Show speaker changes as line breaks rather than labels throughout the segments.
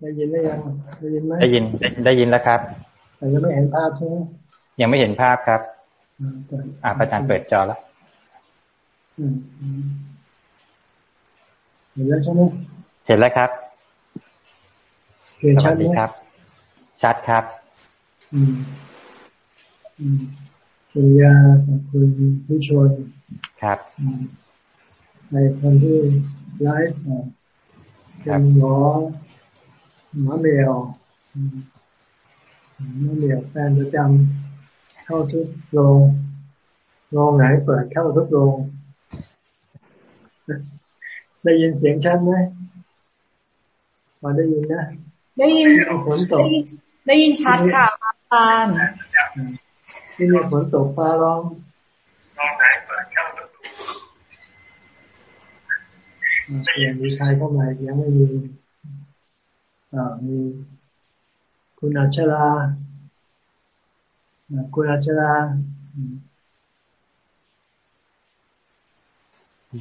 ได้ยินได้ยังได้ยินไหม
ได้ยินได้ยินแล้วครับ
แต่ยังไม่เห็นภาพใช่ไหม
ยังไม่เห็นภาพครับอ่าอาจารย์เปิดจอแล้ว
เห็นแล้วใช่ไหม
เห็นแล้วครับสวัสดีครับ ชัดครับ อืม
อืมคุณยาคุณผู้ชน
ครับ
ในคนที่ไลฟ์เป็นหมอ หมอเมลหมอเมลแฟนประจำเข้าทุกโรงโรงไหนเปิดเข้าทุกโรงได้ยินเสียงชัดไหมพอได้ยินนะ
ได้ยิน
ฝนตก
ได้ยินชัดค่ะอาจารย์
ที่มีฝนตกฟ้าร้องร้องไหนเปิดเข้าทุกยังมีใครเข้ามายังไม่มีอ่า มีคุณอัชราคุณอัชรา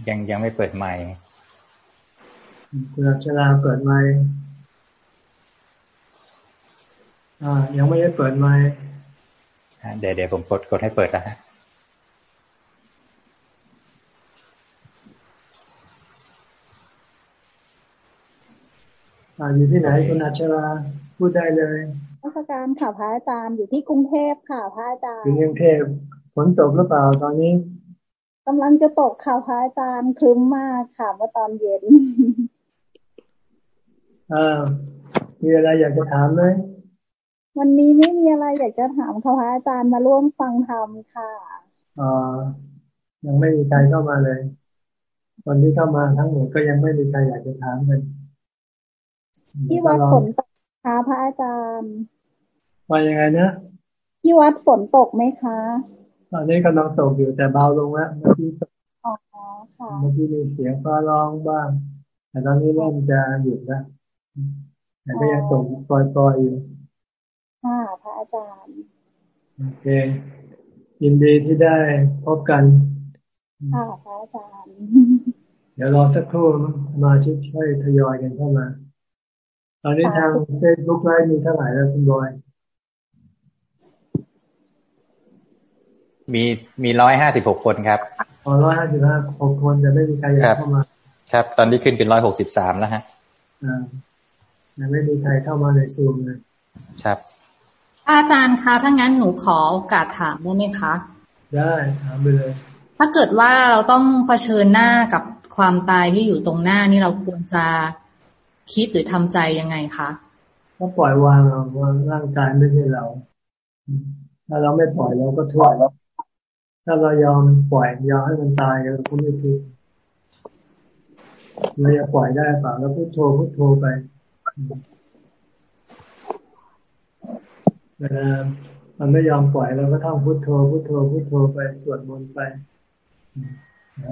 ยังยังไม่เปิดไมค์
คุณอัชราเปิดไมค์อ่ายังไม่ได้เปิดไมค์
เดี๋ยวเดี๋ยวผมกดกดให้เปิดแล้วฮะ
อยู่ที่ไหนคุณอัชราพูดได้เลย
ราชการค่ะพระอาจารย์อยู่ที่กรุงเทพค่ะพระอาจารย์
อยู่กรุงเทพฝนตกหรือเปล่าตอนนี้
กำลังจะตกค่ะพระอาจารย์คลึ้มมากค่ะเมื่อตอนเย็น
อ่ามีอะไรอยากจะถามไหม
วันนี้ไม่มีอะไรอยากจะถามค่ะพระอาจารย์มาร่วมฟังธรรมค่ะ
อ่ายังไม่มีใครเข้ามาเลยวันที่เข้ามาทั้งหมดก็ยังไม่มีใครอยากจะถามกัน
ที่วัดฝนตกคะพระอาจารย์
ว่ายังไงนะ
ที่วัดฝนตกไหมคะ
ตอนนี้กำลังตกอยู่แต่เบาลงแล้วเมื่อกี้
อ๋อค่ะ
เมื่อกี้มีเสียงฟ้าร้องบ้าง แต่ตอนนี้เริ่มจะหยุดแล้วแต่ก็ยังตกปล่อยๆอยู่
ค่ะพระอาจารย์
โอเคยินดีที่ได้พบกัน
ค่ะพระอาจารย์
เดี๋ยวรอสักครู่มาชิกช่วยทยอยกันเข้ามา ตอนนี้ทางเฟซบุ๊กไลฟ์มีเท่าไหร่แล้วคุณบอย
มีมีร้อยห้าสิบหกคนครับ
อ๋อร้อยห้าสิบห้าหกคนจะไม่มีใครอยากเข้ามา
ครับ ตอนนี้ขึ้นเป็นร้อยหกสิบสามแล้วฮะ
อ่ายังไม่มีใครเข้ามาในซูมเลย
ครับ
อาจารย์คะถ้างั้นหนูขอโอกาสถามได้ไหมคะ
ได้ถามไปเลย
ถ้าเกิดว่าเราต้องเผชิญหน้ากับความตายที่อยู่ตรงหน้านี่เราควรจะ คิดหรือทำใจยังไงคะ
ก็ปล่อยวางเราว่าร่างกายไม่ใช่เรา ถ้าเราไม่ปล่อยเราก็ทุกข์ถ้าเรายอมปล่อยยอมให้มันตายเราก็ไม่ทุกข์เราจะปล่อยได้เปล่าแล้วพุทโธพุทโธไปเวลามันไม่ยอมปล่อยเราก็ท่องพุทโธพุทโธพุทโธไปสวดมนต์ไป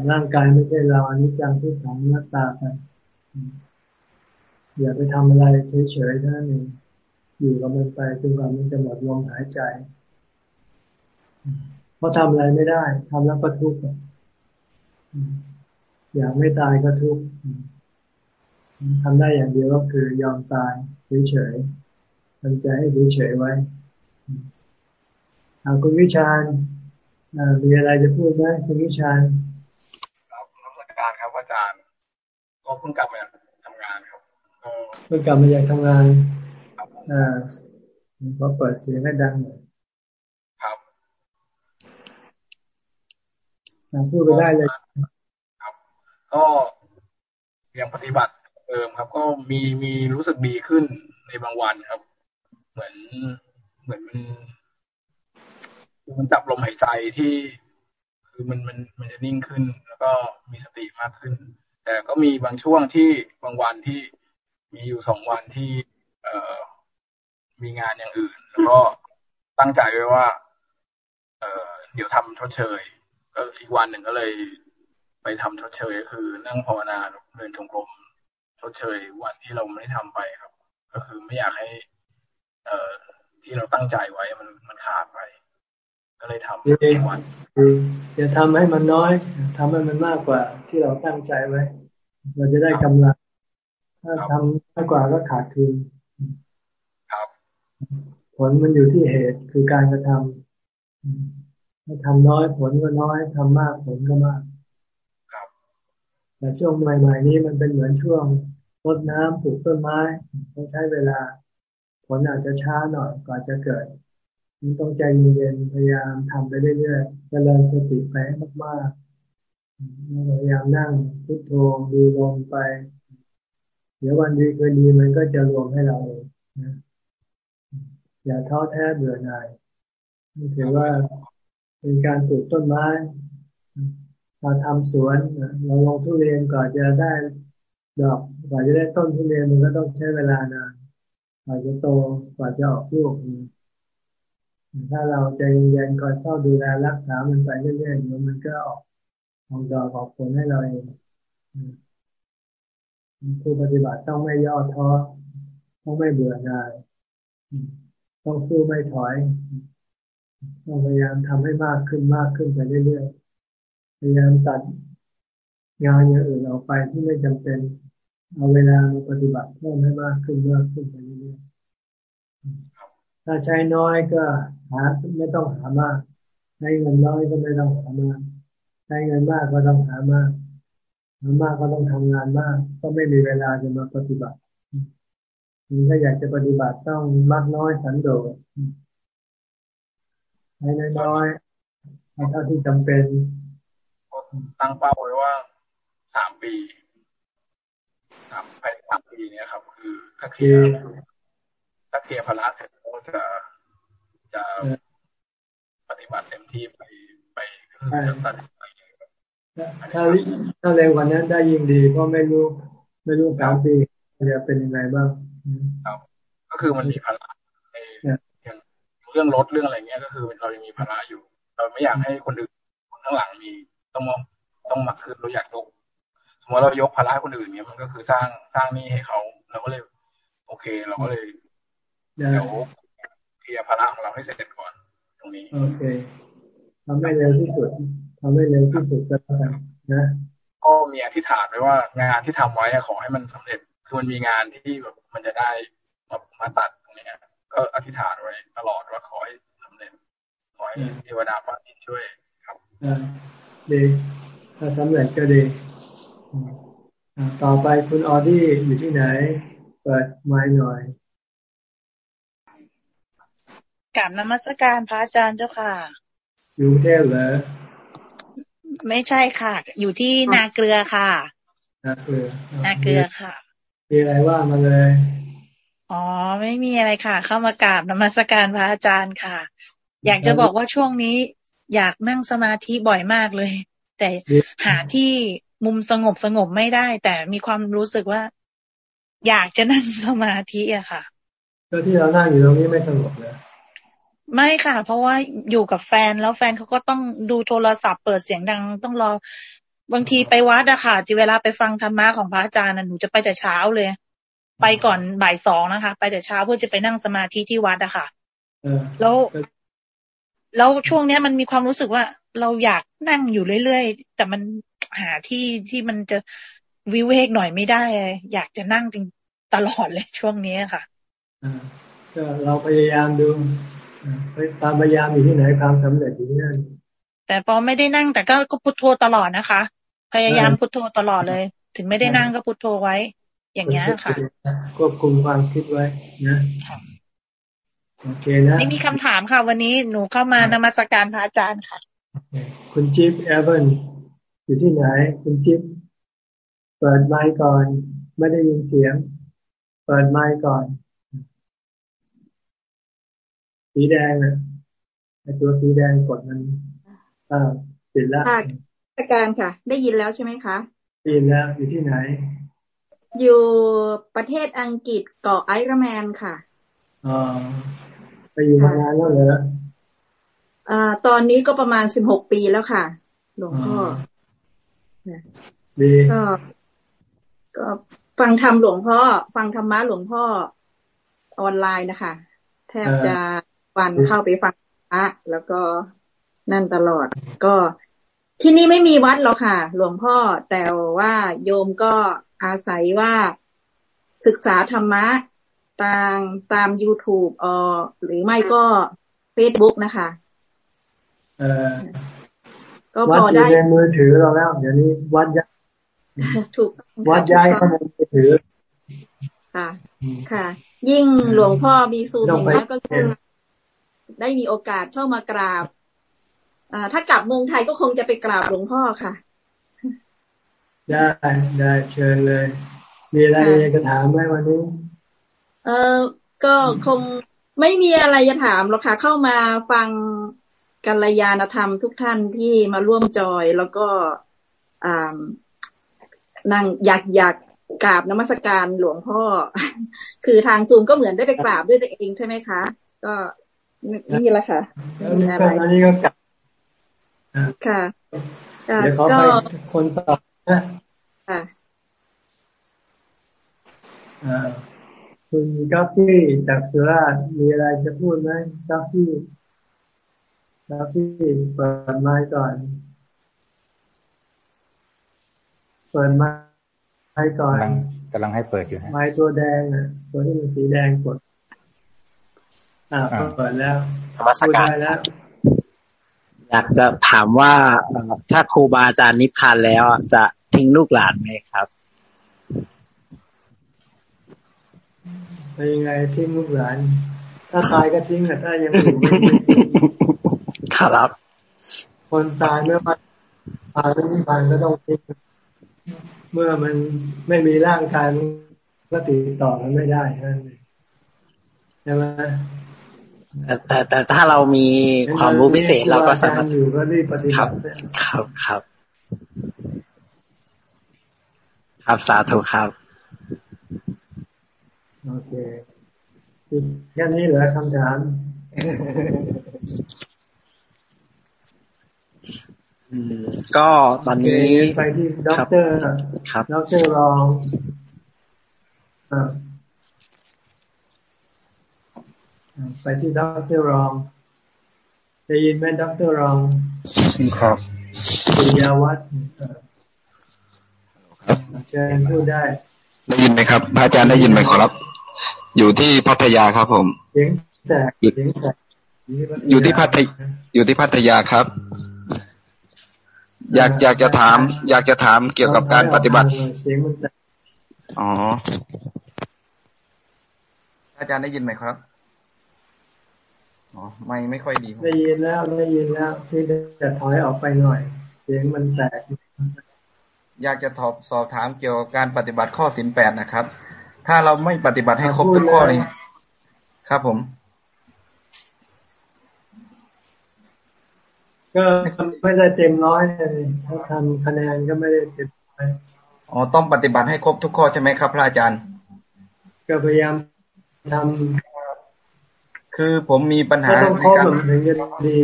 ร่างกายไม่ใช่เราอันนี้จังที่สองหน้าตาไป อย่าไปทำอะไรเฉยๆท่านั้นเองอยู่กับมันไปจนกว่ามันจะหมดลมหายใจ เพราะทำอะไรไม่ได้ทำแล้วก็ทุกข์อยากไม่ตายก็ทุกข์ทำได้อย่างเดียวก็คือยอมตายเฉยๆทำใจให้เฉยๆไว้อาคุณวิชาญมีอะไรจะพูดไหมคุณวิชาญ
ครับนักการครับอาจารย์ก็เพิ่งกลับมาทำงานครับ
เพิ่งกลับมาจากทำงานอ่าพอเปิดเสียงให้ดังหน่อย
ครับ
พูดไปได้เลย
ครับ ก็ยังปฏิบัติเดิมครับ ก็มีมีรู้สึกดีขึ้นในบางวันครับ เหมือนเหมือนมันมันจับลมหายใจที่คือมันมันมันจะนิ่งขึ้น แล้วก็มีสติมากขึ้น แต่ก็มีบางช่วงที่บางวันที่ มีอยู่สองวันที่เอ่อมีงานอย่างอื่น แล้วก็ตั้งใจไว้ว่า เอ่อเดี๋ยวทำชดเชยก็อีกวันหนึ่งก็เลย ไปทำชดเชยคือนั่งภาวนาเดินจงกรมชดเชยวันที่เราไม่ได้ทำไปครับ ก็คือไม่อยากให้ เอ่อที่เราตั้งใจไว้มันมันขาดไป ก็เลยทำทุกวัน
อย่าทำให้มันน้อยทำให้มันมากกว่าที่เราตั้งใจไว้ เราจะได้กำลัง ถ้าทำมากกว่าก็ขาดทุนผลมันอยู่ที่เหตุคือการกระทำถ้าทำน้อยผลก็น้อยทำมากผลก็มากแต่ช่วงใหม่ๆนี้มันเป็นเหมือนช่วงรดน้ำปลูกต้นไม้ต้องใช้เวลา ผลอาจจะช้าหน่อยก่อนจะเกิดมันต้องใจเย็นๆพยายามทำไปเรื่อยๆเจริญสติไปมากๆพยายามนั่งพุทโธดูลมไป เดี๋ยววันดีคืนดีมันก็จะรวมให้เราเองนะอย่าท้อแท้เบื่อหน่ายนี่ถือว่าเป็นการปลูกต้นไม้มาทำสวนเราลงทุเรียนก่อนจะได้ดอกกว่าจะได้ต้นทุเรียนมันก็ต้องใช้เวลานานกว่าจะโตกว่าจะออกลูกถ้าเราใจเย็นๆคอยเฝ้าดูแลรักษามันไปเรื่อยๆเดี๋ยวมันก็ออกออกดอกออกผลให้เราเอง ผู้ปฏิบัติต้องไม่ย่อท้อต้องไม่เบื่อหน่ายต้องสู้ไม่ถอยต้องพยายามทำให้มากขึ้นมากขึ้นไปเรื่อยๆพยายามตัดงานอย่างอื่นออกไปที่ไม่จำเป็น เอาเวลามาปฏิบัติเพิ่มให้มากขึ้นมากขึ้นไปเรื่อยๆถ้าใช้น้อยก็หาไม่ต้องหามากใช้เงินน้อยก็ไม่ต้องหามากใช้เงินมากก็ต้องหามาก มากก็ต้องทำงานมาก ก็ไม่มีเวลาจะมาปฏิบัติถ้าอยากจะปฏิบัติต้องมากน้อยสันโดษใช้น้อยๆเท่าที่จำเป็น
ตั้งเป้าไว้ว่าสามปีสามไปสามปีเนี้ยครับ คือถ้าเคลียร์ถ้าเคลียร์ภาระเสร็จก็จะจะปฏิบัติเต็มที่ไปไป
ถ้าถ้าเร็วกว่านั้นได้ยิ่งดีเพราะไม่รู้ ไม่รู้สามปีจะเป็นยังไงบ้าง
ครับ ก็คือมันมีภาระในอย่างเรื่องรถเรื่องอะไรเงี้ย ก็คือเรายังมีภาระอยู่ เราไม่อยากให้คนอื่นคนข้างหลังมีต้องมาต้องมาคือเราอยากยกสมมติเรายกภาระคนอื่นเนี้ยมันก็คือสร้างสร้างนี่ให้เขาเราก็เลย โอเค เราก็เลยเดี๋ยวเคลียร์ภาระของเราให้เสร็จก่อน ตรงนี้
โอเคทำให้เร็วที่สุด ทำให้เร็วที่สุดก็แล้วกันนะ
ก็มีอธิษฐานไว้ว่างานที่ทำไว้ขอให้มันสำเร็จคือมันมีงานที่แบบมันจะได้มามาตัดตรงนี้ก็อธิษฐานไว้ตลอดว่าขอให้สำเร็จขอให้เทวดาพระอินช่วยครับ
ดีถ้าสำเร็จก็ดีต่อไปคุณออดี้อยู่ที่ไหน เปิดไม้หน่อย
กราบนมัสการพระอาจารย์เจ้าค่ะ
อยู่เทพเหรอ
ไม่ใช่ค่ะ อยู่ที่นาเกลือค่ะ
นาเกลือ
นาเกลือค่ะ
มีอะไรว่ามาเลย
อ๋อ ไม่มีอะไรค่ะ เข้ามากราบนมัสการพระอาจารย์ค่ะ อยากจะบอกว่าช่วงนี้อยากนั่งสมาธิบ่อยมากเลย แต่หาที่มุมสงบสงบไม่ได้ แต่มีความรู้สึกว่า อยากจะนั่งสมาธิอะค่ะ
ก็ที่เรานั่งอยู่ตรงนี้ไม่สงบเลย
ไม่ค่ะ เพราะว่าอยู่กับแฟนแล้วแฟนเขาก็ต้องดูโทรศัพท์เปิดเสียงดังต้องรอบางทีไปวัดอะค่ะที่เวลาไปฟังธรรมะของพระอาจารย์หนูจะไปแต่เช้าเลย ไปก่อนบ่ายสองนะคะ ไปแต่เช้าเพื่อจะไปนั่งสมาธิที่วัดอะค่ะแล้วแล้วช่วงเนี้ยมันมีความรู้สึกว่าเราอยากนั่งอยู่เรื่อยๆ แต่มันหาที่ที่มันจะวิเวกหน่อยไม่ได้ อยากจะนั่งจริงตลอดเลยช่วงนี้ค่ะ
ก็เราพยายามดู ความพยายามอยู่ที่ไหนความสำเร็จอยู่ที่นั่น
แต่พอไม่ได้นั่งแต่ก็ก็พุทโธตลอดนะคะ พยายามพุทโธตลอดเลย ถึงไม่ได้นั่งก็พุทโธไว้ อย่างเงี้ยค่ะ
ควบคุมความคิดไว้นะโอเคนะ
ไม่มีคำถามค่ะ วันนี้หนูเข้ามานมัสการพระอาจารย์ค่ะ
คุณจิ๊บเอเวนอยู่ที่ไหน คุณจิ๊บเปิดไมค์ก่อน ไม่ได้ยินเสียง เปิดไมค์ก่อน สีแดงนะไอตัวสีแดงกดมันอ่าติดแล้ว
อาการค่ะ ได้ยินแล้วใช่ไหมคะ
ได้ยินแล้วอยู่ที่ไหน
อยู่ประเทศอังกฤษเกาะไอร์แมนค่ะ
อ๋อไปอยู่มานานแล้วเหรอ
อ่าตอนนี้ก็ประมาณสิบหกปีแล้วค่ะ หลวงพ่อ
ดี
ก็ก็ฟังธรรมหลวงพ่อ ฟังธรรมะหลวงพ่อออนไลน์นะคะ แทบจะ วันเข้าไปฟังพระแล้วก็นั่นตลอด ก็ที่นี่ไม่มีวัดหรอกค่ะ หลวงพ่อแต่ว่าโยมก็อาศัยว่าศึกษาธรรมะทางตาม YouTube เออหรือไม่ก็ Facebook นะคะ
เออก็พอได้ในมือถือเราแล้ว เดี๋ยวนี้วัดย้าย
ถูก
วัดย้ายเข้ามามือถือ
ค่ะ ค่ะ ยิ่งหลวงพ่อมีสูตรอย่างนั้นก็คือ ได้มีโอกาสเข้ามากราบอ่าถ้ากลับเมืองไทยก็คงจะไปกราบหลวงพ่อค่ะ
ได้ได้เชิญเลย มีอะไรจะถามไหมวันนี้
เออก็คงไม่มีอะไรจะถามหรอกค่ะ เข้ามาฟังกัลยาณธรรมทุกท่านที่มาร่วมจอยแล้วก็อ่านั่งอยากอยากกราบนมัสการหลวงพ่อ คือทางซูมก็เหมือนได้ไปกราบด้วยตัวเองใช่ไหมคะ ก็ นี่แหละค่ะ
มีอะไรอันนี้ก็กลับ
ค่ะ
เดี๋ยวเขาไปคนต่อนะ
ค่ะ
คุณกัฟฟี่จากสุราษฎร์มีอะไรจะพูดไหมกัฟฟี่กัฟฟี่เปิดไม้ก่อน เปิดไม้ก่อน
กำลังให้เปิดอยู่
ไม้ตัวแดงอะตัวที่มันสีแดงกด อ่าเปิดแล้ว
ธรรมสการแล้วอยากจะถามว่าถ้าครูบาอาจารย์นิพพานแล้วจะทิ้งลูกหลานไหมครับ
เป็นยังไงทิ้งลูกหลาน ถ้าตายก็ทิ้งแต่ถ้ายังอยู่
ครับ
คนตายเมื่อมาตายไม่มีพันก็ต้องทิ้งเมื่อมันไม่มีร่างกายมันก็ติดต่อมันไม่ได้ใช่ไหม
แต่แต่ถ้าเรามีความรู้พิเศษเราก็สามารถ
อยู่ก็รีบปฏิบัติ
ครับครับ ครับสาธุครับ
โอเคแค่นี้เหรอคำถาม
ก็ตอนนี้
ไปที่ด็อกเตอร์ครับด็อกเตอร์รอง ไปที่ด็อกเตอร์รองได้ยินไหมด็อกเตอร์รอง
ครับ
ปิยาวัฒน์เชิญพูดได้
ได้ยินไหมครับพระอาจารย์ได้ยินไหมขอรับ อยู่ที่พัทยาครับ ผม
เสียงแต่เสียงแต่
อยู่ที่พัทยอยู่ที่พัทยาครับ อยากอยากจะถาม อยากจะถามเกี่ยวกับการปฏิบัติอ๋ออาจารย์ได้ยินไหมครับ อ๋อไม่ไม่ค่อยดี
ได้ยินแล้วได้ยินแล้วที่จะถอยออกไปหน่อย เสียงมันแตก
อยากจะสอบสอบถามเกี่ยวกับการปฏิบัติข้อสินแปดนะครับ ถ้าเราไม่ปฏิบัติให้ครบทุกข้อนี้ ครับผม
ก็ไม่ได้เต็มร้อยเลยถ้าทำคะแนนก็ไม่ได้เต็มร้อย
อ๋อต้องปฏิบัติให้ครบทุกข้อใช่ไหมครับ พระอาจารย์
ก็พยายามทำ
คือผมมีปัญหา
ในการถึงจะดี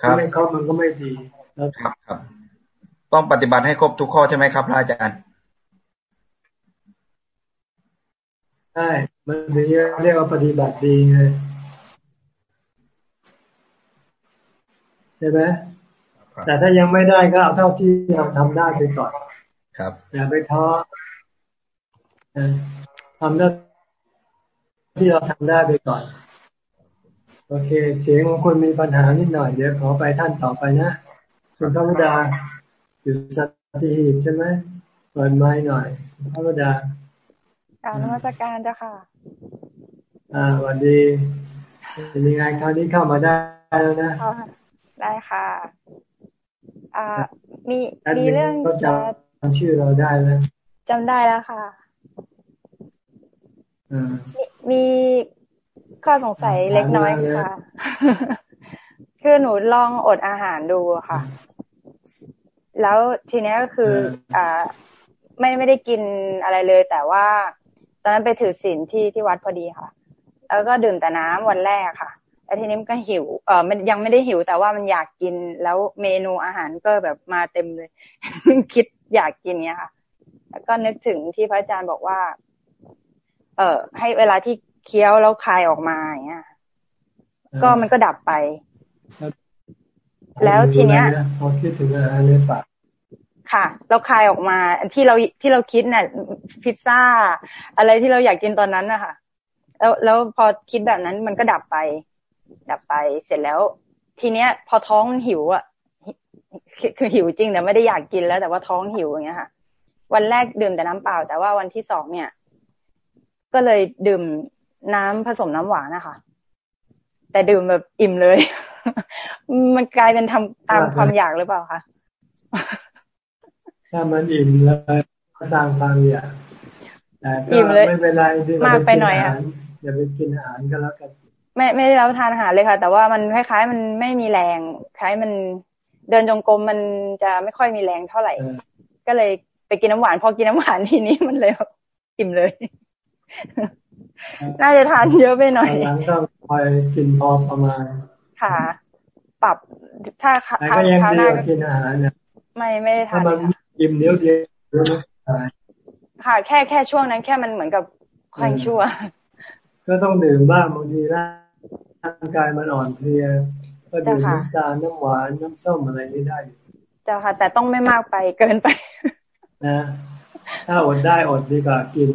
ถ้าไม่ครบมันก็ไม่ดี
ครับครับ ต้องปฏิบัติให้ครบทุกข้อใช่ไหมครับพระอาจารย์
ใช่มันถึงเรียกว่าปฏิบัติดีไงใช่ไหมแต่ถ้ายังไม่ได้ก็เอาเท่าที่เราทำได้ไปก่อน
ครับ
อย่าไปท้อทำได้ ที่เราทำได้ไปก่อน โอเค เสียงของคุณมีปัญหานิดหน่อยเดี๋ยวขอไปท่านต่อไปนะคุณพระวดา อยู่สัตหีบใช่ไหมเปิดไม้หน่อยพระวดา
การนมัสการเจ้าค่ะ
อ่าวันดีเป็นยังไงคราวนี้เข้ามาได้แล้วนะ
ได้ค่ะ อ่า มีมีเรื่อง
จะจำชื่อเราได้แล้ว
จำได้แล้วค่ะ มีข้อสงสัยเล็กน้อยค่ะ คือหนูลองอดอาหารดูค่ะ แล้วทีนี้ก็คืออ่าไม่ไม่ได้กินอะไรเลย แต่ว่า ตอนนั้นไปถือศีลที่ที่วัดพอดีค่ะ แล้วก็ดื่มแต่น้ำวันแรกค่ะแล้วทีนี้มันก็หิว เออมันยังไม่ได้หิว แต่ว่ามันอยากกิน แล้วเมนูอาหารก็แบบมาเต็มเลย คิดอยากกินเนี้ยค่ะ แล้วก็นึกถึงที่พระอาจารย์บอกว่า เอ่อให้เวลาที่เคี้ยวแล้วคายออกมาอย่างเงี้ยก็มันก็ดับไป แล้วทีเนี้ย
พอคิดถึงอะไรในปาก
ค่ะ เราคายออกมาที่เราที่เราคิดเนี่ยพิซซ่า อะไรที่เราอยากกินตอนนั้นนะคะแล้วแล้วพอคิดแบบนั้นมันก็ดับไป ดับไปเสร็จแล้ว ทีเนี้ย พอท้องหิวอะคือหิวจริงแต่ไม่ได้อยากกินแล้วแต่ว่าท้องหิวอย่างเงี้ยค่ะ วันแรกดื่มแต่น้ำเปล่า แต่ว่าวันที่สองเนี่ย ก็เลยดื่มน้ำผสมน้ำหวานนะคะ แต่ดื่มแบบอิ่มเลย มันกลายเป็นทำตามความอยากหรือเปล่าคะ
ถ้ามันอิ่มเลยก็ตามความอยากแต่ก็ไม่เป็นไร
มากไปหน่อยอะ
อย่าไปกินอาหารก็แล้วกัน
ไม่ไม่ได้รับทานอาหารเลยค่ะ แต่ว่ามันคล้ายๆ มันไม่มีแรงคล้ายมันเดินจงกรมมันจะไม่ค่อยมีแรงเท่าไหร่ ก็เลยไปกินน้ำหวาน พอกินน้ำหวานทีนี้มันเลยอิ่มเลย น่าจะทานเยอะไปหน่อย
หลังต้องคอยกินพอประมาณ
ค่ะ ปรับถ้า
ทานข้าวหน้าก็กินอาหารเนี่ย
ไม่ไม่ได้ทาน
อิ่มเดียวเดียว
ค่ะ แค่แค่ช่วงนั้น แค่มันเหมือนกับคลายชั่ว
ก็ต้องดื่มบ้างบางทีร่างกายมันอ่อนเพลียก็ดื่มน้ำตาลน้ำหวานน้ำส้มอะไรนี่ได้
เจ้าค่ะ แต่ต้องไม่มากไปเกินไป
นะถ้าอดได้อดดีกว่ากิน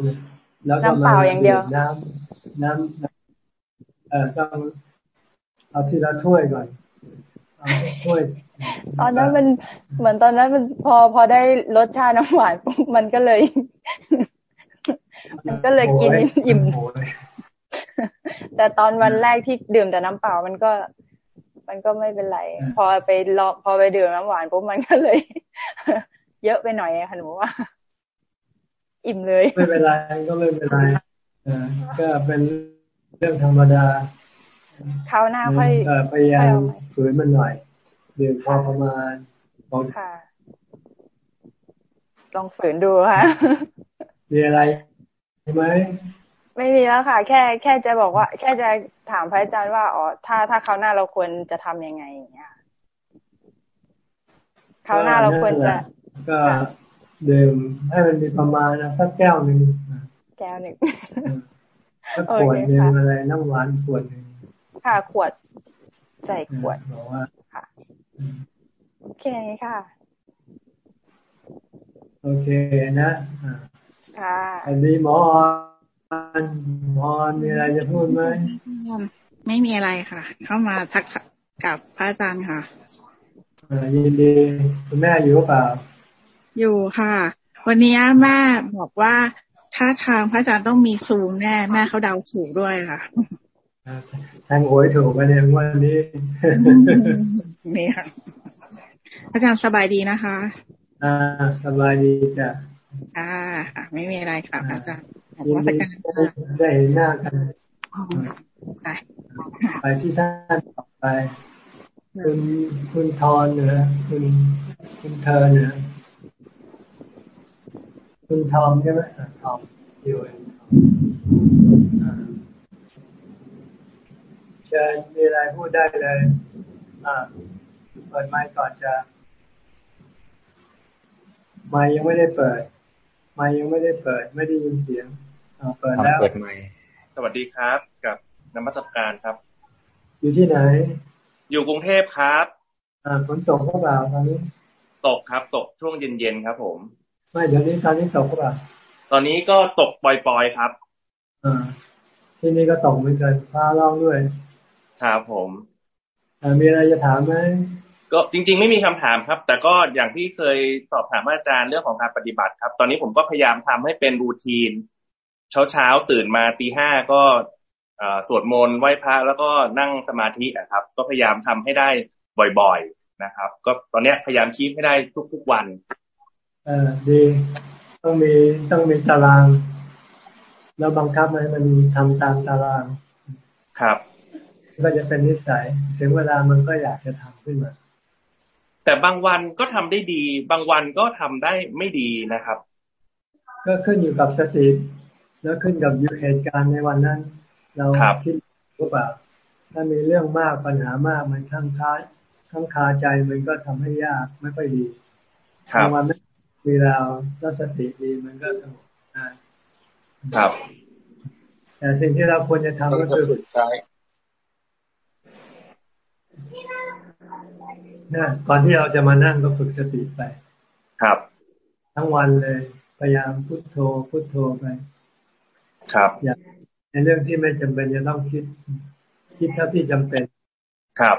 แล้วก็มาดื่ม
น้ำน้ำเอ่อต้องเอาทีละถ้วยก่อนเอาถ้วย
ตอนนั้นมันเหมือนตอนนั้นมันพอพอได้รสชาติน้ำหวานปุ๊บมันก็เลย มันก็เลยกินอิ่ม แต่ตอนวันแรกที่ดื่มแต่น้ำเปล่ามันก็ มันก็ไม่เป็นไร พอไปลองพอไปดื่มน้ำหวานปุ๊บมันก็เลย เยอะไปหน่อยค่ะหนูว่า อิ่มเลย
ไม่เป็นไรก็ไม่เป็นไรก็เป็นเรื่องธรรมดา
คราวหน้าค่อย
พยายามฝืนมันหน่อยดื่มพอประมาณ
ค่ะลองฝืนดูค่ะ
มีอะไรใช่ไหม
ไม่มีแล้วค่ะ แค่แค่จะบอกว่า แค่จะถามพระอาจารย์ว่าอ๋อถ้าถ้าคราวหน้าเราควรจะทำยังไงอย่างเงี้ยคราวหน้าเราควรจะ
ก็ ดื่มให้มันมีประมาณสักแก้วหนึ่ง
แก้วหนึ่ง
สักขวดหนึ่งอะไรน้ำหวานขวดหนึ่ง
ค่ะขวดใส่ขวดบอกว่าค่ะโอเคค่ะ
โอเคนะ
ค่ะ
อันนี้หมอหมอมีอะไรจะพูดไหม
ไม่มีอะไรค่ะ เข้ามาทักกับพระอาจารย์ค่ะ
ยินดีคุณแม่อยู่เปล่า
อยู่ค่ะ วันนี้แม่บอกว่าถ้าทางพระอาจารย์ต้องมีซูมแน่แม่เขาเดาถูกด้วยค่ะ
ทางโอยถูกไปเนี่ยวันนี้
นี่ค่ะอาจารย์สบายดีนะคะ
อ่า สบายดีจ้ะ
อ่า ไม่มีอะไรค่ะ อาจารย์
วัสการได้เห็นหน้ากันไปไปที่ท่านต่อไป คุณคุณทอนเหนือคุณคุณเธอเหนือ คุณทอมใช่ไหมทอมอยู่เชิญมีอะไรพูดได้เลย อ่าเปิดไมค์ก่อนจะไมค์ยังไม่ได้เปิด ไมค์ยังไม่ได้เปิด ไม่ได้ยินเสียงเปิดแล้ว
เปิดไมค์
สวัสดีครับ กับนมัสการครับ
อยู่ที่ไหน
อยู่กรุงเทพครับ
อ่าฝนตกหรือเปล่าตอนนี้
ตกครับ ตกช่วงเย็นๆครับผม
ไม่เดี๋ยวนี้ตอนนี้ตกหรือเปล่า
ตอนนี้ก็ตกปล่อยๆครับ
อ่าที่นี่ก็ตกเหมือนกันฟ้าร้องด้วย
ครับผม
มีอะไรจะถามไหม
ก็จริง ๆ ไม่มีคำถามครับ แต่ก็อย่างที่เคยสอบถามอาจารย์เรื่องของการปฏิบัติครับ ตอนนี้ผมก็พยายามทำให้เป็นรูทีน เช้าเช้าตื่นมาตีห้าก็สวดมนต์ไหว้พระแล้วก็นั่งสมาธินะครับ ก็พยายามทำให้ได้บ่อย ๆนะครับ ก็ตอนนี้พยายามคีบให้ได้ทุกๆวัน
เออดีต้องมีต้องมีตาราง แล้วบังคับให้มันทำตามตาราง
ครับ
ก็จะเป็นนิสัยถึงเวลามันก็อยากจะทำขึ้นมา
แต่บางวันก็ทำได้ดี บางวันก็ทำได้ไม่ดีนะครับ
ก็ขึ้นอยู่กับสติแล้วขึ้นกับยุเหตุการณ์ในวันนั้น เราคิดว่าแบบถ้ามีเรื่องมากปัญหามากมันข้างค้าข้างคาใจมันก็ทำให้ยากไม่ค่อยดีบางวันไม่ มีเราแล้วสติดีมันก็สงบได้
ครับ
แต่สิ่งที่เราควรจะทำก็คือฝึกใช้นะก่อนที่เราจะมานั่งก็ฝึกสติไป
ครับ
ทั้งวันเลยพยายามพุโทโธพุโทโธไป
ครับ
อย่าในเรื่องที่ไม่จำเป็นจะต้องคิด คิดเท่าที่จำเป็น
ครับ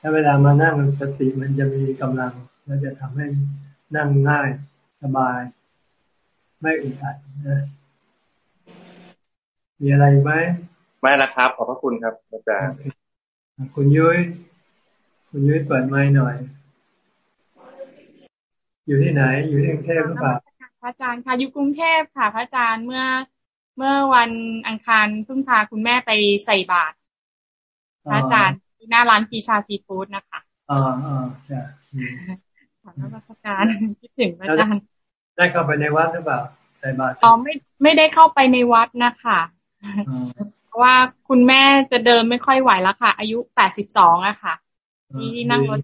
ถ้าเวลามานั่งสติมันจะมีกำลัง แล้วจะทำให้ นั่งง่าย สบาย ไม่อึดอัดนะมีอะไรไหม
ไม่ละครับ ขอบพระคุณครับอาจารย์
คุณยุ้ยคุณยุ้ยเปิดไมค์หน่อย อยู่ที่ไหน อยู่ที่กรุงเทพหรือเปล่า
พระอาจารย์ค่ะอยู่กรุงเทพค่ะ พระอาจารย์เมื่อเมื่อวันอังคารเพิ่งพาคุณแม่ไปใส่บาตรพระอาจารย์ที่หน้าร้านปีชาซีฟู้ดนะคะ
อ่าอ่าจ้ะ
ขอบพระการคิดถึงพระอาจารย์
ได้เข้าไปในวัดหรือเปล่าใส่บาตร
อ๋อไม่ไม่ได้เข้าไปในวัดนะคะเพราะว่าคุณแม่จะเดินไม่ค่อยไหวแล้วค่ะ อายุแปดสิบสองอะค่ะที่นั่งรถ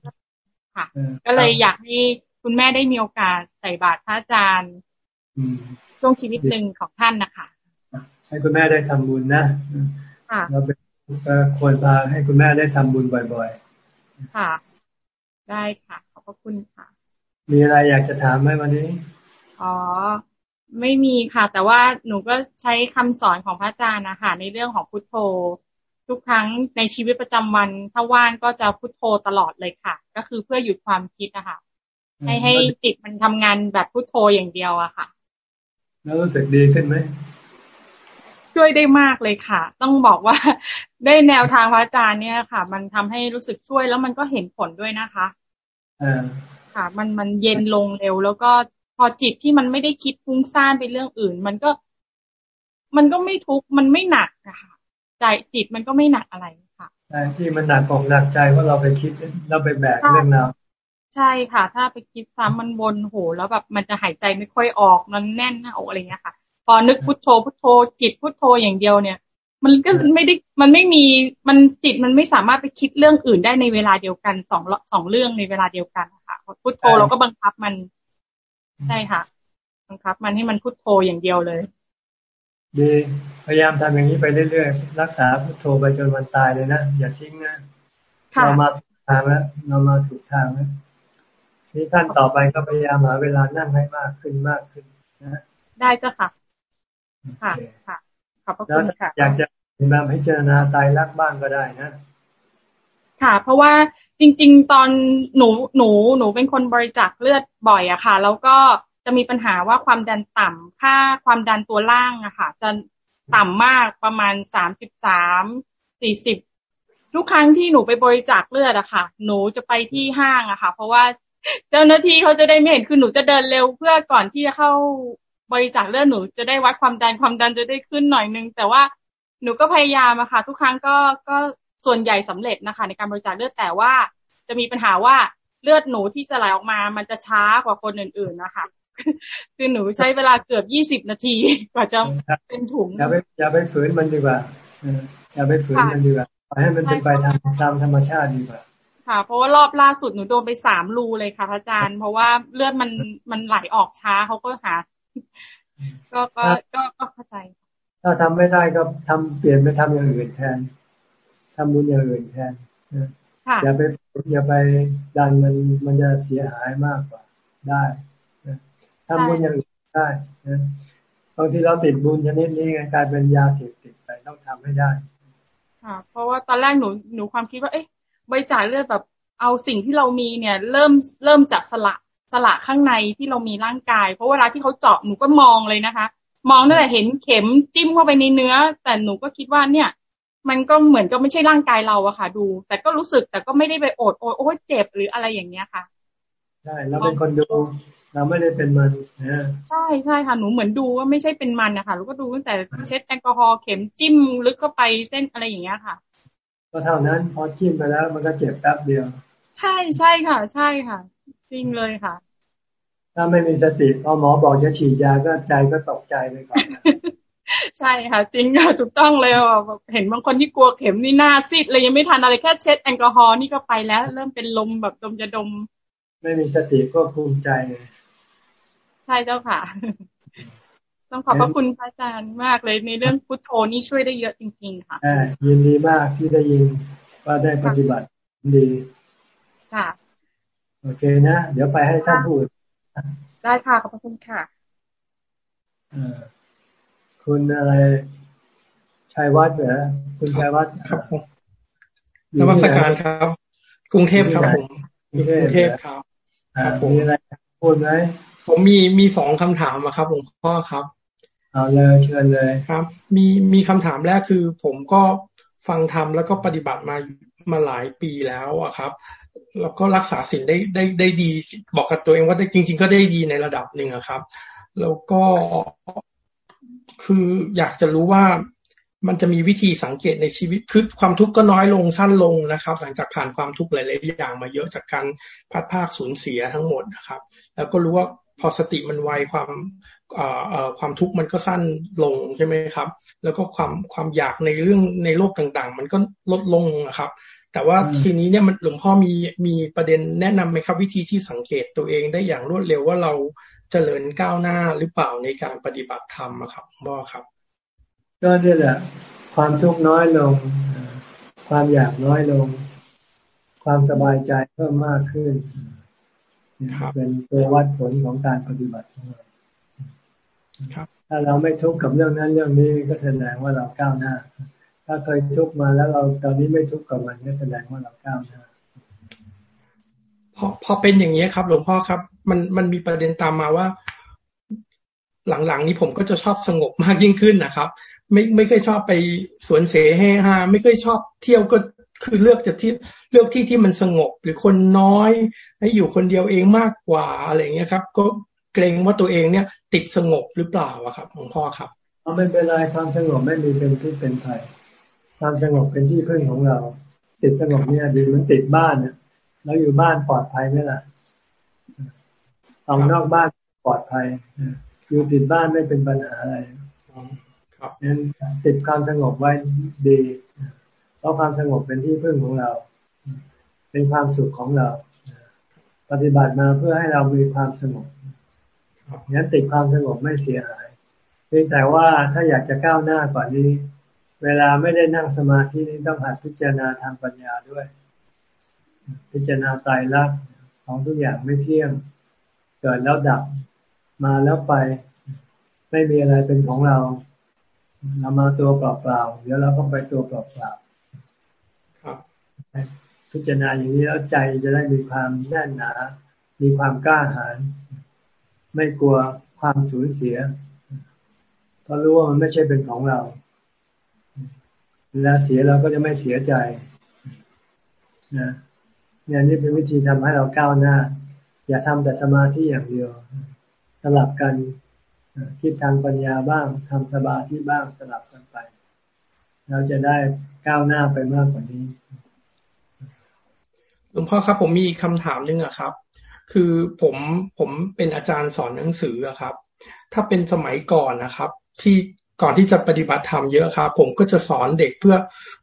ค่ะ ก็เลยอยากให้คุณแม่ได้มีโอกาสใส่บาตรพระอาจารย์ช่วงชีวิตหนึ่งของท่านนะคะ
ให้คุณแม่ได้ทำบุญนะ
ค่ะ
เราเป็นควรพาให้คุณแม่ได้ทำบุญบ่อย
ๆ ค่ะ ได้ค่ะขอบพ ระคุณค่ะ
มีอะไรอยากจะถามไหมวันนี้
อ๋อ ไม่มีค่ะ แต่ว่าหนูก็ใช้คำสอนของพระอาจารย์นะคะในเรื่องของพุทโธ ทุกครั้งในชีวิตประจำวัน ถ้าว่างก็จะพุทโธตลอดเลยค่ะ ก็คือเพื่อหยุดความคิดนะคะให้ให้จิตมันทำงานแบบพุทโธอย่างเดียวอะค่ะ
แล้วรู้สึกดีขึ้นไหม
ช่วยได้มากเลยค่ะ ต้องบอกว่าได้แนวทางพระอาจารย์เนี่ยค่ะ มันทำให้รู้สึกช่วยแล้วมันก็เห็นผลด้วยนะคะ
อ่า
ค่ะ มันมันเย็นลงเร็ว แล้วก็พอจิตที่มันไม่ได้คิดฟุ้งซ่านไปเรื่องอื่น มันก็ มันก็ไม่ทุกข์มันไม่หนักอะค่ะใจจิตมันก็ไม่หนักอะไรค่ะ
ใช่ที่มันหนักอกหนักใจว่าเราไปคิดเราไปแบกเรื่องราว
ใช่ค่ะ ถ้าไปคิดซ้ำมันวนโหแล้วแบบมันจะหายใจไม่ค่อยออกมันแน่นหน้าอกอะไรเงี้ยค่ะ พอนึกพุทโธพุทโธจิตพุทโธอย่างเดียวเนี่ย มันก็ไม่ได้มันไม่มีมันจิตมันไม่สามารถไปคิดเรื่องอื่นได้ในเวลาเดียวกันสองสองเรื่องในเวลาเดียวกันค่ะพุทโธเราก็บังคับมันใช่ค่ะ บังคับ มันให้มันพุทโธอย่างเดียวเลย
ดีพยายามทำอย่างนี้ไปเรื่อยๆรักษาพุทโธไปจนวันตายเลยนะอย่าทิ้งนะเรามาถูกทางแล้วเรามาถูกทางแล้วนี่ท่านต่อไปก็พยายามหาเวลานั่งให้มากขึ้นมากขึ้นนะ
ได้จ้ะค่ะ ค่ะค่ะ ขอบพระคุณค่ะ
อยากจะมาพิจารณาตายรักบ้างก็ได้นะ
ค่ะ เพราะว่าจริง ๆ ตอนหนูหนูหนูเป็นคนบริจาคเลือดบ่อยอะค่ะ แล้วก็จะมีปัญหาว่าความดันต่ำค่าความดันตัวล่างอะค่ะ จะต่ำมากประมาณสามสิบสามสี่สิบทุกครั้งที่หนูไปบริจาคเลือดอะค่ะ หนูจะไปที่ห้างอะค่ะ เพราะว่าเจ้าหน้าที่เขาจะได้ไม่เห็นคือหนูจะเดินเร็วเพื่อก่อนที่จะเข้า บริจาคเลือดหนูจะได้วัดความดันความดันจะได้ขึ้นหน่อยนึง แต่ว่าหนูก็พยายามอะค่ะ ทุกครั้งก็ก็ส่วนใหญ่สำเร็จนะคะ ในการบริจาคเลือดแต่ว่าจะมีปัญหาว่าเลือดหนูที่จะไหลออกมา มันจะช้ากว่าคนอื่นๆนะคะคือหนูใช้เวลาเกือบยี่สิบนาทีกว่าจะเป็นถุง
อย่าไปอย่าไปฝืนมันดีกว่าอย่าไปฝืนมันดีกว่าปล่อยให้มันเป็นไปตามตามธรรมชาติดีกว่า
ค่ะ เพราะว่ารอบล่าสุดหนูโดนไปสามรูเลยค่ะพระอาจารย์ เพราะว่าเลือดมันมันไหลออกช้าเขาก็หา ก็ก็ก็ก็เข้าใจ
ถ้าทำไม่ได้ก็ทำเปลี่ยนไปทำอย่างอื่นแทนทำบุญอย่างอื่นแทนอย่าไปอย่าไปดันมันมันจะเสียหายมากกว่าได้ทำบุญอย่างอื่นได้นะบางทีเราติดบุญชนิดนี้ไงกลายเป็นยาเสพติดไปต้องทำให้ได้
ค่ะเพราะว่าตอนแรกหนูหนูความคิดว่า เอ๊ะบริจาคเลือดแบบเอาสิ่งที่เรามีเนี่ย เริ่มเริ่มจากสละ สละข้างในที่เรามีร่างกาย เพราะเวลาที่เขาเจาะหนูก็มองเลยนะคะ มองนั่นแหละเห็นเข็มจิ้มเข้าไปในเนื้อ แต่หนูก็คิดว่าเนี่ย มันก็เหมือนก็ไม่ใช่ร่างกายเราอะค่ะ ดู แต่ก็รู้สึกแต่ก็ไม่ได้ไปโอดโอยโอ้เจ็บหรืออะไรอย่างเงี้ยค่ะ
ใช่เราเป็นคนดูเราไม่ได้เป็นมันนะ
ใช่ใช่ค่ะหนูเหมือนดูว่าไม่ใช่เป็นมันนะคะแล้วก็ดูตั้งแต่เช็ดแอลกอฮอล์เข็มจิ้มลึกเข้าไปเส้นอะไรอย่างเงี้ยค่ะ
ก็เท่านั้นพอจิ้มไปแล้ว มันก็เจ็บแป๊บเดียว
ใช่ใช่ค่ะ ใช่ค่ะ จริงเลยค่ะ
ถ้าไม่มีสติพอหมอบอกจะฉีดยาก็ใจก็ตกใจไปก่อน
ใช่ค่ะ จริงค่ะถูกต้องเลยเห็นบางคนที่กลัวเข็มนี่หน้าซีดเลยยังไม่ทันอะไรแค่เช็ดแอลกอฮอล์นี่ก็ไปแล้ว เริ่มเป็นลมแบบดมจะดม
ไม่มีสติก็ภูมิใจเลย
ใช่เจ้าค่ะ ต้องขอบพระคุณพระอาจารย์มากเลยในเรื่องพุทโธนี่ช่วยได้เยอะจริง ๆ ค่ะ
ยินดีมากที่ได้ยินว่าได้ปฏิบัติดี
ค่ะ
โอเคนะ เดี๋ยวไปให้ท่านพูด
ได้ค่ะ ขอบคุณค่ะ
คุณอะไรชัยวัฒน์เหรอคุณชัยวัฒน์
ครับผมนวัตการครับ กรุงเทพครับผมกรุงเทพครับ
ครับผมมีอะไรพูดไหม
ผมมีมีสองคำถามครับหลวงพ่อครับ
เอาเลยเชิญเลย
ครับ มีมีคำถามแรกคือ ผมก็ฟังธรรมแล้วก็ปฏิบัติมามาหลายปีแล้วอะครับ แล้วก็รักษาสิ่งได้ได้ได้ดี บอกกับตัวเองว่าได้จริง ๆ ก็ได้ดีในระดับหนึ่งครับ แล้วก็คืออยากจะรู้ว่ามันจะมีวิธีสังเกตในชีวิตคือความทุกข์ก็น้อยลงสั้นลงนะครับ หลังจากผ่านความทุกข์หลายๆอย่างมาเยอะจากการพัดภาคสูญเสียทั้งหมดนะครับ แล้วก็รู้ว่าพอสติมันไวความความทุกข์มันก็สั้นลงใช่ไหมครับ แล้วก็ความความอยากในเรื่องในโลกต่างๆ มันก็ลดลงนะครับ แต่ว่าทีนี้เนี่ยมันหลวงพ่อมีมีประเด็นแนะนำไหมครับ วิธีที่สังเกตตัวเองได้อย่างรวดเร็วว่าเราจเจริญก้าวหน้าหรือเปล่าในการปฏิบัติธรรมครับพ่อครับ
ก็นี่แหละ ความทุกข์น้อยลง ความอยากน้อยลง ความสบายใจเพิ่มมากขึ้นเป็นตัววัดผลของการปฏิบัติของเราถ้าเราไม่ทุกข์กับเรื่องนั้นเรื่องนี้ก็แสดงว่าเราก้าวหน้า ถ้าเคยทุกข์มาแล้วเราตอนนี้ไม่ทุกข์กับมันก็แสดงว่าเราก้าวหน้า
พอพอเป็นอย่างนี้ครับ หลวงพ่อครับ มันมันมีประเด็นตามมาว่า หลังๆนี้ผมก็จะชอบสงบมากยิ่งขึ้นนะครับ ไม่ไม่เคยชอบไปสวนเสเฮฮาไม่เคยชอบเที่ยวก็คือเลือกจะที่เลือกที่ที่มันสงบหรือคนน้อย ให้อยู่คนเดียวเองมากกว่าอะไรเงี้ยครับ ก็เกรงว่าตัวเองเนี่ย ติดสงบหรือเปล่าอะครับหลวงพ่อครับ
ไม่เป็นไรความสงบไม่มีเป็นที่เป็นภัย ความสงบเป็นที่พึ่งของเรา ติดสงบเนี่ยดีมันติดบ้านเนี่ยเราอยู่บ้านปลอดภัยไหมล่ะออกนอกบ้านปลอดภัยอยู่ติดบ้านไม่เป็นปัญหาอะไรครับนั้นติดความสงบไว้ดี เพราะความสงบเป็นที่พึ่งของเรา เป็นความสุขของเรา ปฏิบัติมาเพื่อให้เรามีความสงบงั้นติดความสงบไม่เสียหายเพียงแต่ว่าถ้าอยากจะก้าวหน้ากว่านี้ เวลาไม่ได้นั่งสมาธินี้ต้องหัดพิจารณาทางปัญญาด้วย พิจารณาตายรักของทุกอย่างไม่เที่ยง เกิดแล้วดับ มาแล้วไป ไม่มีอะไรเป็นของเรา เรามาตัวเปล่าๆ เดี๋ยวเราก็ไปตัวเปล่าๆครับ พิจารณาอย่างนี้แล้วใจจะได้มีความแน่นหนา มีความกล้าหาญ ไม่กลัวความสูญเสีย เพราะรู้ว่ามันไม่ใช่เป็นของเราเวลาเสียเราก็จะไม่เสียใจนะเนี่ยนี่เป็นวิธีทำให้เราก้าวหน้า อย่าทำแต่สมาธิอย่างเดียว สลับกันคิดทางปัญญาบ้างทำสบายที่บ้างสลับกันไป เราจะได้ก้าวหน้าไปมากกว่านี้
หลวงพ่อครับ ผมมีคำถามนึงอะครับ คือผมผมเป็นอาจารย์สอนหนังสืออะครับ ถ้าเป็นสมัยก่อนนะครับ ที่ ก่อนที่จะปฏิบัติธรรมเยอะครับผมก็จะสอนเด็กเพื่อ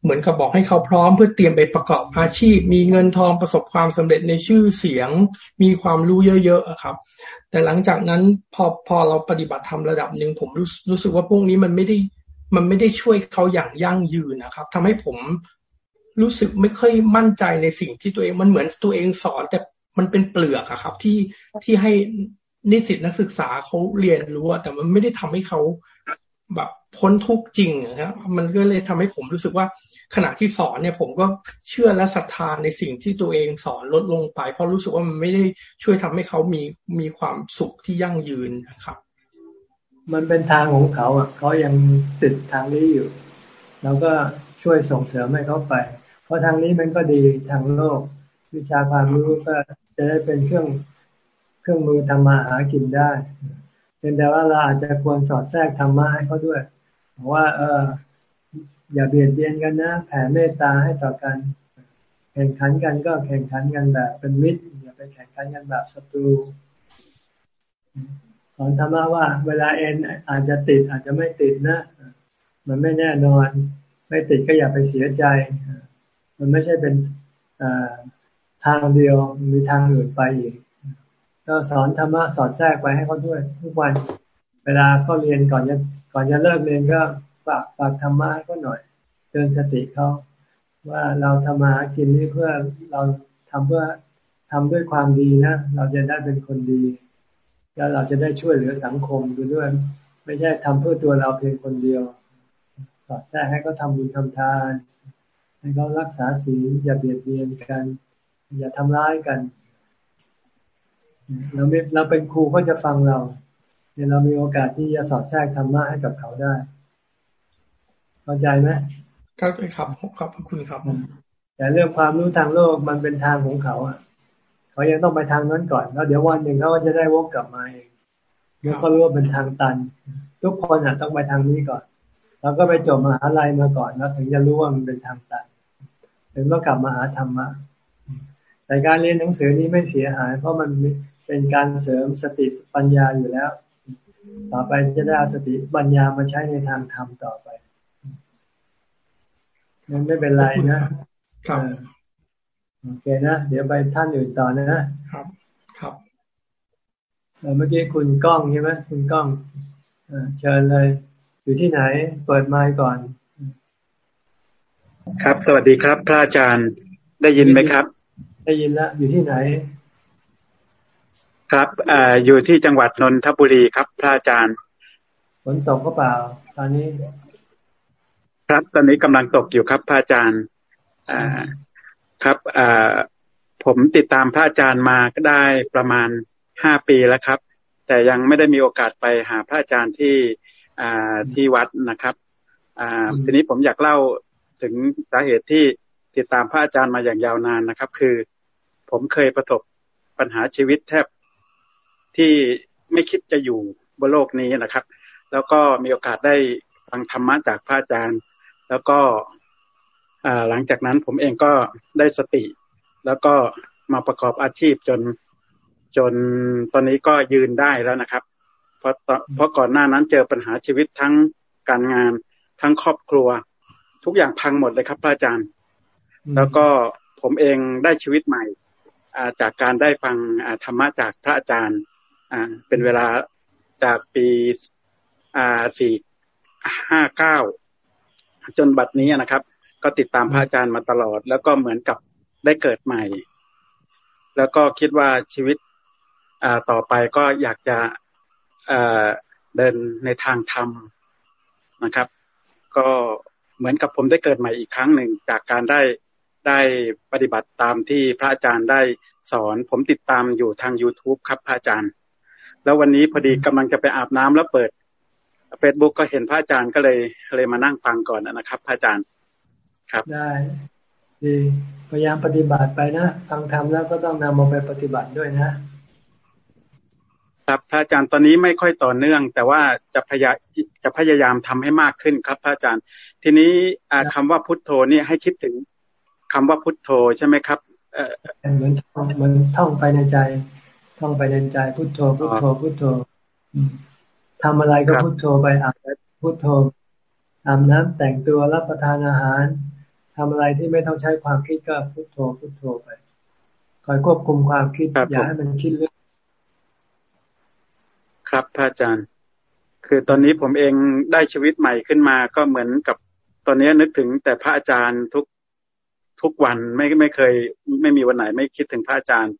เหมือนกับบอกให้เขาพร้อม เพื่อเตรียมไปประกอบอาชีพ มีเงินทองประสบความสำเร็จในชื่อเสียง มีความรู้เยอะๆครับ แต่หลังจากนั้นพอพอเราปฏิบัติธรรมระดับหนึ่งผมรู้รู้สึกว่าพวกนี้มันไม่ได้มันไม่ได้ช่วยเขาอย่างยั่งยืนนะครับทำให้ผมรู้สึกไม่ค่อยมั่นใจในสิ่งที่ตัวเองมันเหมือนตัวเองสอน แต่มันเป็นเปลือกอะครับ ที่ที่ให้นิสิตนักศึกษาเขาเรียนรู้แต่มันไม่ได้ทำให้เขา แบบพ้นทุกข์จริงนะครับมันก็เลยทำให้ผมรู้สึกว่าขณะที่สอนเนี่ย ผมก็เชื่อและศรัทธาในสิ่งที่ตัวเองสอนลดลงไป เพราะรู้สึกว่ามันไม่ได้ช่วยทำให้เขามีมีความสุขที่ยั่งยืนนะครับ
มันเป็นทางของเขาอะเขายังติดทางนี้อยู่เราก็ช่วยส่งเสริมให้เขาไป เพราะทางนี้มันก็ดีทางโลก วิชาความรู้ก็จะได้เป็นเครื่องเครื่องมือทำมาหากินได้ เป็นแต่ว่าเราอาจจะควรสอดแทรกธรรมะให้เขาด้วยว่า เออ อย่าเบียดเบียนกันนะแผ่เมตตาให้ต่อกัน แข่งขันกันก็แข่งขันกันแบบเป็นมิตรอย่าไปแข่งขันกันแบบศัตรูสอนธรรมะว่าเวลาเอ็นอาจจะติดอาจจะไม่ติดนะ มันไม่แน่นอน ไม่ติดก็อย่าไปเสียใจ มันไม่ใช่เป็นทางเดียวมีทางอื่นไปอีก ก็สอนธรรมะสอนแทรกไปให้เขาด้วย ทุกวัน เวลาเขาเรียนก่อนจะก่อนจะเลิกเรียนก็ฝากฝากธรรมะให้เขาหน่อยเตือนสติเขาว่าเราทำมาหากินนี่เพื่อเราทำเพื่อทำด้วยความดีนะ เราจะได้เป็นคนดี แล้วเราจะได้ช่วยเหลือสังคมด้วย ไม่ใช่ทำเพื่อตัวเราเพียงคนเดียวสอดแทรกให้เขาทาบุญทำทานให้เขารักษาศีลอย่าเบียดเบียนกัน อย่าทำร้ายกัน เราเราเป็นครูก็จะฟังเราเนี่ยเรามีโอกาสที่จะสอดแทรกธรรมะให้กับเขาได้เข้าใจไหม
เข้าใจครับขอบคุณครับ
แต่เรื่องความรู้ทางโลกมันเป็นทางของเขาอะ เขายังต้องไปทางนั้นก่อนแล้วเดี๋ยววันหนึ่งเขาจะได้วกกลับมาเองเดี๋ยวเขารู้ว่าเป็นทางตัน ทุกคนอะต้องไปทางนี้ก่อนเราก็ไปจบมหาลัยมาก่อนแล้วถึงจะรู้ว่ามันเป็นทางตันถึงต้องกลับมาหาธรรมะแต่การเรียนหนังสือนี้ไม่เสียหาย เพราะมัน เป็นการเสริมสติปัญญาอยู่แล้ว ต่อไปจะได้สติปัญญามาใช้ในทางธรรมต่อไปนั่นไม่เป็นไรนะครับโอเคนะเดี๋ยวไปท่านอื่นต่อนะ
ครับ ครับ
เมื่อกี้คุณก้องใช่ไหมคุณก้องเชิญเลย อยู่ที่ไหนเปิดไมค์ก่อน
ครับ สวัสดีครับ พระอาจารย์ได้ยินไหมครับ
ได้ยินแล้วอยู่ที่ไหน
ครับอ่าอยู่ที่จังหวัดนนทบุรีครับพระอาจารย์
ฝนตกก็เปล่า ตอนนี้
ครับตอนนี้กำลังตกอยู่ครับพระอาจารย์อ่าครับอ่าผมติดตามพระอาจารย์มาก็ได้ประมาณห้าปีแล้วครับ แต่ยังไม่ได้มีโอกาสไปหาพระอาจารย์ที่อ่าที่วัดนะครับอ่าทีนี้ผมอยากเล่าถึงสาเหตุที่ติดตามพระอาจารย์มาอย่างยาวนานนะครับ คือ ผมเคยประสบปัญหาชีวิตแทบ ที่ไม่คิดจะอยู่บนโลกนี้นะครับ แล้วก็มีโอกาสได้ฟังธรรมะจากพระอาจารย์ แล้วก็หลังจากนั้นผมเองก็ได้สติ แล้วก็มาประกอบอาชีพจนจนตอนนี้ก็ยืนได้แล้วนะครับ เพราะเพราะก่อนหน้านั้นเจอปัญหาชีวิตทั้งการงานทั้งครอบครัว ทุกอย่างพังหมดเลยครับพระอาจารย์ แล้วก็ผมเองได้ชีวิตใหม่จากการได้ฟังธรรมะจากพระอาจารย์ เป็นเวลาจากปีอ่าสี่ห้าเก้าจนบัดนี้นะครับ ก็ติดตามพระอาจารย์มาตลอด แล้วก็เหมือนกับได้เกิดใหม่ แล้วก็คิดว่าชีวิตอ่าต่อไปก็อยากจะอ่าเดินในทางธรรมนะครับ ก็เหมือนกับผมได้เกิดใหม่อีกครั้งหนึ่งจากการได้ได้ปฏิบัติตามที่พระอาจารย์ได้สอน ผมติดตามอยู่ทาง youtube ครับพระอาจารย์ แล้ววันนี้พอดีกำลังจะไปอาบน้ำแล้วเปิดเฟซบุ๊กก็เห็นพระอาจารย์ก็เลยเลยมานั่งฟังก่อนนะครับ พระอาจารย์ครับ
ได้ดีพยายามปฏิบัติไปนะฟังธรรมแล้วก็ต้องนำมาไปปฏิบัติด้วยนะ
ครับพระอาจารย์ตอนนี้ไม่ค่อยต่อเนื่อง แต่ว่าจะพยายจะพยายามทำให้มากขึ้นครับพระอาจารย์ ทีนี้คำว่าพุทโธนี่ให้คิดถึงคำว่าพุทโธใช่ไหมครับ
เออเหมือนเหมือนท่องไปในใจ ท่องไปในใจพุทโธพุทโธพุทโธทำอะไรก็พุทโธไปอ่านพุทโธอาบน้ำแต่งตัวรับประทานอาหารทำอะไรที่ไม่ต้องใช้ความคิดก็พุโทโธพุโทโธไปคอยควบคุมความคิดอย่าให้มันคิดเรื่อง
ครับพระอาจารย์ คือตอนนี้ผมเองได้ชีวิตใหม่ขึ้นมาก็เหมือนกับตอนนี้นึกถึงแต่พระอาจารย์ทุกทุกวันไม่ไม่เคย ไม่มีวันไหนไม่คิดถึงพระอาจารย์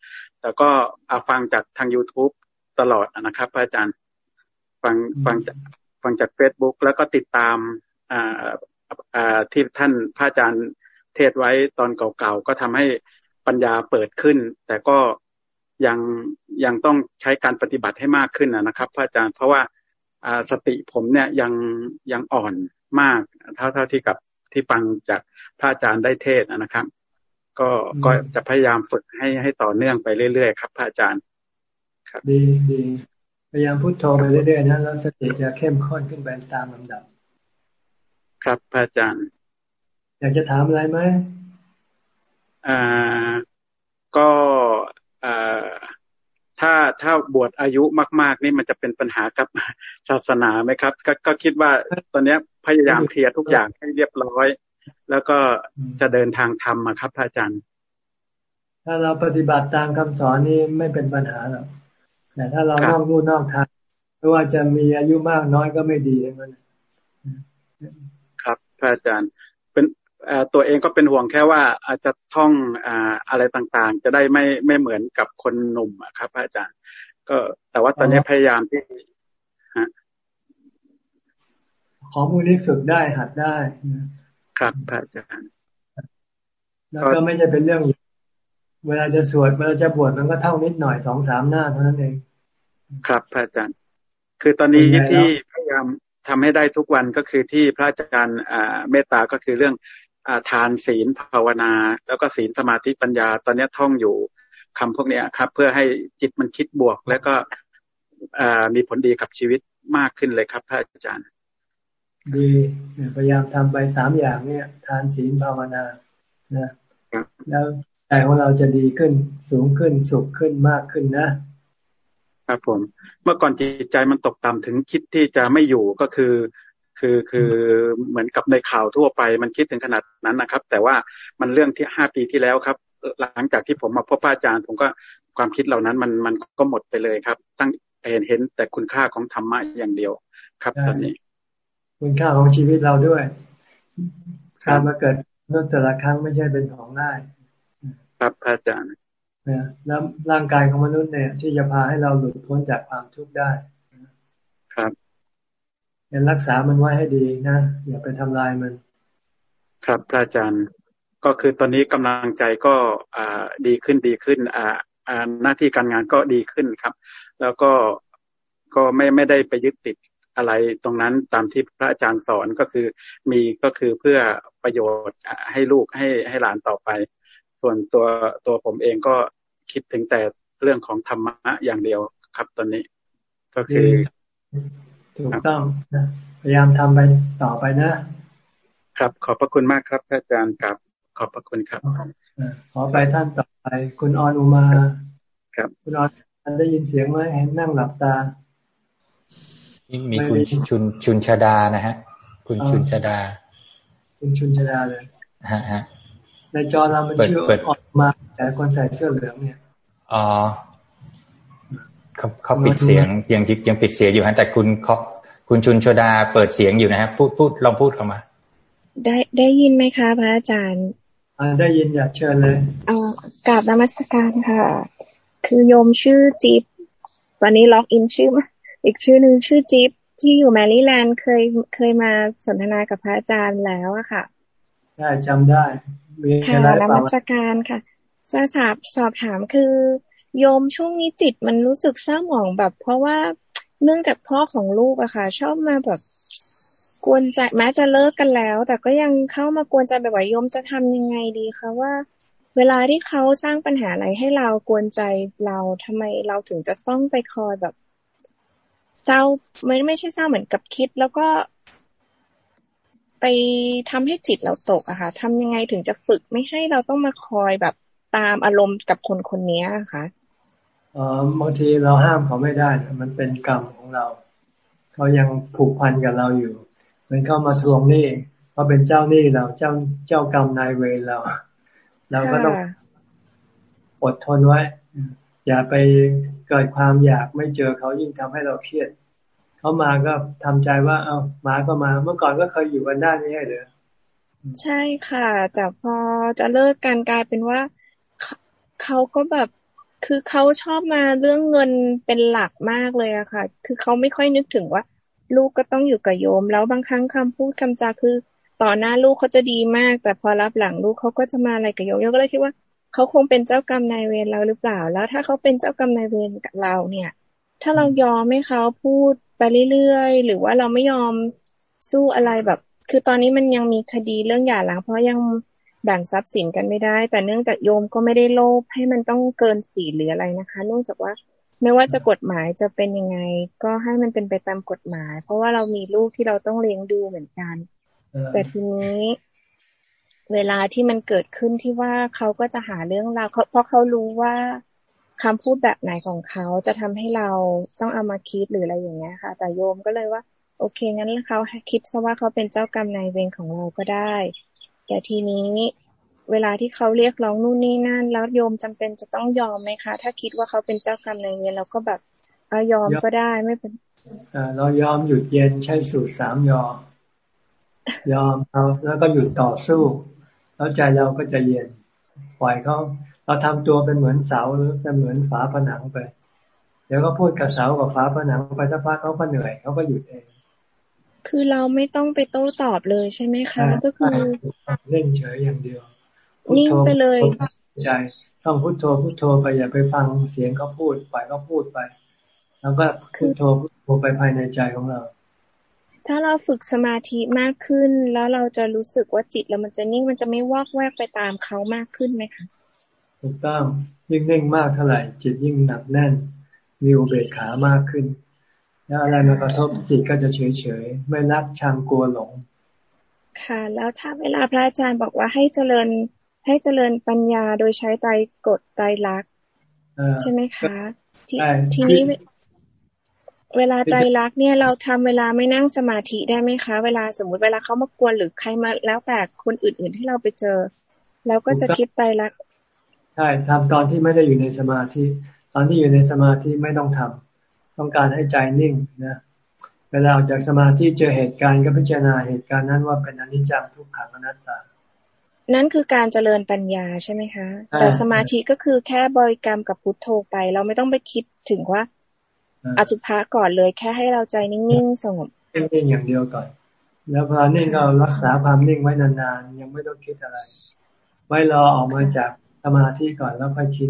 แต่ก็อาฟังจากทาง youtube ตลอดนะครับพระอาจารย์ ฟังฟังจากฟังจากเฟซบุ๊กแล้วก็ติดตามที่ท่านพระอาจารย์เทศไว้ตอนเก่าๆ ก็ทำให้ปัญญาเปิดขึ้น แต่ก็ยังยังต้องใช้การปฏิบัติให้มากขึ้นนะครับ พระอาจารย์เพราะว่าสติผมเนี่ยยังยังอ่อนมาก เท่าเท่าที่กับที่ฟังจากพระอาจารย์ได้เทศนะครับ ก็ก็จะพยายามฝึกให้ให้ต่อเนื่องไปเรื่อยๆครับพระอาจารย์
ครับ ดีดีพยายามพูดโทไปเรื่อยๆนะแล้วสติจะเข้มข้นขึ้นไปตามลำดับ
ครับพระอาจารย์
อยากจะถามอะไรไหม
อ่าก็อ่าถ้าถ้าบวชอายุมาก ๆ นี่มันจะเป็นปัญหากับศาสนาไหมครับ ก็ก็คิดว่าตอนนี้พยายามเคลียร์ทุกอย่างให้เรียบร้อย แล้วก็จะเดินทางธรรมครับพระอาจารย์
ถ้าเราปฏิบัติตามคำสอนนี่ไม่เป็นปัญหาหรอกแต่ถ้าเรานอกรูนอกทางไม่ว่าจะมีอายุมากน้อยก็ไม่ดีทั้งนั้น
พระอาจารย์ เป็นตัวเองก็เป็นห่วงแค่ว่าอาจจะท่องอะไรต่างๆ จะได้ไม่ไม่เหมือนกับคนหนุ่มครับพระอาจารย์ ก็แต่ว่าตอนนี้พยายามที่ฮะ
ขอมูลนี้ฝึกได้หัดได้
ครับพระอาจารย์
แล้วก็ไม่จะเป็นเรื่อง เวลาจะสวดเวลาจะบวชมันก็เท่านิดหน่อยสองสามหน้าเท่านั้นเอง
ครับพระอาจารย์ คือตอนนี้ที่พยายามทำให้ได้ทุกวันก็คือที่พระอาจารย์เมตตาก็คือเรื่องอทานศีลภาวนา แล้วก็ศีลสมาธิปัญญา ตอนนี้ท่องอยู่คำพวกนี้ครับ เพื่อให้จิตมันคิดบวก แล้วก็มีผลดีกับชีวิตมากขึ้นเลยครับพระอาจารย์
ดีพยายามทำไปสามอย่างเนี่ย ทานศีลภาวนานะแล้วใจของเราจะดีขึ้นสูงขึ้นสุขขึ้นมากขึ้นนะ
ครับผม เมื่อก่อนจิตใจมันตกต่ำถึงคิดที่จะไม่อยู่ก็คือ คือคือเหมือนกับในข่าวทั่วไป มันคิดถึงขนาดนั้นนะครับ แต่ว่ามันเรื่องที่ห้าปีที่แล้วครับ หลังจากที่ผมมาพบพระอาจารย์ ผมก็ความคิดเหล่านั้นมันมันก็หมดไปเลยครับ ตั้งเห็นเห็นแต่คุณค่าของธรรมะอย่างเดียวครับตอนนี้
คุณค่าของชีวิตเราด้วย การมาเกิดนั่นแต่ละครั้งไม่ใช่เป็นของง่าย
ครับอาจารย์
นะแล้วร่างกายของมนุษย์เนี่ย ที่จะพาให้เราหลุดพ้นจากความทุกข์ได้
ครับ
ยังรักษามันไว้ให้ดีนะอย่าไปทำลายมัน
ครับพระอาจารย์ก็คือตอนนี้กำลังใจก็อ่าดีขึ้นดีขึ้น อ่าอ่าหน้าที่การงานก็ดีขึ้นครับ แล้วก็ก็ไม่ไม่ได้ไปยึดติด อะไรตรงนั้นตามที่พระอาจารย์สอนก็คือมีก็คือเพื่อประโยชน์ให้ลูกให้ให้หลานต่อไป ส่วนตัวตัวผมเองก็คิดถึงแต่เรื่องของธรรมะอย่างเดียวครับตอนนี้ ก็คือ
ถูกต้องนะพยายามทำไปต่อไปนะ
ครับขอบพระคุณมากครับอาจารย์ครับขอบพระคุณครับ
ขอไปท่านต่อไป คุณออนอุมา
ครับ
คุณออนได้ยินเสียงไหมเห็นนั่งหลับตา
มีคุณชุนชุนชาดานะฮะ คุณชุนชาดา
คุณชุนชาดาเลย
ฮะฮะ
ในจอเรามันชื่อออกมา แต่คนใส่เสื้อเหลืองเนี่ย
อ๋อเขาเขาปิดเสียงยังยังปิดเสียงอยู่ฮะแต่คุณเขาคุณชุนชดาเปิดเสียงอยู่นะฮะพูดพูดลองพูดเข้ามา
ได้ได้ยินไหมคะพระอาจารย์
อ่าได้ยินอยากเชิญเลย
อ่ากราบนมัสการค่ะ คือโยมชื่อจิ๊บวันนี้ login ชื่อมา อีกชื่อหนึ่งชื่อจิ๊บที่อยู่แมรี่แลนด์เคยเคยมาสนทนากับพระอาจารย์แล้วอะค่ะ
ได้จำได้
ค่ะนมัสการค่ะสอบสอบถามคือโยมช่วงนี้จิตมันรู้สึกเศร้าหมองแบบ เพราะว่าเนื่องจากพ่อของลูกอะค่ะ ชอบมาแบบกวนใจแม้จะเลิกกันแล้ว แต่ก็ยังเข้ามากวนใจบ่อยๆโยมจะทำยังไงดีคะว่า เวลาที่เขาสร้างปัญหาอะไรให้เรากวนใจเราทำไมเราถึงจะต้องไปคอยแบบ เศร้าไม่ไม่ใช่เศร้าเหมือนกับคิด แล้วก็ ไปทำให้จิตเราตกอะค่ะทำยังไงถึงจะฝึกไม่ให้เราต้องมาคอยแบบตามอารมณ์กับคนคนนี้ค่ะ
อ๋อบางทีเราห้ามเขาไม่ได้ มันเป็นกรรมของเรา เขายังผูกพันกับเราอยู่มันเข้ามาทวงหนี้เขาเป็นเจ้าหนี้เราเจ้าเจ้ากรรมนายเวรเรา เราก็ต้องอดทนไว้ อย่าไป เกิดความอยากไม่เจอเขายิ่งทำให้เราเครียดเขามาก็ทำใจว่า เอามาก็มา เมื่อก่อนก็เคยอยู่กันได้ไม่ใช่เหรอ
ใช่ค่ะ แต่พอจะเลิกกันกลายเป็นว่าเขาก็แบบคือเขาชอบมาเรื่องเงินเป็นหลักมากเลยอะค่ะ คือเขาไม่ค่อยนึกถึงว่า ลูกก็ต้องอยู่กับโยม แล้วบางครั้งคำพูดคำจาคือ ต่อหน้าลูกเขาจะดีมาก แต่พอรับหลังลูกเขาก็จะมาอะไรกับโยมโยมก็เลยคิดว่า เขาคงเป็นเจ้ากรรมนายเวรเราหรือเปล่า แล้วถ้าเขาเป็นเจ้ากรรมนายเวรกับเราเนี่ย ถ้าเรายอมให้เขาพูดไปเรื่อยๆหรือว่าเราไม่ยอมสู้อะไรแบบ คือตอนนี้มันยังมีคดีเรื่องหย่าร้างเพราะยังแบ่งทรัพย์สินกันไม่ได้ แต่เนื่องจากโยมก็ไม่ได้โลภให้มันต้องเกินสี่หรืออะไรนะคะเนื่องจากว่าไม่ว่าจะกฎหมายจะเป็นยังไง ก็ให้มันเป็นไปตามกฎหมาย เพราะว่าเรามีลูกที่เราต้องเลี้ยงดูเหมือนกัน แต่ทีนี้ เวลาที่มันเกิดขึ้นที่ว่าเขาก็จะหาเรื่องเราเพราะเขารู้ว่าคำพูดแบบไหนของเขาจะทำให้เราต้องเอามาคิดหรืออะไรอย่างเงี้ยค่ะ แต่โยมก็เลยว่า โอเค งั้นเขาคิดซะว่าเขาเป็นเจ้ากรรมนายเวรของเราก็ได้ แต่ทีนี้เวลาที่เขาเรียกร้องนู่นนี่นั่น แล้วโยมจำเป็นจะต้องยอมไหมคะ ถ้าคิดว่าเขาเป็นเจ้ากรรมนายเวรเราก็แบบเอายอมก็ได้ไม่เป็น
เรายอมหยุดเย็นใช้สูตรสามยอมยอมเราแล้วก็หยุดต่อสู้ แล้วใจเราก็จะเย็น ปล่อยเขาเราทำตัวเป็นเหมือนเสาหรือเป็นเหมือนฝาผนังไป เดี๋ยวก็พูดกับเสากับฟ้าผนังไปสักพักเขาก็เหนื่อยเขาก็หยุดเอง
คือเราไม่ต้องไปโต้ตอบเลยใช่ไหมคะ ก็คือ
เล่นเฉยอย่างเดียว
นิ่งไปเลย
ใจต้องพุโทโธพุโทโธไปอย่าไปฟังเสียงเขาพูดปล่อยเขาพูดไป แล้วก็พุโทโธพุโทโธไปภายในใจของเรา
ถ้าเราฝึกสมาธิมากขึ้น แล้วเราจะรู้สึกว่าจิตเรามันจะนิ่งมันจะไม่วอกแวกไปตามเขามากขึ้นไหมคะ
ถูกต้องยิ่งนิ่งมากเท่าไหร่ จิตยิ่งหนักแน่น มีอุเบกขามากขึ้น แล้วอะไรมากระทบจิตก็จะเฉยเฉยไม่รักชังกลัวหลง
ค่ะ แล้วถ้าเวลาพระอาจารย์บอกว่าให้เจริญให้เจริญปัญญาโดยใช้ไตรกฎไตรลักษณ์ใช่ไหมคะ ทีทีนี้ เวลาไตรลักษณ์เนี่ยเราทำเวลาไม่นั่งสมาธิได้ไหมคะ เวลาสมมุติเวลาเขามากวนหรือใครมาแล้วแต่คนอื่น ๆ ที่เราไปเจอแล้วก็จะคิดไตรลักษณ์
ใช่ทำตอนที่ไม่ได้อยู่ในสมาธิ ตอนที่อยู่ในสมาธิไม่ต้องทำต้องการให้ใจนิ่งนะเวลาออกจากสมาธิเจอเหตุการณ์ก็พิจารณาเหตุการณ์นั้นว่าเป็นอนิจจังทุกขังอนัตตา
นั่นคือการเจริญปัญญาใช่ไหมคะ แต่สมาธิก็คือแค่บริกรรมกับพุทโธไป เราไม่ต้องไปคิดถึงว่า อสุภะก่อนเลยแค่ให้เราใจนิ่งๆสงบ
นิ่งๆอย่างเดียวก่อน แล้วพอนิ่งก็รักษาความนิ่งไว้นานๆยังไม่ต้องคิดอะไร ไว้รอออกมาจากสมาธิก่อนแล้วค่อยคิด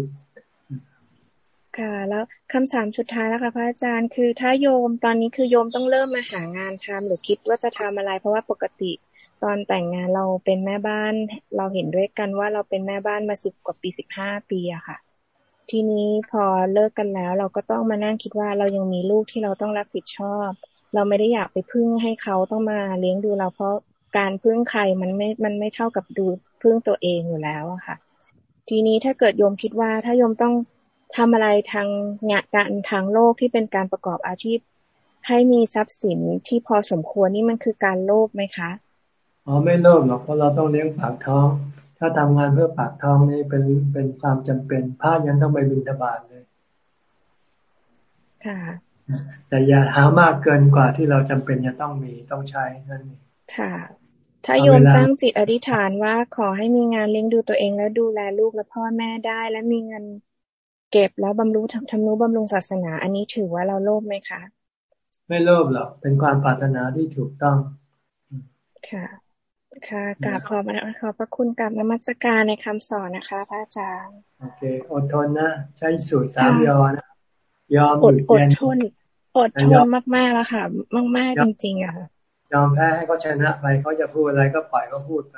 ค่ะแล้วคำถามสุดท้ายแล้วค่ะพระอาจารย์คือถ้าโยมตอนนี้คือโยมต้องเริ่มมาหางานทำหรือคิดว่าจะทำอะไร เพราะว่าปกติตอนแต่งงานเราเป็นแม่บ้าน เราเห็นด้วยกันว่าเราเป็นแม่บ้านมาสิบกว่าปีสิบห้าปีอะค่ะ ทีนี้พอเลิกกันแล้ว เราก็ต้องมานั่งคิดว่าเรายังมีลูกที่เราต้องรับผิดชอบ เราไม่ได้อยากไปพึ่งให้เขาต้องมาเลี้ยงดูเราเพราะการพึ่งใครมันไม่ มันไม่เท่ากับดูพึ่งตัวเองอยู่แล้วอะค่ะ ทีนี้ถ้าเกิดโยมคิดว่าถ้าโยมต้องทำอะไรทางงานการทางโลกที่เป็นการประกอบอาชีพ ให้มีทรัพย์สินที่พอสมควรนี่มันคือการโลภไหมคะ
อ๋อไม่โลภหรอกเพราะเราต้องเลี้ยงปากท้อง ถ้าทำงานเพื่อปากท้องนี่เป็นเป็นความจำเป็นพระยังต้องไปบิณฑบาตเลย
ค่ะ
แต่อย่าหามากเกินกว่าที่เราจำเป็นจะต้องมีต้องใช้นั่นเอง
ค่ะ ถ้าโยมตั้งจิตอธิษฐานว่าขอให้มีงานเลี้ยงดูตัวเองและดูแลลูกและพ่อแม่ได้ และมีเงินเก็บแล้วบำรุงทำนุบำรุงศาสนา อันนี้ถือว่าเราโลภไหมคะ
ไม่โลภหรอกเป็นความปรารถนาที่ถูกต้อง
ค่ะ ค่ะกราบขอบขอบพระคุณกับนมัสการในคำสอนนะคะ พระอาจารย์
โอเคอดทนนะใช้สูตรสามยอนะยอม
อ
ห
ด
ยุด
อด
เย็น
ทนอดทนมากๆแล้วค่ะ มากๆจริงๆอะค่ะ
ยอมแพ้ให้เขาชนะไปเขาจะพูดอะไรก็ปล่อยเขาพูดไป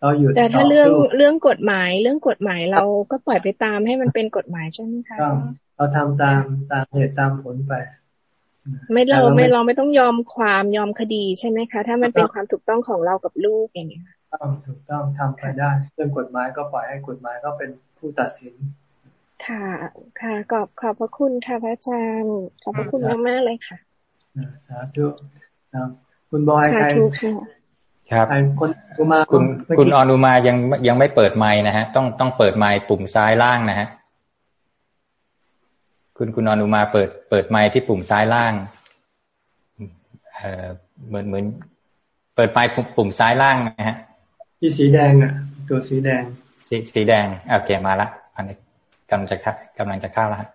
เราหยุด
แต่ถ้า
ต่
เรื่อง
สู้
เรื่องกฎหมายเรื่องกฎหมายเราก็ปล่อยไปตามให้มันเป็นกฎหมายใช่ไหมคะ
ต้องเราทำตามตามเหตุตามผลไป
ไม่เรา
แต่เราไม่
ไม่เราไม่ต้องยอมความยอมคดีใช่ไหมคะ ถ้ามันเป็นความถูกต้องของเรากับลูกอย่างเงี้ย
ต้องถูกต้องทำไปได้ เรื่องกฎหมายก็ปล่อยให้กฎหมายก็เป็นผู้ตัดสิน
ค่ะ ค่ะขอบขอบพระคุณค่ะพระอาจารย์ขอบพระคุณมากๆเลยค่ะ
อ่าสาธุครับคุณบอย
สา
ใคร
ธุค่ะ
ครับ
ใครคนกุมา
คุณ
เมื่อ
คุณ
กี้
อนุมายังยังไม่เปิดไมค์นะฮะ ต้องต้องเปิดไมค์ปุ่มซ้ายล่างนะฮะ คุณคุณอนุมาเปิดเปิดไมค์ที่ปุ่มซ้ายล่าง เอ่อเหมือนเหมือน เปิดไมค์ปุ่มปุ่มซ้ายล่างนะฮะ
ที่สีแดงอะ ตัวสีแดง
สีสีแดงโอเคมาละอันนี้กำลังจะเข้ากำลังจะเข้าแล้วฮะ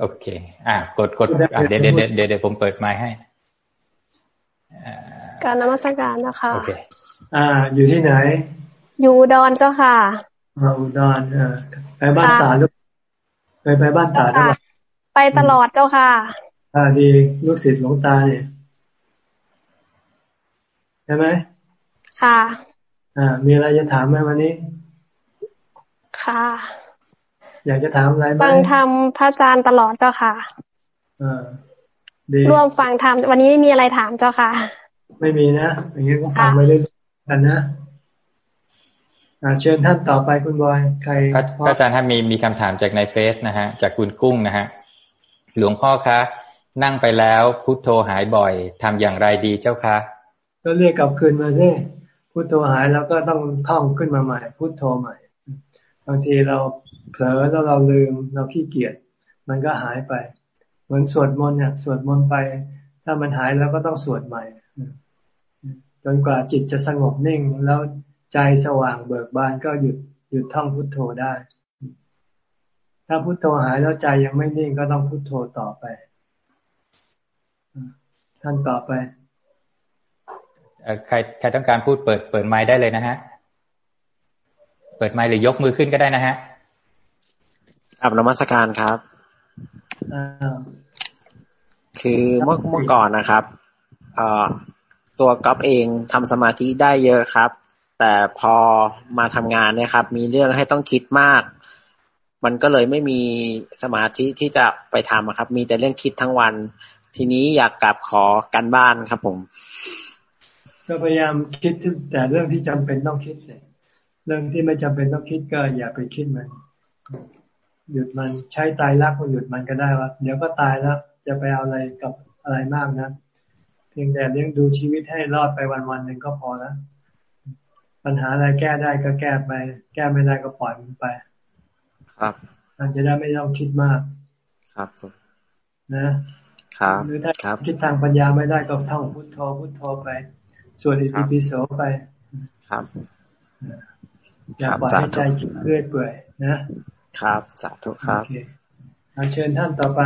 โอเค อะกดกดอะเดี๋ยวเดี๋ยวเดี๋ยวเดี๋ยวเดี๋ยวผมเปิดไมค์ให้อ่า
การนมัสการนะคะ
โอเค
อ่า อยู่ที่ไหน
อยู่อุดอนเจ้าค่ะ
มาอุดรเออไปบ้าน
ค่ะ
ตาลูก เคยไปบ้านตาด้วย
ค่ะไปตลอดเจ้าค่ะ
อ่าดีลูกศิษย์หลวงตาเนี่ยใช่ไหม
ค่ะ
อ่า มีอะไรจะถามไหมวันนี้
ค่ะ
อยากจะถามอะไรไหม
ฟังธรรมพระอาจารย์ตลอดเจ้าค่ะ
อ่าดี
ร่วมฟังธรรมวันนี้ไม่มีอะไรถามเจ้าค่ะ
ไม่มีนะอย่างนี้ก็ฟังไปเรื่อยๆกันนะอ่า เชิญท่านต่อไปคุณบอยใคร
พระพระอาจารย์ถ้ามีมีคำถามจากในเฟซนะฮะ จากคุณกุ้งนะฮะหลวงพ่อคะ นั่งไปแล้วพุทโธหายบ่อยทำอย่างไรดีเจ้าคะ
ก็เรียกกลับคืนมาสิพุทโธหายแล้วก็ต้องท่องขึ้นมาใหม่ พุทโธใหม่บางทีเราเผลอแล้วเราลืมเราขี้เกียจมันก็หายไป เหมือนสวดมนต์เนี่ยสวดมนต์ไป ถ้ามันหายแล้วก็ต้องสวดใหม่จนกว่าจิตจะสงบนิ่งแล้ว ใจสว่างเบิกบานก็หยุดหยุดท่องพุทโธได้ ถ้าพุโทโธหายแล้วใจยังไม่นิ่งก็ต้องพุโทโธต่อไป ท่านต่อไป
ใครใครต้องการพูดเปิดเปิดไมค์ได้เลยนะฮะ เปิดไมค์หรือยกมือขึ้นก็ได้นะฮะ
อับนมัสการครับคือเมื่อเมื่อก่อนนะครับ เอ่อตัวก๊อฟเองทำสมาธิได้เยอะครับ แต่พอมาทำงานเนี่ยครับ มีเรื่องให้ต้องคิดมาก มันก็เลยไม่มีสมาธิที่จะไปทำครับ มีแต่เรื่องคิดทั้งวัน ทีนี้อยากกลับขอกันบ้านครับผม
ก็พยายามคิดแต่เรื่องที่จำเป็นต้องคิดเลยเรื่องที่ไม่จำเป็นต้องคิดก็อย่าไปคิดมันหยุดมันใช้ตายรักก็หยุดมันก็ได้ว่าเดี๋ยวก็ตายแล้วจะไปเอาอะไรกับอะไรมากนะเพียงแต่เลี้ยงดูชีวิตให้รอดไปวันวันหนึ่งก็พอแล้ว ปัญหาอะไรแก้ได้ก็แก้ไป แก้ไม่ได้ก็ปล่อยมันไป
ครับ
มันจะได้ไม่ต้องคิดมาก
ครับ
นะครับหรือถ้าคิดทางปัญญาไม่ได้ก็ท่องพุทโธพุทโธไป ส่วนอิติปิโสไป
ครับ
อย่าปล่อยให้ใจคิดเรื่อยเปื่อยนะ
ครับสาธุครับ
โอเชิญท่านต่อไป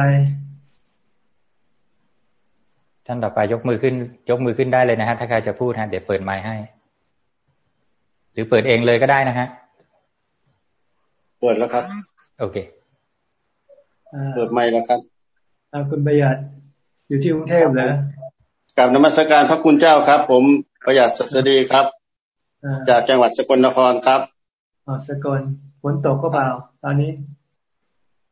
ท่านต่อไปยกมือขึ้น ยกมือขึ้นได้เลยนะฮะถ้าใครจะพูดฮะเดี๋ยวเปิดไมค์ให้ห รือเปิดเองเลยก็ได้นะฮะ
เปิดแล้วครับ
โอเค
เปิดไมค์แล้วครับ
คุณประหยัดอยู่ที่กรุงเทพเหรอ
กับนมัสการพระคุณเจ้าครับ ผมประหยัดศัสดีครับ จากจังหวัดสกลนครครับ
อ๋อสกลฝนตกก็เปล่า ตอนนี้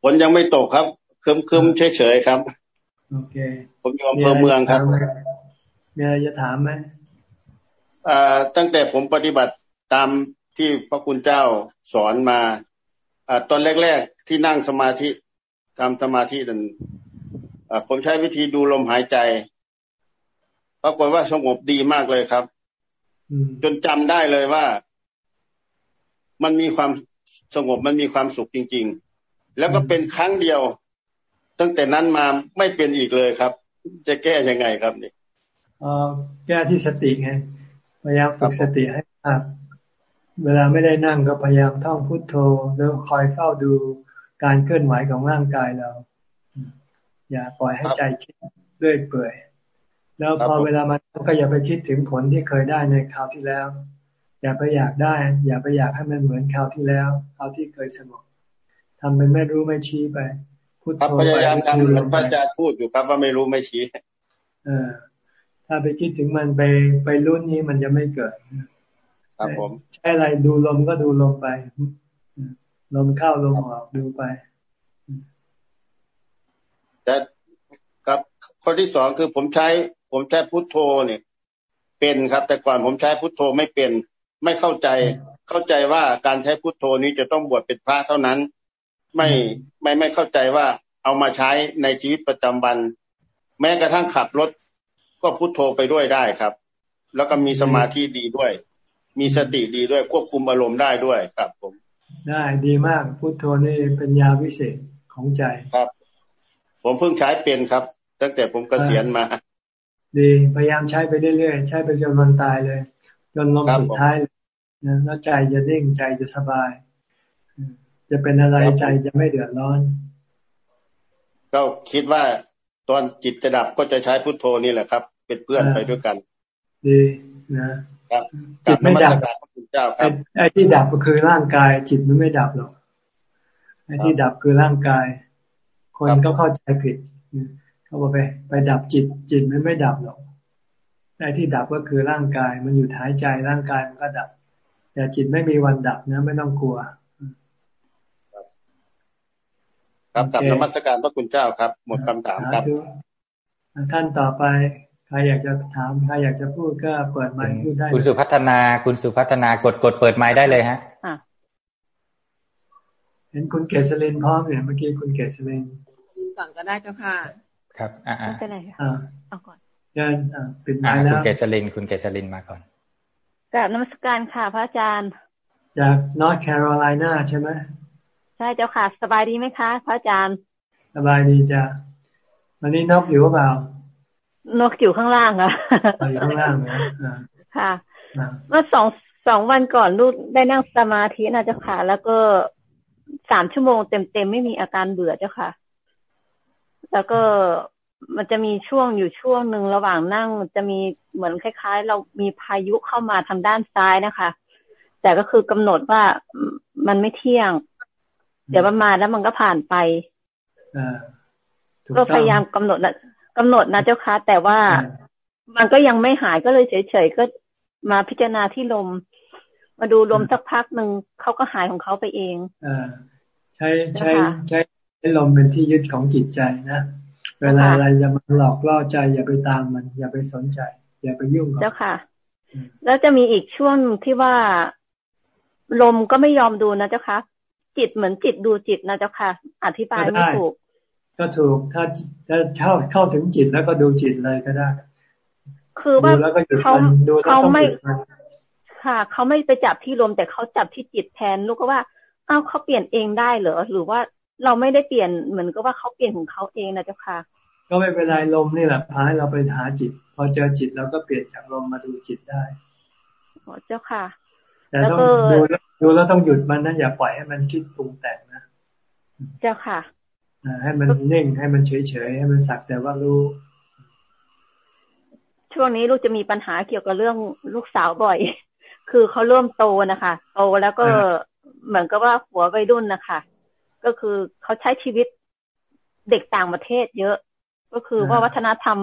ฝนยังไม่ตกครับคึมคึมเฉยเฉยครับ
โอเค
ผมอยู่อำเภอเมืองครับ
มีอะไรจะถามไหม
อ่าตั้งแต่ผมปฏิบัติ ตามที่พระคุณเจ้าสอนมาอ่าตอนแรก ๆ ที่นั่งสมาธิทำสมาธินั้นผมใช้วิธีดูลมหายใจปรากฏว่าสงบดีมากเลยครับจนจำได้เลยว่า มันมีความสงบมันมีความสุขจริง ๆ แล้วก็เป็นครั้งเดียว ตั้งแต่นั้นมาไม่เป็นอีกเลยครับ จะแก้ยังไงครับนี่
อแก้ที่สติไงพยายามฝึกสติให้มาก เวลาไม่ได้นั่งก็พยายามท่องพุทโธ แล้วคอยเฝ้าดูการเคลื่อนไหวของร่างกายเรา อย่าปล่อยให้ใจคิดเรื่อยเปื่อย แล้วพอเวลามันก็อย่าไปคิดถึงผลที่เคยได้ในคราวที่แล้ว อย่าไปอยากได้ อย่าไปอยากให้มันเหมือนคราวที่แล้วคราวที่เคยสงบทำเป็นไม่รู้ไม่ชี้ไป
พูดโทพยายามทำเหมือนพระอาจารย์พูดอยู่ครับ ว่าไม่รู้ไม่ชี้
เออ ถ้าไปคิดถึงมันไปไปรุ่นนี้มันจะไม่เกิด
ครับผม
ใช่อะไรดูลมก็ดูลมไป ลมเข้าลมออกดูไป
แต่ครับข้อที่สองคือผมใช้ ผมใช้พุทโธเนี่ย เป็นครับ แต่ก่อนผมใช้พุทโธไม่เป็น ไม่เข้าใจ เข้าใจว่าการใช้พุทโธนี้จะต้องบวชเป็นพระเท่านั้น ไม่ไม่ไม่เข้าใจว่าเอามาใช้ในชีวิตประจำวัน แม้กระทั่งขับรถก็พุทโธไปด้วยได้ครับ แล้วก็มีสมาธิดีด้วย มีสติดีด้วยควบคุมอารมณ์ได้ด้วยครับผม
ได้ดีมากพุทโธนี่เป็นยาวิเศษของใจ
ครับ ผมเพิ่งใช้เป็นครับ ตั้งแต่ผมกเกษียณมา
ดีพยายามใช้ไปเรื่อยๆใช้ไปจนวันตายเลย จนลมสุดท้ายนะแล้วใจจะนิ่งใจจะสบาย จะเป็นอะไรใจจะไม่เดือดร้อน
ก็คิดว่าตอนจิตจะดับก็จะใช้พุทโธนี่แหละครับ เป็นเพื่อนไปด้วยกัน
ดีนะ ครับจิตไม่ดับไอ้ที่ดับก็คือร่างกาย จิตมันไม่ดับหรอกไอ้ที่ดับคือร่างกาย คนก็เข้าใจผิดเขาบอกไป ไปดับจิต จิตมันไม่ดับหรอกแต่ที่ดับก็คือร่างกาย มันอยู่ท้ายใจร่างกายมันก็ดับ แต่จิตไม่มีวันดับนะไม่ต้องกลัว
ครับกับนมัสการพระคุณเจ้าครับ หมดคำถามครับ
ท่านต่อไป ใครอยากจะถามใครอยากจะพูดก็เปิดไมค์พูดได้
คุณสุพัฒนา คุณสุพัฒนากดกดเปิดไมค์ได้เลยฮะ
เห็นคุณเกษรินพร้อมเนี่ยเมื่อกี้คุณเกษริน
ก่อนก็ได้เจ้าค่ะ
ครับ อ่าไม่
เป็นไร
ค่ะเอาก่อนเชิญปิด
ไม้แล้วคุณเกษรินคุณเกษรินมาก่อน
กราบนมัสการค่ะ พระอาจารย์
จากนอร์ทแคโรไลนาใช่ไหม
ใช่เจ้าค่ะ สบายดีไหมคะ พระอาจารย์
สบายดีจ้ะวันนี้นกอยู่เปล่า
นกอยู่ข้างล่างอะ
อยู่ข้างล่างนะ
ค่ะเมื่อสองสองวันก่อนลูกได้นั่งสมาธินะเจ้าค่ะ แล้วก็สามชั่วโมงเต็มๆไม่มีอาการเบื่อเจ้าค่ะ แล้วก็มันจะมีช่วงอยู่ช่วงหนึ่งระหว่างนั่งจะมีเหมือนคล้าย ๆ เรามีพายุเข้ามาทางด้านซ้ายนะคะ แต่ก็คือกำหนดว่ามันไม่เที่ยง เดี๋ยวมันมาแล้วมันก็ผ่านไปก็พยายามกำหนดนะ กำหนดนะเจ้าค่ะแต่ว่ามันก็ยังไม่หายก็เลยเฉยๆก็มาพิจารณาที่ลม มาดูลมสักพักหนึ่งเขาก็หายของเขาไปเอง
อใช้ใช้ใช้ลมเป็นที่ยึดของจิตใจนะเวลาอะไรจะมาหลอกล่อใจอย่าไปตามมัน อย่าไปสนใจ อย่าไปยุ่ง
เจ้าค่ะ แล้วจะมีอีกช่วงที่ว่าลมก็ไม่ยอมดูนะเจ้าค่ะจิตเหมือนจิตดูจิตนะเจ้าค่ะ อธิบายไม่ถูก
ก็ถูกถ้าถ้าเข้าเข้าถึงจิตแล้วก็ดูจิตเลยก็ได้
คือว่าเขาเขาไม่ค่ะเขาไม่ไปจับที่ลมแต่เขาจับที่จิตแทนลูกก็ว่าอ้าวเขาเปลี่ยนเองได้เหรอหรือว่าเราไม่ได้เปลี่ยนเหมือนกับว่าเขาเปลี่ยนของเขาเองนะเจ้าค่ะ
ก็ไม่เป็นไรลมนี่แหละพาให้เราไปหาจิต พอเจอจิตเราก็เปลี่ยนจากลมมาดูจิตได้
อ๋อเจ้าค่ะ
แต่ต้องดูดูแล้วต้องหยุดมันนะอย่าปล่อยให้มันคิดปรุงแต่งนะ
เจ้าค่ะ
ให้มันนิ่งให้มันเฉยเฉยให้มันสักแต่ว่ารู้
ช่วงนี้ลูกจะมีปัญหาเกี่ยวกับเรื่องลูกสาวบ่อย คือเขาเริ่มโตนะคะโตแล้วก็เหมือนกับว่าหัววัยรุ่นนะคะก็คือเขาใช้ชีวิตเด็กต่างประเทศเยอะ ก็คือว่าวัฒนธรรม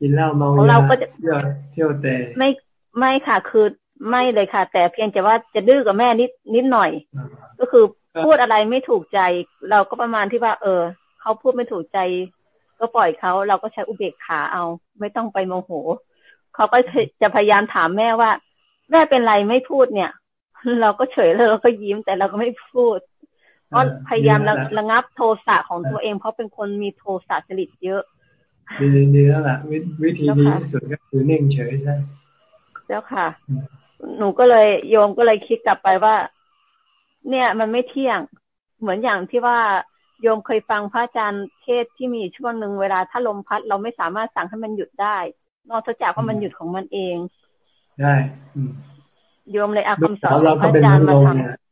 กินเหล้าเมา
ของเราก็จะ
เที่ยวแต่
ไม่ไม่ค่ะ คือไม่เลยค่ะ แต่เพียงแต่ว่าจะดื้อกับแม่นิดนิดหน่อย ก็คือ พูดอะไรไม่ถูกใจ เราก็ประมาณที่ว่า เออเขาพูดไม่ถูกใจ ก็ปล่อยเขาเราก็ใช้อุเบกขาเอา ไม่ต้องไปโมโหเขาก็จะพยายามถามแม่ว่าแม่เป็นไรไม่พูดเนี่ย เราก็เฉยเลยเราก็ยิ้มแต่เราก็ไม่พูดก็พยายามระงับโทสะของตัวเองเพราะเป็นคนมีโทสะจริตเยอะ
ดีดีแล้วล่ะวิธีดีที่สุดก็คือนิ่งเฉยใช่
เจ้าค่ะ หนูก็เลยโยมก็เลยคิดกลับไปว่า เนี่ยมันไม่เที่ยง เหมือนอย่างที่ว่าโยมเคยฟังพระอาจารย์เทศที่มีช่วงหนึ่งเวลาถ้าลมพัด เราไม่สามารถสั่งให้มันหยุดได้ นอกจากว่ามันหยุดของมันเอง
ได้
โยมเลยเอาคำสอนของพระอาจารย์มาท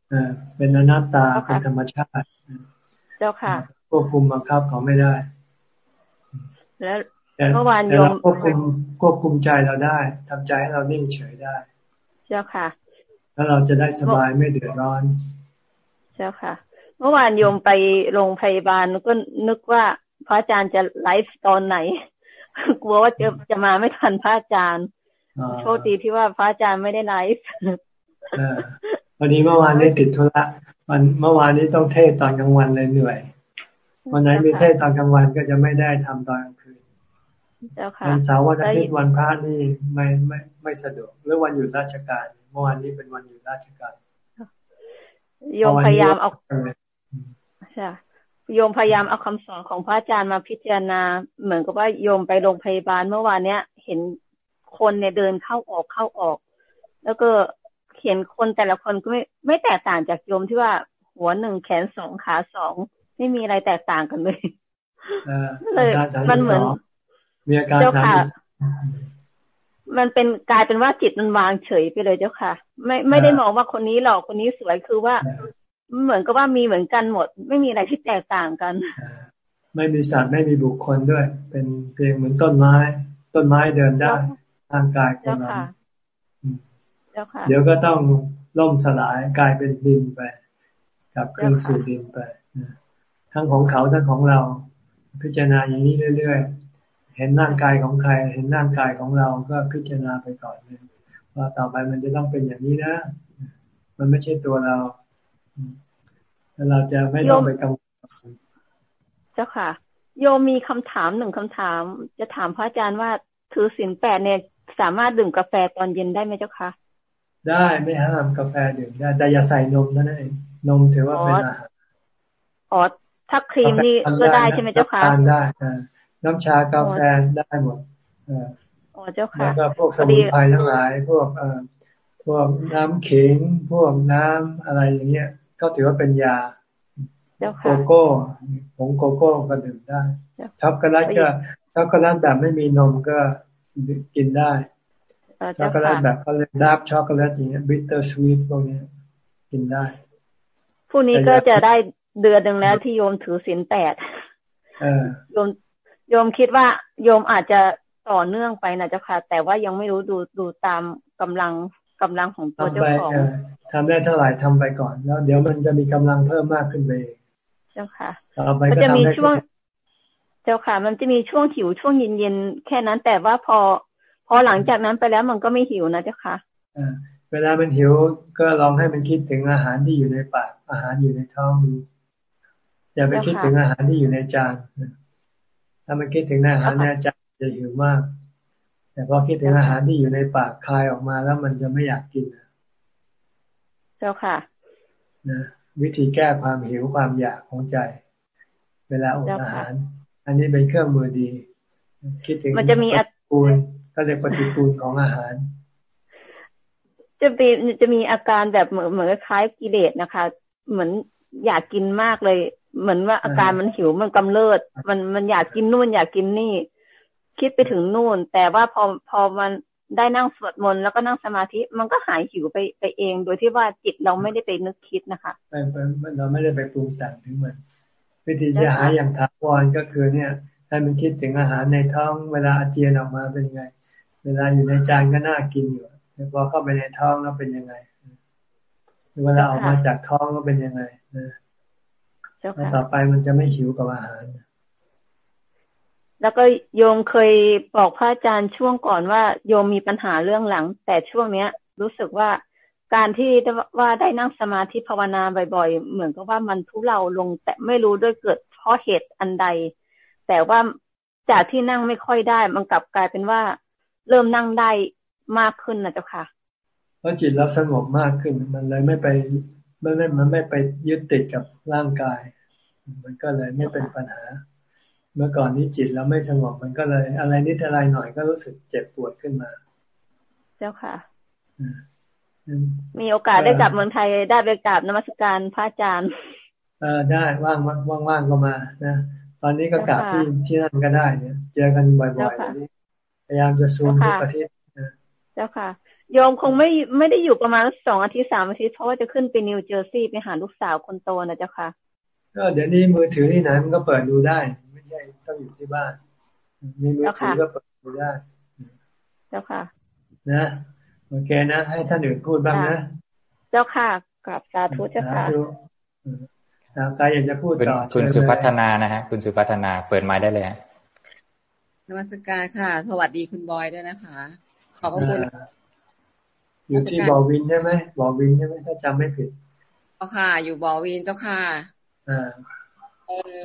ำ
เป็นอนัตตาเป็นธรรมชาติ
เจ้าค่ะ
ควบคุมบังคับเขาไม่ได้
แล้วเมื่อวานโยม
ควบคุมควบคุมใจเราได้ทำใจให้เรานิ่งเฉยได้
เจ้าค่ะ
แล้วเราจะได้สบายไม่เดือดร้อน
เจ้าค่ะ เมื่อวานโยมไปโรงพยาบาลก็นึกว่าพระอาจารย์จะไลฟ์ตอนไหน กลัวว่าจะจะมาไม่ทันพระอาจารย์ โชคดีที่ว่าพระอาจารย์ไม่ได้ไลฟ์
วันนี้เมื่อวานนี้ติดธุระวันเมื่อวานนี้ต้องเทศตอนกลางวันเลยเหนื่อย วันไหนมีเทศตอนกลางวันก็จะไม่ได้ทำตอนกลางคืนวันเสาร์วันอาทิตย์วันพระนี่ไม่ไม่ไม่สะดวกหรือวันหยุดราชการ เมื่อวานนี้เป็นวันหยุดราชการ
โยมพยายามเอาใช่โยมพยายามเอาคำสอนของพระอาจารย์มาพิจารณา เหมือนกับว่าโยมไปโรงพยาบาลเมื่อวานเนี้ย เห็นคนเนี่ยเดินเข้าออกเข้าออก แล้วก็เขียนคนแต่ละคนก็ไม่ไม่แตกต่างจากโยมที่ว่าหัวหนึ่งแขนสองขาสองไม่มีอะไรแตกต่างกันเลยเลยมันเหมือน
มีอาการ
เจ้าค่ะ มันเป็นกลายเป็นว่าจิตมันวางเฉยไปเลยเจ้าค่ะ ไม่ไม่ได้มองว่าคนนี้หล่อคนนี้สวยคือว่า เหมือนกับว่ามีเหมือนกันหมด ไม่มีอะไรที่แตกต่างกัน
ไม่มีสัตว์ไม่มีบุคคลด้วย เป็นเพียงเหมือนต้นไม้ ต้นไม้เดินได้ทางกายของเราเดี๋ยวก็ต้องล่มสลายกลายเป็นดินไปกับเครื่องสู่ดินไปทั้งของเขาทั้งของเรา พิจารณาอย่างนี้เรื่อยๆ เห็นร่างกายของใคร เห็นร่างกายของเราก็พิจารณาไปก่อนเลยว่าต่อไปมันจะต้องเป็นอย่างนี้นะ มันไม่ใช่ตัวเราเราจะไม่ต้องไปกังวล
เจ้าค่ะ โยมมีคำถามหนึ่งคำถาม จะถามพระอาจารย์ว่าถือศีลแปดเนี่ยสามารถดื่มกาแฟตอนเย็นได้ไหมเจ้าคะ
ได้ไม่ห้ามกาแฟดื่มได้แต่อย่าใส่นมนั่นเองนมถือว่าเป็นอาหาร
อ๋อถ้าครีมนี่ก็ได้ใช่ไหมเจ้าค่ะ
ทานได้ น้ำชากาแฟได้หมด
อ๋อเจ้าค่ะ
แล้วก็พวกสมุนไพรทั้งหลาย พวกเอ่อพวกน้ำเข็ง พวกน้ำอะไรอย่างเงี้ย ก็ถือว่าเป็นยาโกโก้ผงโกโก้ก็ดื่มได้ช็อกโกแลตก็ช็อกโกแลตแบบไม่มีนมก็กินได้ช็อกโกแลตแบบเขาเรียก dark chocolate อย่างเงี้ย bittersweet พวกนี้กินได้
พรุ่งนี้ก็จะได้เดือนหนึ่งแล้วที่โยมถือศีลแปดโยม โยมคิดว่าโยมอาจจะต่อเนื่องไปนะเจ้าค่ะ แต่ว่ายังไม่รู้ดูดูตามกำลังกำลังของตัวเจ้าของ
ทำได้เท่าไหร่ทำไปก่อน แล้ว เดี๋ยวมันจะมีกำลังเพิ่มมากขึ้นไป
เจ้าค่ะมันจะมีช่วง เจ้าค่ะ มันจะมีช่วงหิวช่วงเย็นเย็นแค่นั้น แต่ว่าพอ พอหลังจากนั้นไปแล้วมันก็ไม่หิวนะเจ้าค่ะ
เวลามันหิวก็ลองให้มันคิดถึงอาหารที่อยู่ในปากอาหารอยู่ในท้องดูอย่าไปคิดถึงอาหารที่อยู่ในจาน ถ้ามันคิดถึงอาหารในจานจะหิวมาก แต่พอคิดถึงอาหารที่อยู่ในปากคายออกมาแล้วมันจะไม่อยากกิน
เจ้าค่ะ
นะวิธีแก้ความหิวความอยากของใจ เวลาอดอาหาร อันนี้เป็นเครื่องมือดี คิดถึง
มันจะมี
อักูลก็เรียกปฏิกูลของอาหาร
จะเป็นจะมีอาการแบบเหมือนเหมือนคล้ายกิเลสนะคะ เหมือนอยากกินมากเลยเหมือนว่าอาการมันหิวมันกำเริบมันมันอยากกินนู่นอยากกินนี่ คิดไปถึงนู่น แต่ว่าพอพอมันได้นั่งสวดมนต์แล้วก็นั่งสมาธิมันก็หายหิวไปไปเอง โดยที่ว่าจิตเราไม่ได้ไปนึกคิดนะคะ
ไม่เราไม่ได้ไปปรุงแต่งถึงมันวิธีจะหาอย่างถาวรก็คือเนี่ยให้มันคิดถึงอาหารในท้องเวลาอาเจียนออกมาเป็นยังไง เวลาอยู่ในจานก็น่ากินอยู่พอเข้าไปในท้องแล้วเป็นยังไงเวลาออกมาจากท้องก็เป็นยังไง นะต่อไปมันจะไม่หิวกับอาหาร
แล้วก็โยมเคยบอกพระอาจารย์ช่วงก่อนว่าโยมมีปัญหาเรื่องหลัง แต่ช่วงเนี้ย รู้สึกว่าการที่ว่าได้นั่งสมาธิภาวนาบ่อยๆ เหมือนกับว่ามันทุเลาลง แต่ไม่รู้ด้วยเกิดเพราะเหตุอันใด แต่ว่าจากที่นั่งไม่ค่อยได้ มันกลับกลายเป็นว่า เริ่มนั่งได้มากขึ้นนะเจ้าค่ะ
เพราะจิตเราสงบมากขึ้นมันเลยไม่ไป ไม่ไม่มันไม่ไปยึดติดกับร่างกาย มันก็เลยไม่เป็นปัญหา เมื่อก่อนนี้จิตเราไม่สงบมันก็เลย อะไรนิดอะไรหน่อยก็รู้สึกเจ็บปวดขึ้นมา
เจ้าค่ะมีโอกาสได้กลับเมืองไทยได้ไปกราบนมัสการพระอาจารย์
เออได้ว่างว่างว่างก็มานะตอนนี้ก็กราบที่ที่นั่นก็ได้เนี่ยเจอกันบ่อยๆนี้พยายามจะซูมทุกประเทศ
เจ้าค่ะ โยมคงไม่ไม่ได้อยู่ประมาณสองอาทิตย์สามอาทิตย์เพราะว่าจะขึ้นไปนิวเจอร์ซีย์ไปหาลูกสาวคนโตนะเจ้าค่ะ
ก็เดี๋ยวนี้มือถือที่ไหนมันก็เปิดดูได้ใช่ต้องอยู่ที่บ้าน มีมือถือก็เปิดดูได้
เจ้าค่ะ
นะโอเคนะ ให้ท่านอื่นพูดบ้างนะ
เจ้าค่ะกับสาธุเจ้าค่ะ
ใครอยากจะพูดต่อ
คุณสุพัฒนานะฮะคุณสุพัฒนาเปิดไม้ได้เลยฮะ
นมัสการค่ะ สวัสดีคุณบอยด้วยนะคะ ขอบพระคุณ
อยู่ที่บอวินใช่ไหมบอวินใช่ไหมถ้าจำไม่ผิด
เจ้าค่ะ อยู่บอวินเจ้าค่ะ
อ่า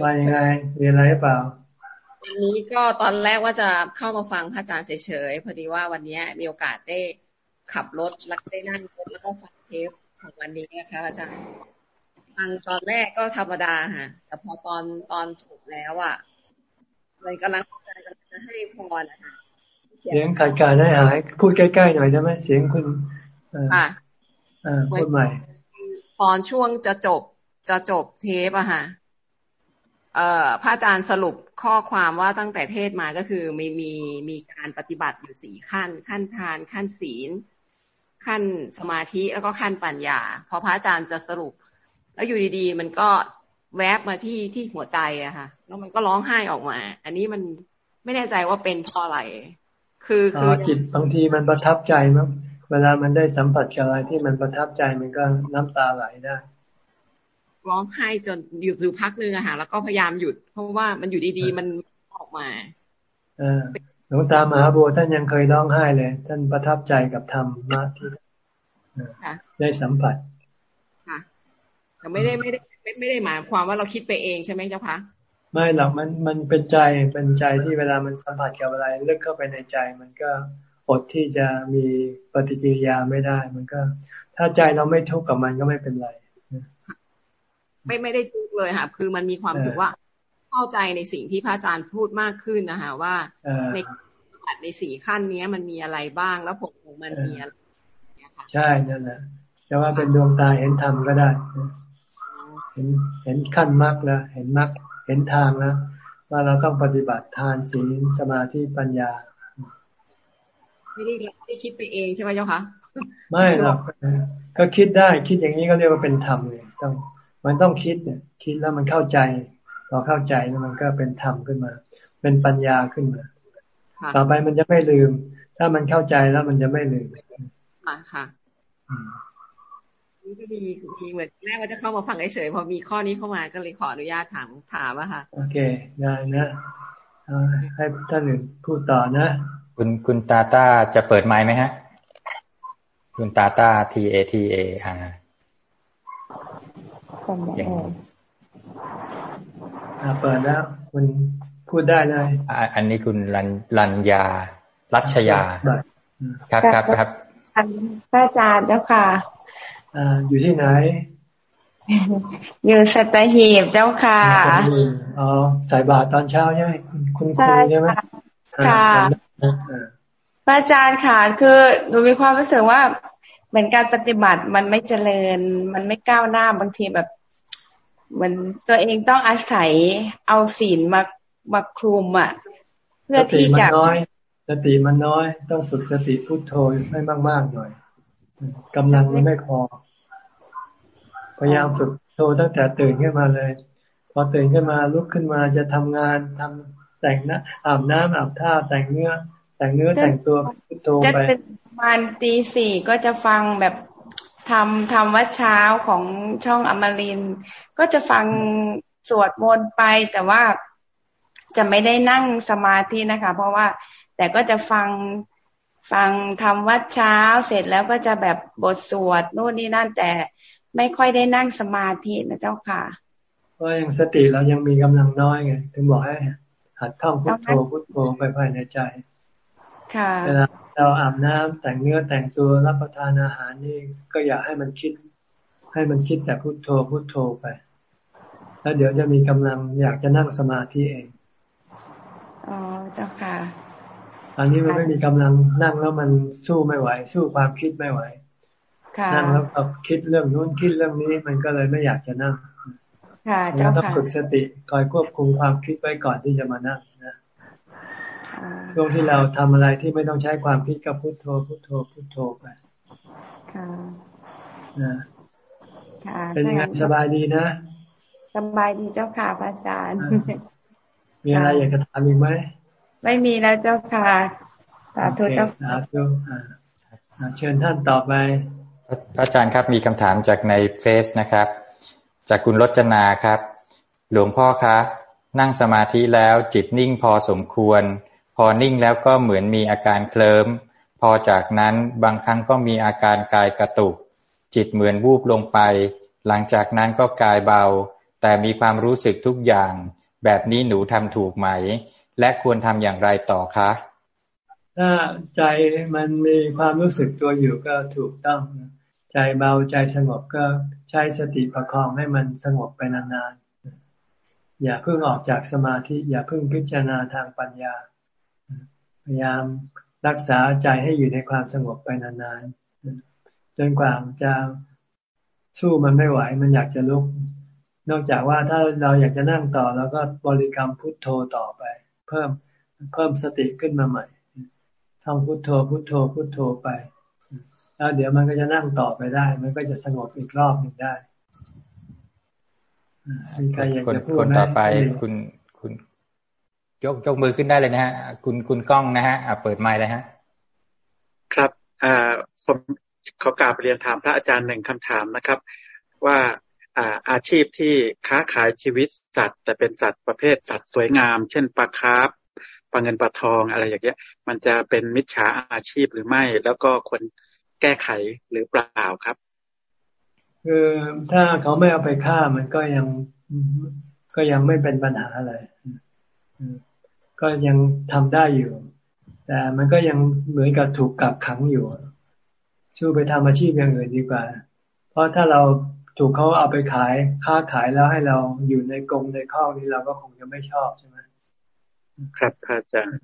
ว่ายังไงมีอะไรเปล่า
วันนี้ก็ตอนแรกว่าจะเข้ามาฟังพระอาจารย์เฉยๆพอดีว่าวันนี้มีโอกาสได้ขับรถแล้วได้นั่งรถแล้วก็ฟังเทปของวันนี้นะคะอาจารย์ฟังตอนแรกก็ธรรมดาค่ะ แต่พอตอนตอนจบแล้วอะมันกำลังใจกำลังจะให้พรนะคะ
เสียงขาดการได้หาย พูดใกล้ๆหน่อยได้ไหมเสียงคุณ
อ่า
พูดใหม่
ตอนช่วงจะจบจะจบเทปอะค่ะเอ่อพระอาจารย์สรุปข้อความว่าตั้งแต่เทศมาก็คือมีมีมีการปฏิบัติอยู่สี่ขั้น ขั้นทาน ขั้นศีล ขั้นสมาธิแล้วก็ขั้นปัญญา พอพระอาจารย์จะสรุป แล้วอยู่ดีๆ มันก็แวบมาที่ที่หัวใจอะค่ะ แล้วมันก็ร้องไห้ออกมา อันนี้มันไม่แน่ใจว่าเป็นเพราะอะไร คือ
คือจิตบางทีมันประทับใจมั้งเวลามันได้สัมผัสกับอะไรที่มันประทับใจมันก็น้ำตาไหลได้
ร้องไห้จนหยุดอยู่พักนึงอะค่ะแล้วก็พยายามหยุด เพราะว่ามันอยู่ดีๆมันออกมา
เออหลวงตามหาบัวท่านยังเคยร้องไห้เลย ท่านประทับใจกับธรรมมากที่ได้สัมผัส
ค่ะแต่ไม่ได้ไม่ได้ไม่ได้หมายความว่าเราคิดไปเองใช่ไหมเจ้าคะ
ไม่หรอกมันมันเป็นใจเป็นใจที่เวลามันสัมผัสกับอะไรลึกเข้าไปในใจ มันก็อดที่จะมีปฏิกิริยาไม่ได้ มันก็ ถ้าใจเราไม่ทุกข์กับมันก็ไม่เป็นไร
ไม่ไม่ได้ทุกเลยค่ะ คือมันมีความรู้สึกว่าเข้าใจในสิ่งที่พระอาจารย์พูดมากขึ้นนะคะว่าในในสี่ขั้นนี้มันมีอะไรบ้างแล้วผลของมันมีอะไร
ใช่นั่นแหละจะว่าเป็นดวงตาเห็นธรรมก็ได้ เห็นเห็นขั้นมรรคแล้วเห็นมรรค เห็นทางแล้วว่าเราต้องปฏิบัติทานศีลสมาธิปัญญา
ไม่ได้ไม่ได้คิดไปเองใช่ไหมเจ้าคะ
ไม่หรอกก็คิดได้คิดอย่างนี้ก็เรียกว่าเป็นธรรมเลยต้องมันต้องคิดเนี่ย คิดแล้วมันเข้าใจพอเข้าใจแล้วมันก็เป็นธรรมขึ้นมา เป็นปัญญาขึ้นมา ต่อไปมันจะไม่ลืม ถ้ามันเข้าใจแล้วมันจะไม่ลืม
ค่ะค่ะนี่ ก็มีมีเหมือนแรกว่าจะเข้ามาฟังเฉยพอมีข้อนี้เข้ามาก็เลยขออนุญาตถามถามอะค่ะ
โอเคได้นะให้ท่านหนึ่งพูดต่อนะ
คุณคุณตาตาจะเปิดไมค์ไหมฮะ คุณตาตา T A T A อ่า
อ่าเปิดแล้วคุณพูดได้เลย
อันนี้คุณรันรัญญา รัชยา ครับครับครับ
พระอาจารย์เจ้าค่ะ
อ่าอยู่ที่ไหน
อยู่สัตหีบเจ้าค่ะ
อ๋อใส่บาตรตอนเช้าใช่ไหมคุณคุณครูใช่ไหม
ค่ะพระอาจารย์ค่ะคือหนูมีความรู้สึกว่า เหมือนการปฏิบัติมันไม่เจริญ มันไม่ก้าวหน้าบางทีแบบเหมือนตัวเองต้องอาศัยเอาศีลมามาคลุมอะ เพื่อที่จะ
สติมันน้อย ต้องฝึกสติพุโทโธให้มากๆหน่อยกำลังมันไม่พอ พยายามฝึกโทตั้งแต่ตื่นขึ้นมาเลย พอตื่นขึ้นมาลุกขึ้นมาจะทำงานทำแต่งนะอาบน้ำอาบท่าแต่งเนื้อ แต่งเนื้อแต่งตัวพุทโธไปจะเป็น
ประมาณตีสี่ก็จะฟังแบบทำทำวัดเช้าของช่องอมรินก็จะฟังสวดมนต์ไป แต่ว่าจะไม่ได้นั่งสมาธินะคะ เพราะว่าแต่ก็จะฟังฟังทำวัดเช้าเสร็จแล้วก็จะแบบบทสวดโน่นนี่นั่นแต่ ไม่ค่อยได้นั่งสมาธินะเจ้าค่ะ
เพราะยังสติเรายังมีกำลังน้อยไงถึงบอกให้หัดท่องพุทโธพุทโธไปภายในใจ
ค่ะ
เวลาเราอาบน้ำแต่งเนื้อแต่งตัวรับประทานอาหารนี่ก็อย่าให้มันคิด ให้มันคิดแต่พุทโธพุทโธไป แล้วเดี๋ยวจะมีกำลังอยากจะนั่งสมาธิเอง
อ๋อเจ้าค่ะ
ตอนนี้มันไม่มีกำลังนั่งแล้วมันสู้ไม่ไหว สู้ความคิดไม่ไหว นั่งแล้วก็คิดเรื่องนู้นคิดเรื่องนี้มันก็เลยไม่อยากจะนั่ง
ค่ะเจ้าค่ะ
ต้องฝึกสติคอยควบคุมความคิดไว้ก่อนที่จะมานั่งนะช่วงที่เราทำอะไรที่ไม่ต้องใช้ความคิดก็พุโทโธพุโทโธพุโทโธไป
ค่ะ
นะเป็นยังไงสบายดีนะ
สบายดีเจ้าค่ะพระอาจารย์
มีอะไรอยากจะถามอีกไหม
ไม่มีแล้วเจ้าค่ะ สาธุเจ้า
สาธุเชิญท่านต่อไป
พระ อาจารย์ครับมีคำถามจากในเฟซนะครับ จากคุณรจนาครับ หลวงพ่อคะ นั่งสมาธิแล้วจิตนิ่งพอสมควร พอนิ่งแล้วก็เหมือนมีอาการเคลิ้มพอจากนั้นบางครั้งก็มีอาการกายกระตุก จิตเหมือนวูบลงไป หลังจากนั้นก็กายเบา แต่มีความรู้สึกทุกอย่าง แบบนี้หนูทำถูกไหม และควรทำอย่างไรต่อคะ
ถ้าใจมันมีความรู้สึกตัวอยู่ก็ถูกต้อง ใจเบาใจสงบก็ใช้สติประคองให้มันสงบไปนานๆ อย่าเพิ่งออกจากสมาธิ อย่าเพิ่งพิจารณาทางปัญญา พยายามรักษาใจให้อยู่ในความสงบไปนานๆ จนกว่าจะสู้มันไม่ไหว มันอยากจะลุก นอกจากว่าถ้าเราอยากจะนั่งต่อแล้วก็บริกรรมพุทโธต่อไป เพิ่มเพิ่มสติขึ้นมาใหม่ท่องพุทโธพุทโธพุทโธไป แล้วเดี๋ยวมันก็จะนั่งต่อไปได้ มันก็จะสงบอีกรอบหนึ่งได้มีใครอยากจะพูดไห
มต่อไปคุณคุณ ยกยกมือขึ้นได้เลยนะฮะ คุณคุณก้องนะฮะเปิดไมค์เลยฮะ
ครับอ่าผมขอกราบเรียนถามพระอาจารย์หนึ่งคำถามนะครับ ว่าอาอาชีพที่ค้าขายชีวิตสัตว์ แต่เป็นสัตว์ประเภทสัตว์สวยงาม เช่นปลาคาร์ฟปลาเงินปลาทองอะไรอย่างเงี้ย มันจะเป็นมิจฉาอาชีพหรือไม่ แล้วก็ควร แก้ไขหรือเปล่าครับ
คือถ้าเขาไม่เอาไปฆ่ามันก็ยังก็ยังไม่เป็นปัญหาอะไรก็ยังทำได้อยู่ แต่มันก็ยังเหมือนกับถูกกักขังอยู่ชูไปทำอาชีพอย่างอื่นดีกว่า เพราะถ้าเราถูกเขาเอาไปขายค้าขายแล้วให้เราอยู่ในกรงในข้อนี้เราก็คงจะไม่ชอบใช่ไหม
ครับอาจารย์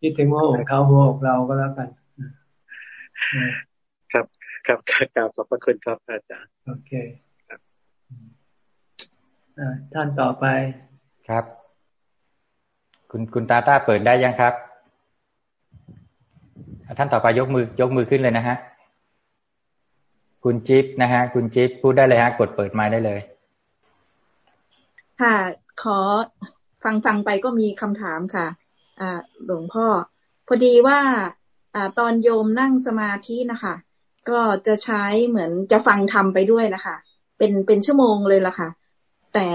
คิดถึงว่าอกเขาหัวอกเราก็แล้วกัน
ครับครับกราบขอบพระคุณครับอาจารย์
โอเคครับท่านต่อไป
ครับ คุณคุณตาตาเปิดได้ยังครับ ท่านต่อไปยกมือยกมือขึ้นเลยนะฮะ คุณจิ๊บนะฮะ คุณจิ๊บพูดได้เลยฮะ กดเปิดไมค์ได้เลย
ค่ะ ขอฟังฟังไปก็มีคำถามค่ะ อ่า หลวงพ่อ พอดีว่า อ่า ตอนโยมนั่งสมาธินะคะ ก็จะใช้เหมือนจะฟังทำไปด้วยนะคะ เป็นเป็นชั่วโมงเลยล่ะค่ะ แต่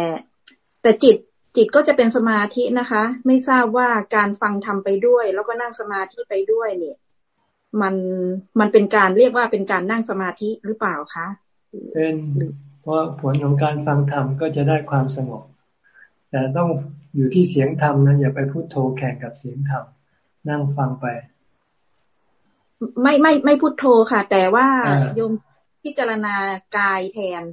แต่จิตจิตก็จะเป็นสมาธินะคะ ไม่ทราบว่าการฟังทำไปด้วย แล้วก็นั่งสมาธิไปด้วยเนี่ย มันมันเป็นการเรียกว่าเป็นการนั่งสมาธิหรือเปล่าคะ
เป็นเพราะผลของการฟังธรรมก็จะได้ความสงบแต่ต้องอยู่ที่เสียงธรรมนะอย่าไปพูดโทแข่งกับเสียงธรรมนั่งฟังไป
ไม่ไม่ไม่พูดโทค่ะ แต่ว่าโยมพิจารณากายแทน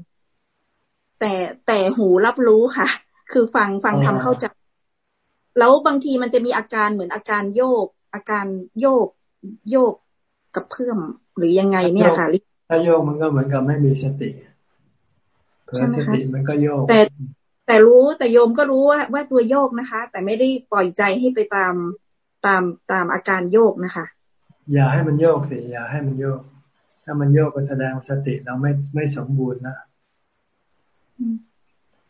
แต่แต่หูรับรู้ค่ะ คือฟังฟังทำเข้าใจแล้วบางทีมันจะมีอาการเหมือนอาการโยก อาการโยกโยกกับเพื่อมหรือยังไงเนี่ยค่ะ
ถ้าโยกมันก็เหมือนกับไม่มีสติเผื่อสติมันก็โยก
แต่แต่รู้แต่โยมก็รู้ว่าว่าตัวโยกนะคะ แต่ไม่ได้ปล่อยใจให้ไปตามตามตามอาการโยกนะคะ
อย่าให้มันโยกสิอย่าให้มันโยก ถ้ามันโยกก็แสดงสติเราไม่ไม่สมบูรณ์นะ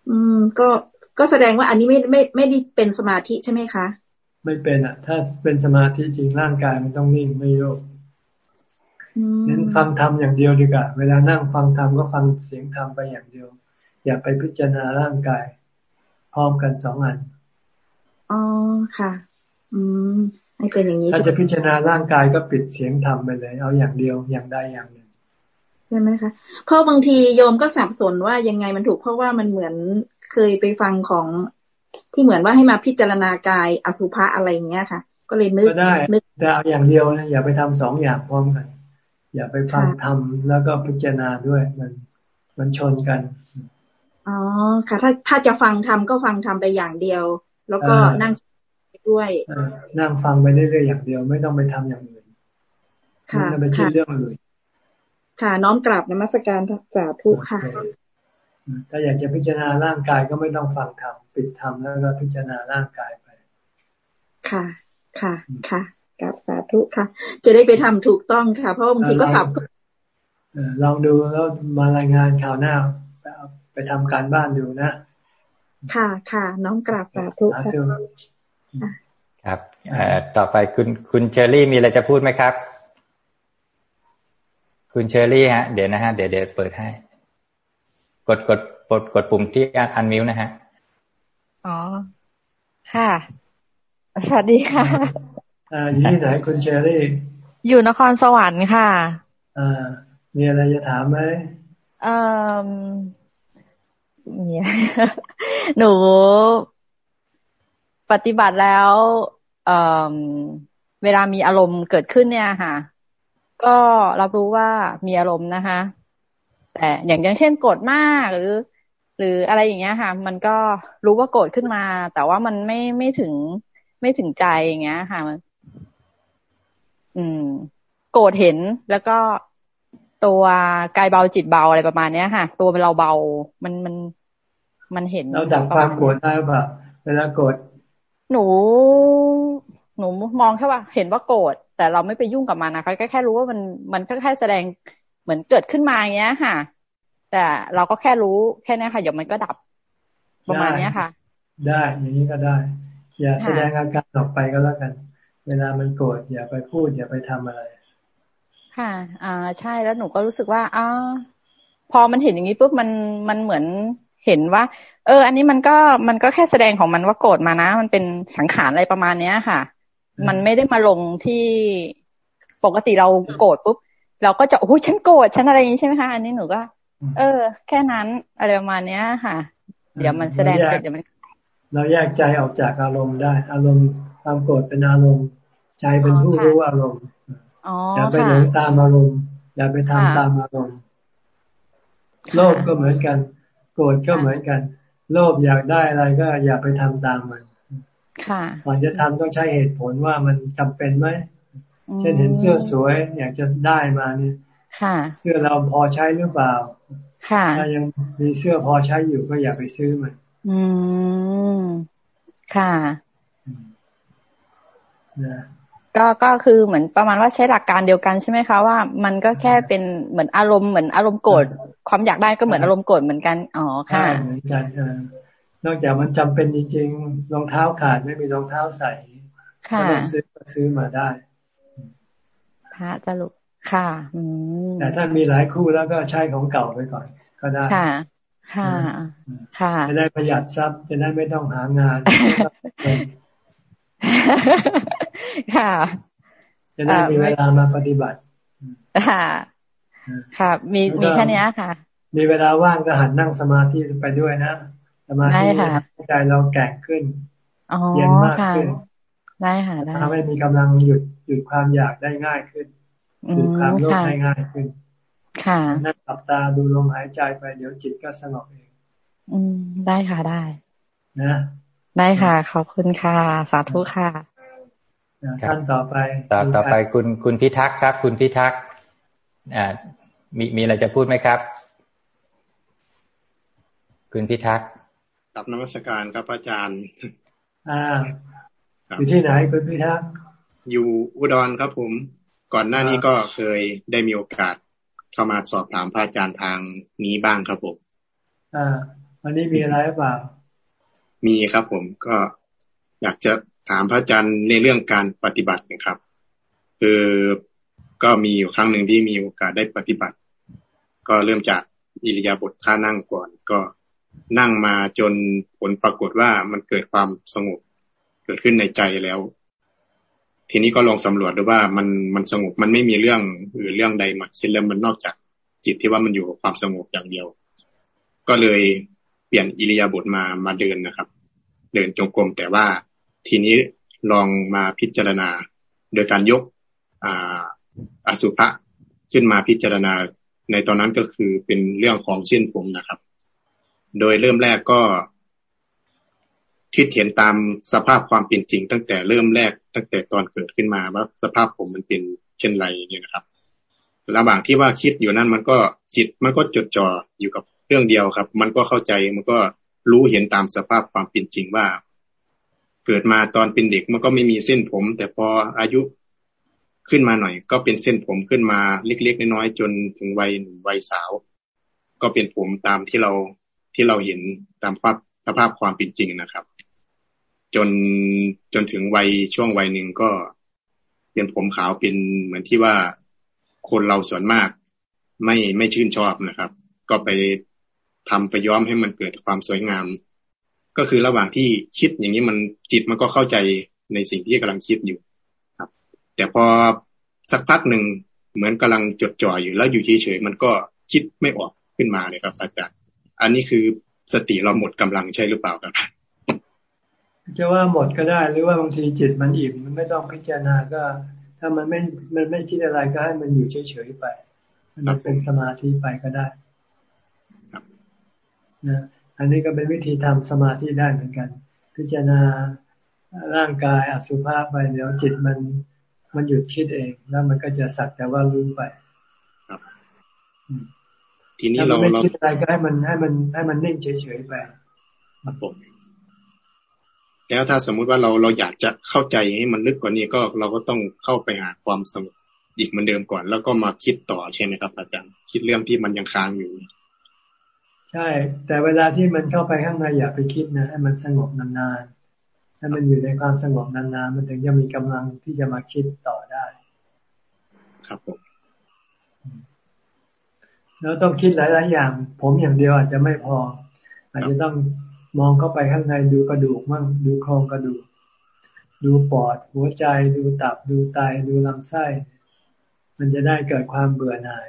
อืม ก็ก็แสดงว่าอันนี้ไม่ไม่ไม่ได้เป็นสมาธิใช่ไหมคะ
ไม่เป็นอะ ถ้าเป็นสมาธิจริงร่างกายมันต้องนิ่งไม่โยกเน้นฟังธรรมอย่างเดียวดีกว่าเวลานั่งฟังธรรมก็ฟังเสียงธรรมไปอย่างเดียว อย่าไปพิจารณาร่างกาย พร้อมกันสองอัน
อ๋อค่ะ อืม ให้เป็นอย่างนี้
ถ้าจะพิจารณาร่างกายก็ปิดเสียงธรรมไปเลย เอาอย่างเดียวอย่างใดอย่างหนึ่ง
ใช่ไหมคะเพราะบางทีโยมก็สับสนว่ายังไงมันถูกเพราะว่ามันเหมือนเคยไปฟังของที่เหมือนว่าให้มาพิจารณากายอสุภะอะไรอย่างเงี้ยค่ะ ก็เลยนึก
ได้นึกแต่เอาอย่างเดียวนะอย่าไปทำสองอย่างพร้อมกัน อย่าไปฟังทำแล้วก็พิจารณาด้วยมันมันชนกัน
อ๋อค่ะ ถ้าถ้าจะฟังทำก็ฟังทำไปอย่างเดียว แล้วก็นั่ง ด้วย
นั่งฟังไปเรื่อยๆอย่างเดียว ไม่ต้องไปทำอย่างอื่นค่ะไม่ไปคิดเรื่องอื่น
ค่ะ น้อมกราบนมัสการสาธุค่ะ
ถ้าอยากจะพิจารณาร่างกายก็ไม่ต้องฟังธรรมปิดธรรมแล้วก็พิจารณาร่างกายไป
ค่ะ ค่ะ ค่ะกับสาธุค่ะ จะได้ไปทำถูกต้องค่ะ เพราะบางทีก็สับ
ลองดูแล้วมารายงานคราวหน้า ไปทำการบ้านดูนะ
ค่ะ ค่ะ น้องกราบสาธุค่ะ
ครับต่อไปคุณคุณเชอรี่มีอะไรจะพูดไหมครับ คุณเชอรี่ฮะ เดี๋ยวนะฮะ เดี๋ยวเดี๋ยวเปิดให้ กดกดกดกดปุ่มที่ unmute นะฮะ
อ๋อ ค่ะ สวัสดีค่ะ
อ่าอยู่ที่ไหนคุณเชอรี่
อยู่นครสวรรค์ค่ะ
อ่ามีอะไรจะถามไหม
เอ่อมีหนู ปฏิบัติแล้วเเวลามีอารมณ์เกิดขึ้นเนี่ยค่ะ ก็รับรู้ว่ามีอารมณ์นะคะ แต่อย่างอย่างเช่นโกรธมากหรือ หรืออะไรอย่างเงี้ยค่ะ มันก็รู้ว่าโกรธขึ้นมา แต่ว่ามันไม่ไม่ถึงไม่ถึงใจอย่างเงี้ยค่ะมันอืม โกรธเห็นแล้วก็ตัวกายเบาจิตเบาอะไรประมาณเนี้ยค่ะ ตัวเราเบามันมันมันเห็น
เราดับความโกรธได้ป่ะเวลาโกรธ
หนู หนูมองแค่ว่า เห็นว่าโกรธแต่เราไม่ไปยุ่งกับมันนะคะแค่แค่รู้ว่ามันมันแค่แสดงเหมือนเกิดขึ้นมาอย่างเงี้ยค่ะ แต่เราก็แค่รู้แค่นี้ค่ะเดี๋ยวมันก็ดับประมาณเนี้ยค่ะ
ได้อย่างนี้ก็ได้ อย่าแสดงอาการออกไปก็แล้วกัน เวลามันโกรธอย่าไปพูด อย่าไปทำอะไร
ค่ะ อ่าใช่แล้วหนูก็รู้สึกว่าอ้าพอมันเห็นอย่างนี้ปุ๊บมันมันเหมือนเห็นว่า เออ อันนี้มันก็มันก็แค่แสดงของมันว่าโกรธมานะ มันเป็นสังขารอะไรประมาณเนี้ยค่ะ มันไม่ได้มาลงที่ปกติเราโกรธปุ๊บเราก็จะโอ้ฉันโกรธฉันอะไรอย่างนี้ใช่ไหมคะอันนี้หนูก็ เออ แค่นั้นอะไรประมาณเนี้ยค่ะ เดี๋ยวมันแสดงเสร็จเดี๋ยวมัน
เราแยกใจออกจากอารมณ์ได้ อารมณ์ความโกรธเป็นอารมณ์ ใจเป็นผู้รู้อารมณ์อย่าไปหลงตามอารมณ์อย่าไปทำตามอารมณ์โลภก็เหมือนกัน โกรธก็เหมือนกัน โลภอยากได้อะไรก็อย่าไปทำตามมัน
ค่ะ
ก่อนจะทำต้องใช้เหตุผลว่ามันจำเป็นไหมเช่นเห็นเสื้อสวย อยากจะได้มาเนี่ยเสื้อเราพอใช้หรือเปล่าถ้ายังมีเสื้อพอใช้อยู่ก็อย่าไปซื้อมัน
อืม ค่ะ ก็ก็คือเหมือนประมาณว่าใช้หลักการเดียวกันใช่ไหมคะว่ามันก็แค่เป็นเหมือนอารมณ์เหมือนอารมณ์โกรธความอยากได้ก็เหมือนอารมณ์โกรธเหมือนกันอ๋อค่ะ
เหมือนกันนอกจากมันจำเป็นจริงๆรองเท้าขาดไม่มีรองเท้าใส่ก็ต้องซื้อก็ซื้อมาได้
พระจะลุกค่ะอื
แต่ถ้ามีหลายคู่แล้วก็ใช้ของเก่าไปก่อน ก็ได้
ค่ะ ค่ะ ค่ะ
จะได้ประหยัดทรัพย์จะได้ไม่ต้องหางาน
ค่ะ
จะได้มีเวลามาปฏิบัติ
ค่ะ ค่ะ มีมีแค่นี้ค่ะ
มีเวลาว่างก็หันนั่งสมาธิไปด้วยนะสมาธิใจเราแก่ขึ้น
เย็น
มากขึ้น
ได้ค่ะได้
ทำให้มีกำลังหยุดหยุดความอยากได้ง่ายขึ้นหยุดความโลภได้ง่ายขึ้น
ค่ะ
นั่งหลับตาดูลมหายใจไปเดี๋ยวจิตก็สงบเอง
อืมได้ค่ะได้
นะ
ได้ค่ะ ขอบคุณค่ะ สาธุค่ะ
ท่านต่อไป
ต่อต่อไปคุณคุณพิทักษ์ครับ คุณพิทักษ์อ่ามีมีอะไรจะพูดไหมครับ คุณพิทักษ์
กับนมัสการครับอาจารย์
อ่าอยู่ที่ไหนคุณพิทักษ์
อยู่อุดรครับผม ก่อนหน้านี้ก็เคยได้มีโอกาสเข้ามาสอบถามพระอาจารย์ทางนี้บ้างครับผม
อ่าวันนี้มีอะไรหรือเปล่า
มีครับผมก็อยากจะถามพระอาจารย์ในเรื่องการปฏิบัตินะครับ คือก็มีอยู่ครั้งหนึ่งที่มีโอกาสได้ปฏิบัติ ก็เริ่มจากอิริยาบถท่านั่งก่อน ก็นั่งมาจนผลปรากฏว่ามันเกิดความสงบ เกิดขึ้นในใจแล้ว ทีนี้ก็ลองสำรวจดูว่ามันมันสงบมันไม่มีเรื่องหรือเรื่องใดมาคิดแล้วมันนอกจากจิตที่ว่ามันอยู่กับความสงบอย่างเดียว ก็เลย ลี่ยนอิริยาบถมามาเดินนะครับ เดินจงกรมแต่ว่าทีนี้ลองมาพิจารณา โดยการยกอ่าอสุภะขึ้นมาพิจารณาในตอนนั้นก็คือเป็นเรื่องของเส้นผมนะครับ โดยเริ่มแรกก็คิดเห็นตามสภาพความเป็นจริง ตั้งแต่เริ่มแรกตั้งแต่ตอนเกิดขึ้นมาว่าสภาพผมมันเป็นเช่นไรเนี่ยนะครับ ระหว่างที่ว่าคิดอยู่นั้นมันก็จิตมันก็จดจ่ออยู่กับเรื่องเดียวครับ มันก็เข้าใจมันก็รู้เห็นตามสภาพความเป็นจริงว่า เกิดมาตอนเป็นเด็กมันก็ไม่มีเส้นผม แต่พออายุขึ้นมาหน่อย ก็เป็นเส้นผมขึ้นมาเล็ก ๆ น้อยๆจนถึงวัยหนุ่มวัยสาว ก็เป็นผมตามที่เราที่เราเห็นตามภาพสภาพความเป็นจริงนะครับ จนจนถึงวัยช่วงวัยหนึ่งก็เป็นผมขาวเป็นเหมือนที่ว่าคนเราส่วนมาก ไม่ไม่ชื่นชอบนะครับ ก็ไป ทำไปย้อมให้มันเกิดความสวยงาม ก็คือระหว่างที่คิดอย่างนี้มันจิตมันก็เข้าใจในสิ่งที่กำลังคิดอยู่ครับ แต่พอสักพักหนึ่งเหมือนกำลังจดจ่ออยู่แล้วอยู่เฉยๆมันก็คิดไม่ออกขึ้นมาเลยครับอาจารย์อันนี้คือสติเราหมดกำลังใช่หรือเปล่าครับ
จะว่าหมดก็ได้หรือว่าบางทีจิตมันอิ่มมันไม่ต้องพิจารณาก็ ถ้ามันไม่มันไม่คิดอะไรก็ให้มันอยู่เฉยๆไป มันเป็นสมาธิไปก็ได้ นะอันนี้ก็เป็นวิธีทำสมาธิได้เหมือนกัน พิจารณาร่างกายอสุภาพไปเดี๋ยวจิตมันมันหยุดคิดเอง แล้วมันก็จะสักแต่ว่ารู้ไป ครับ
ทีนี้เรา
เราคิดอะไรก็ให้มันให้มันให้มันนิ่งเฉยๆไป
ครับผมแล้วถ้าสมมุติว่าเราเราอยากจะเข้าใจให้มันลึกกว่านี้ก็เราก็ต้องเข้าไปหาความสงบอีกเหมือนเดิมก่อน แล้วก็มาคิดต่อใช่ไหมครับอาจารย์คิดเรื่องที่มันยังค้างอยู่
ใช่ แต่เวลาที่มันเข้าไปข้างในอย่าไปคิดนะให้มันสงบนานๆให้มันอยู่ในความสงบนานๆมันถึงจะมีกำลังที่จะมาคิดต่อได้
ครับผม
แล้วต้องคิดหลายๆอย่าง ผมอย่างเดียวอาจจะไม่พอ อาจจะต้องมองเข้าไปข้างในดูกระดูกมั่งดูโครงกระดูก ดูปอด หัวใจ ดูตับ ดูไตดูลำไส้ มันจะได้เกิดความเบื่อหน่าย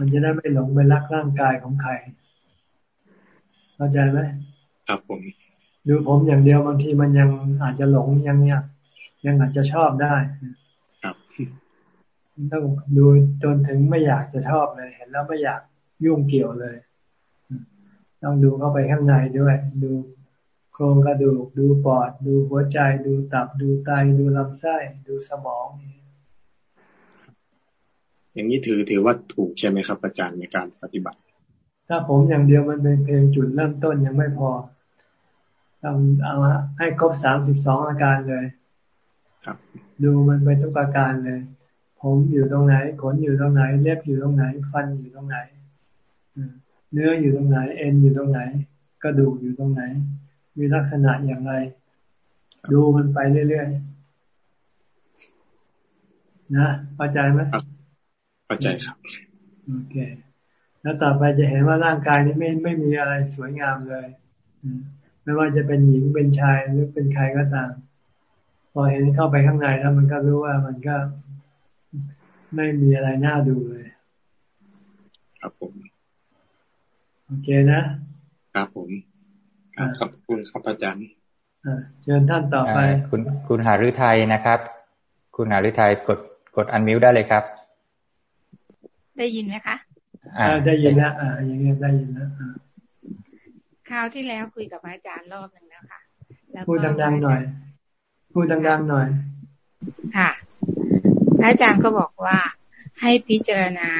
มันจะได้ไม่หลงไปรักร่างกายของใคร เข้าใจไหม
ครับผม
ดูผมอย่างเดียวบางทีมันยังอาจจะหลงยังเนี่ยยังอาจจะชอบได้
ครับ
ต้องดูจนถึงไม่อยากจะชอบเลย เห็นแล้วไม่อยากยุ่งเกี่ยวเลย ต้องดูเข้าไปข้างในด้วย ดูโครงกระดูก ดูปอด ดูหัวใจ ดูตับ ดูไต ดูลำไส้ ดูสมอง
อย่างนี้ถือถือว่าถูกใช่ไหมครับอาจารย์ในการปฏิบัติ
ถ้าผมอย่างเดียวมันเป็นเพลงจุดเริ่มต้นยังไม่พอต้องเอาให้ครบสามสิบสองอาการเลย
ครับ
ดูมันไปทุกอาการเลย ผมอยู่ตรงไหน ขนอยู่ตรงไหน เล็บอยู่ตรงไหน ฟันอยู่ตรงไหนเนื้ออยู่ตรงไหน เอ็นอยู่ตรงไหน กระดูกอยู่ตรงไหน มีลักษณะอย่างไร ดูมันไปเรื่อยๆ นะเข้าใจไหม
เข้าใจครับ
โอเค แล้วต่อไปจะเห็นว่าร่างกายนี้ไม่ไม่มีอะไรสวยงามเลยไม่ว่าจะเป็นหญิงเป็นชายหรือเป็นใครก็ตาม พอเห็นเข้าไปข้างในแล้วมันก็รู้ว่ามันก็ไม่มีอะไรน่าดูเลย
ครับผม
โอเคนะ
ครับผมขอบคุณครับอาจารย์
เชิญท่านต่อไป
คุณคุณหาฤทัยนะครับ คุณหาฤทัยกดกดอันมิวได้เลยครับ
ได้ยินไหมคะ
อ่า ได้ยินแล้วอ่าอย่างเงี้ยได้ยินแล้ว
คราวที่แล้วคุยกับอาจารย์รอบหนึ่งแล้วค่ะ
พูดดังๆหน่อย พูดดังๆหน่อย
ค่ะ อาจารย์ก็บอกว่าให้พิจารณา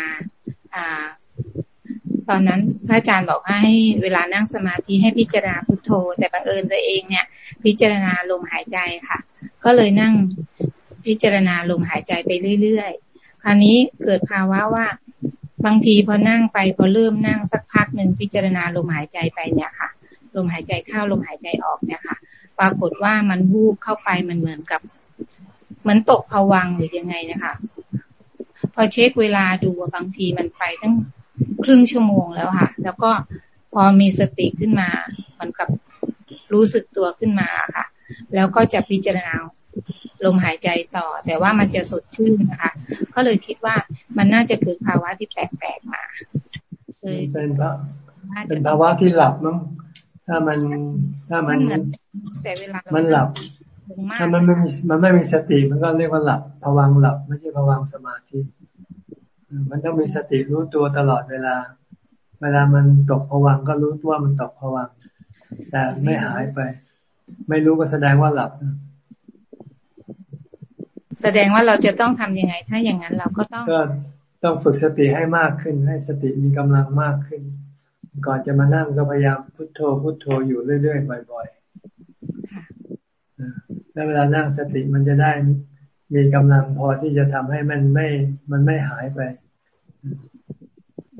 อ่า ตอนนั้นพระอาจารย์บอกให้เวลานั่งสมาธิให้พิจารณาพุทโธ แต่บังเอิญตัวเองเนี่ย พิจารณาลมหายใจค่ะ ก็เลยนั่งพิจารณาลมหายใจไปเรื่อยๆ คราวนี้เกิดภาวะว่า บางทีพอนั่งไปพอเริ่มนั่งสักพักหนึ่งพิจารณาลมหายใจไปเนี่ยค่ะ ลมหายใจเข้าลมหายใจออกเนี่ยค่ะ ปรากฏว่ามันวูบเข้าไปมันเหมือนกับมือนตกผวังหรือยังไงนะคะ พอเช็คเวลาดูบางทีมันไปตั้งครึ่งชั่วโมงแล้วค่ะ แล้วก็พอมีสติขึ้นมา มันกับรู้สึกตัวขึ้นมาค่ะ แล้วก็จะพิจารณา ลมหายใจต่อ แต่ว่ามันจะสดชื่นนะคะ ก็เลยคิดว่ามันน่าจะเกิดภาวะที่แปลกๆมา
เลยเป็นภาวะเป็นภาวะที่หลับมั้งถ้ามันถ้ามัน
แต่เวลา
มันหลับถ้ามันไม่มีมันไม่มีสติมันก็เรียกว่าหลับภวังหลับ ไม่ใช่ภวังสมาธิมันต้องมีสติรู้ตัวตลอดเวลา เวลามันตกภวังก็รู้ตัวมันตกภวังแต่ไม่หายไป ไม่รู้ก็แสดงว่าหลับ
แสดงว่าเราจะต้องทํำยังไง ถ้าอย่างนั้นเราก็ต้อง
ก็ต้องฝึกสติให้มากขึ้น ให้สติมีกำลังมากขึ้น ก่อนจะมานั่งก็พยายามพุโทโธพุโทโธอยู่เรื่อยๆบ่อยๆแล้วเวลานั่งสติมันจะได้มีกำลังพอที่จะทำให้มันไม่ มันไม่หายไป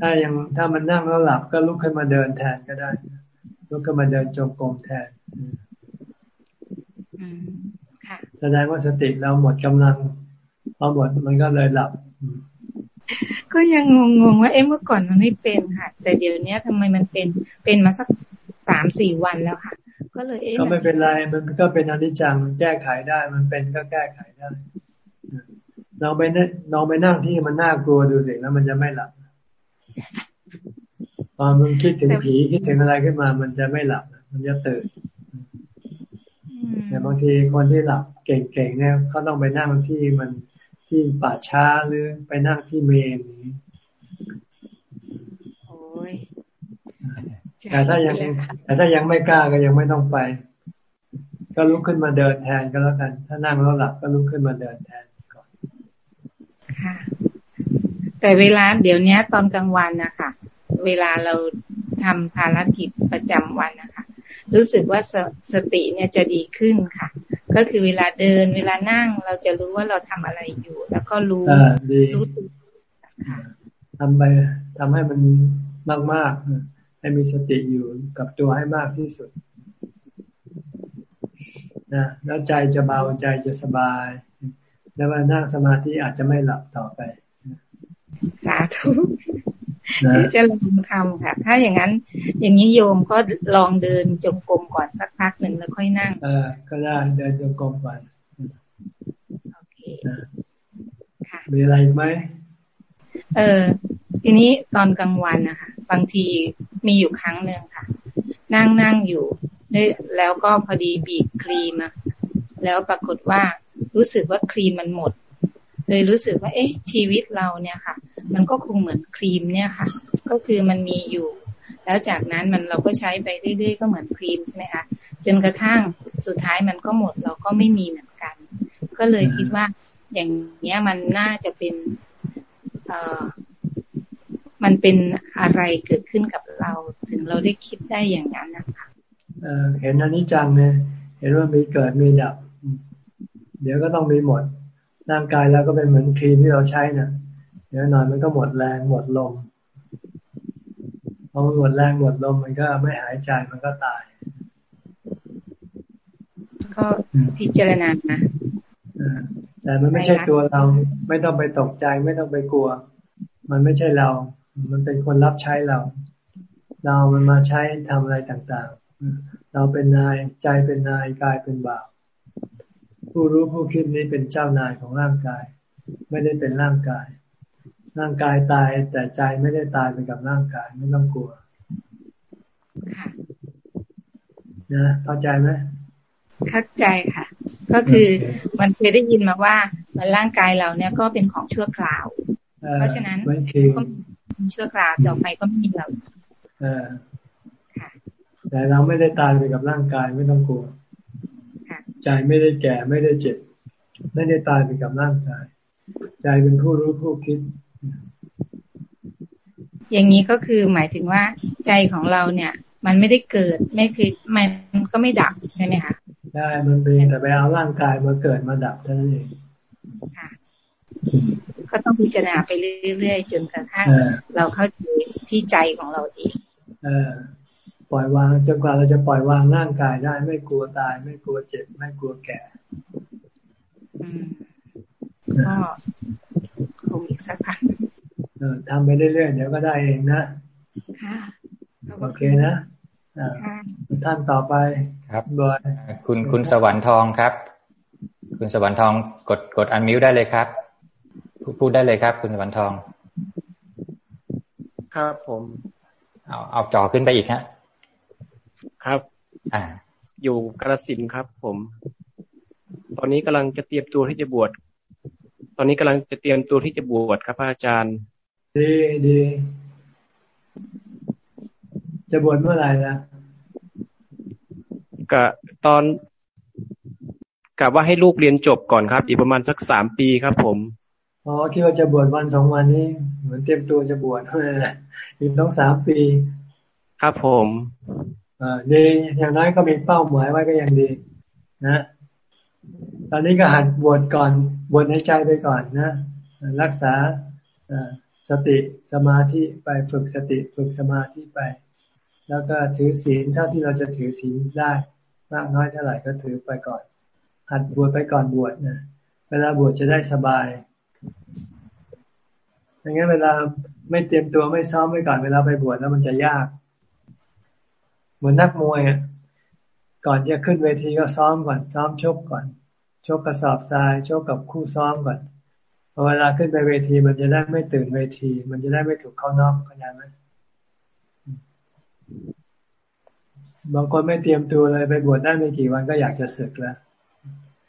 ถ้ายังถ้ามันนั่งแล้วหลับก็ลุกขึ้นมาเดินแทนก็ได้ ลุกขึ้นมาเดินจงกรมแทนแสดงว่าสติเราหมดกำลังพอหมดมันก็เลยหลับ
ก็ยังงงๆว่าเอ๊ะเมื่อก่อนมันไม่เป็นค่ะ แต่เดี๋ยวนี้ทำไมมันเป็นเป็นมาสักสามสี่วันแล้วค่ะ ก็เลยเอ๊ะ
ก็ไม่เป็นไรมันก็เป็นอนิจจังแก้ไขได้ มันเป็นก็แก้ไขได้เราไปนั่งเราไปนั่งที่มันน่ากลัวดูสิแล้วมันจะไม่หลับตอนมันคิดถึงผีคิดถึงอะไรขึ้นมา มันจะไม่หลับมันจะตื่น แต่บางทีคนที่หลับเก่งๆเนี่ยเขาต้องไปนั่งที่มันที่ป่าช้าหรือไปนั่งที่เมนนี้โอ้ยแต่ถ้ายังแต่ถ้ายังไม่กล้าก็ยังไม่ต้องไป ก็ลุกขึ้นมาเดินแทนก็แล้วกัน ถ้านั่งแล้วหลับก็ลุกขึ้นมาเดินแทนก่อน
ค่ะ แต่เวลาเดี๋ยวนี้ตอนกลางวันนะคะเวลาเราทำภารกิจประจำวันนะคะ รู้สึกว่าสสติเนี่ยจะดีขึ้นค่ะ ก็คือเวลาเดิน เวลานั่งเราจะรู้ว่าเราทำอะไรอยู่ แล้วก็รู้รู้ตัว
ทำไปทำให้มันมากมากให้มีสติอยู่กับตัวให้มากที่สุดนะแล้วใจจะเบาใจจะสบาย แล้วว่านั่งสมาธิอาจจะไม่หลับต่อไป
สาธุ จะลองทำค่ะ ถ้าอย่างนั้น อย่างนี้โยมก็ลองเดินจงกรมก่อนสักพักหนึ่งแล้วค่อยนั่ง
เออก็ได้เดินจงกรมก่อนโอเคค่ะมีอะไรไหม
เออทีนี้ตอนกลางวันนะคะบางทีมีอยู่ครั้งหนึ่งค่ะ นั่งนั่งอยู่แล้วก็พอดีบีบครีมอะแล้วปรากฏว่ารู้สึกว่าครีมมันหมด เลยรู้สึกว่า เอ๊ะ ชีวิตเราเนี่ยค่ะ มันก็คงเหมือนครีมเนี่ยค่ะ ก็คือมันมีอยู่ แล้วจากนั้นมันเราก็ใช้ไปเรื่อยๆก็เหมือนครีมใช่ไหมคะจนกระทั่งสุดท้ายมันก็หมดเราก็ไม่มีเหมือนกัน ก็เลยคิดว่าอย่างเนี้ยมันน่าจะเป็นเอ่อมันเป็นอะไรเกิดขึ้นกับเรา ถึงเราได้คิดได้อย่างนั้นนะคะ
เเห็นอนิจจังเนี่ยเห็นว่ามีเกิดมีดับ เดี๋ยวก็ต้องมีหมดร่างกายเราก็เป็นเหมือนครีมที่เราใช้นะ ดี๋ยวหน่อยมันก็หมดแรงหมดลมพอมันหมดแรงหมดลมมันก็ไม่หายใจมันก็ตาย
ก็พิจารณานะ
แต่มันไม่ใช่ตัวเรา ไม่ต้องไปตกใจไม่ต้องไปกลัว มันไม่ใช่เรา มันเป็นคนรับใช้เรา เรามันมาใช้ทำอะไรต่างๆ เราเป็นนายใจเป็นนายกายเป็นบ่าวผู้รู้ผู้คิดนี้เป็นเจ้านายของร่างกาย ไม่ได้เป็นร่างกาย ร่างกายตายแต่ใจไม่ได้ตายไปกับร่างกายไม่ต้องกลัวนะเข้าใจไหม
เข้าใจค่ะ ก็คือมันเคยได้ยินมาว่ามันร่างกายเราเนี่ยก็เป็นของชั่วคราว เพราะฉะนั้นก็ชั่วคราวต่อไปก็ไม่มีเรา
แต่เราไม่ได้ตายไปกับร่างกายไม่ต้องกลัวใจไม่ได้แก่ไม่ได้เจ็บ ไม่ได้ตายไปกับร่างกาย ใจเป็นผู้รู้ผู้คิด
อย่างนี้ก็คือหมายถึงว่าใจของเราเนี่ย มันไม่ได้เกิดไม่คือมันก็ไม่ดับใช่ไหมคะ
ได้มันเป็นแต่ไปเอาร่างกายมาเกิดมาดับเท่านั้นเอง
ค่ะก็ต้องพิจารณาไปเรื่อยๆจนกระทั่งเราเข้าใจที่ใจของเราเอง
เออปล่อยวางจนกว่าเราจะปล่อยวางร่างกายได้ไม่กลัวตาย ไม่กลัวเจ็บ ไม่กลัวแก่
ก็คงอีกสักพัก
ทำไปเรื่อยๆเดี๋ยวก็ได้เองนะ ค่ะ โอเคนะท่านต่อไป
ครับบอยคุณคุณสวรรค์ทองครับ คุณสวรรค์ทองกดกดอันมิวได้เลยครับ พูดได้เลยครับ คุณสวรรค์ทอง
ครับผม
เอาเอาจอขึ้นไปอีกฮะ
ครับ อ่า อยู่กระสินครับผม ตอนนี้กำลังจะเตรียมตัวที่จะบวช ตอนนี้กำลังจะเตรียมตัวที่จะบวชครับพระอาจารย์
ดีดี จะบวชเมื่อไหร่ล่ะ
กะตอนกะว่าให้ลูกเรียนจบก่อนครับ อีกประมาณสักสามปีครับ ผม
อ๋อคิดว่าจะบวชวันสองวันนี้ เหมือนเตรียมตัวจะบวชเท่านั้นแหละอีกต้องสามปี
ครับผม
อ่าดีอย่างน้อยก็มีเป้าหมายไว้ก็ยังดี นะ ตอนนี้ก็หัดบวชก่อน บวชในใจไปก่อนนะรักษาสติสมาธิไปฝึกสติฝึกสมาธิไป แล้วก็ถือศีลเท่าที่เราจะถือศีลได้มากน้อยเท่าไหร่ก็ถือไปก่อน หัดบวชไปก่อนบวชนะเวลาบวชจะได้สบายอย่างงั้นเวลาไม่เตรียมตัวไม่ซ้อมไว้ก่อนเวลาไปบวชแล้วมันจะยาก เหมือนนักมวยอะก่อนจะขึ้นเวทีก็ซ้อมก่อนซ้อมชกก่อน ชกกระสอบทรายชกกับคู่ซ้อมก่อนพอเวลาขึ้นไปเวทีมันจะได้ไม่ตื่นเวที มันจะได้ไม่ถูกเข้านอกเข้าใจไหมบางคนไม่เตรียมตัวเลยไปบวชได้ไม่กี่วันก็อยากจะศึกแล้ว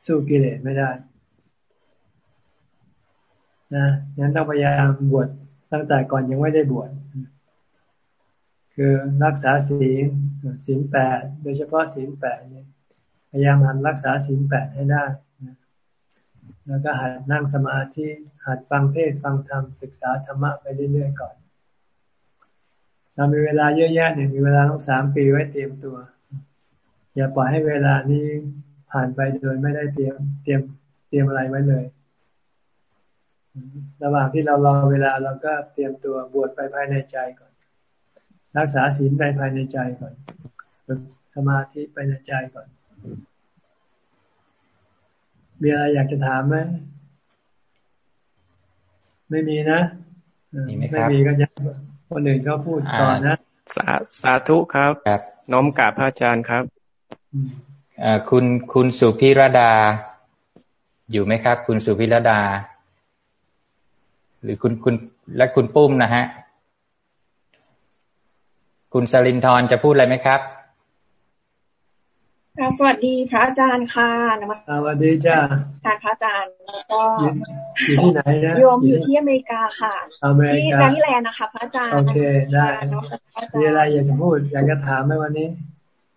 สู้กิเลสไม่ได้นะงั้นต้องพยายามบวชตั้งแต่ก่อนยังไม่ได้บวชคือรักษาศีลศีลแปดโดยเฉพาะศีลแปดเนี่ยพยายามหันรักษาศีลแปดให้ได้ แล้วก็หัดนั่งสมาธิหัดฟังเทศฟังธรรมศึกษาธรรมะไปเรื่อยๆก่อนเรามีเวลาเยอะแยะเนี่ยมีเวลาต้องสามปีไว้เตรียมตัว อย่าปล่อยให้เวลานี้ผ่านไปโดยไม่ได้เตรียมเตรียมเตรียมอะไรไว้เลยระหว่างที่เรารอเวลาเราก็เตรียมตัวบวชไปภายในใจก่อน รักษาศีลไปภายในใจก่อนสมาธิไปในใจก่อน มีอะไรอยากจะถามไหมไม่มีนะไม่มีก็ยังคนอื่นก็พูดก่อนนะ
สาสาธุครับครับน้อมกราบพระอาจารย์ครับ
อคุณคุณสุพิรดา อยู่ไหมครับ คุณสุพิรดา หรือคุณคุณและคุณปุ้มนะฮะ คุณสลินทร์จะพูดอะไรไหมครับ
สวัสดีพระอาจารย์ค่ะน
มัสสวัสดีจ้า
ค่ะพระอาจารย์แล้วก็
อยู่ที่ไหนนะ
โยมอยู่ที่อเมริกาค่ะที่แดนแลนด์นะคะพระอาจารย์โอ
เคได้มีอะไรอยากจะพูดอยากจะถามไหมวันนี้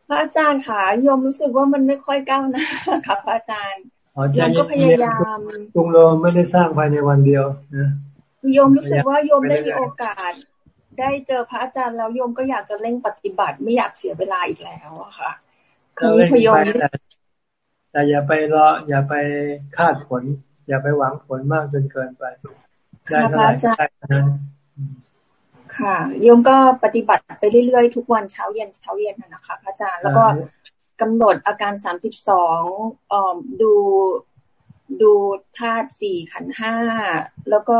พระอาจารย์ค่ะโยมรู้สึกว่ามันไม่ค่อยก้าวหน้าค่ะพระอาจารย์โยมก็พยายาม
กรุงโรมไม่ได้สร้างภายในวันเดียวนะ
โยมรู้สึกว่าโยมได้มีโอกาส ได้เจอพระอาจารย์แล้วโยมก็อยากจะเร่งปฏิบัติไม่อยากเสียเวลาอีกแล้วอะค่ะ
คือพยมแต่อย่าไปรอ อย่าไปคาดผล อย่าไปหวังผลมากจนเกินไป ได้เท่าไหร่ได้นั้น
คค่ะโยมก็ปฏิบัติไปเรื่อยๆ ทุกวันเช้าเย็นเช้าเย็นนะคะพระอาจารย์แล้วก็กำหนดอาการสามสิบสองดูดูธาตุสี่ขันห้าแล้วก็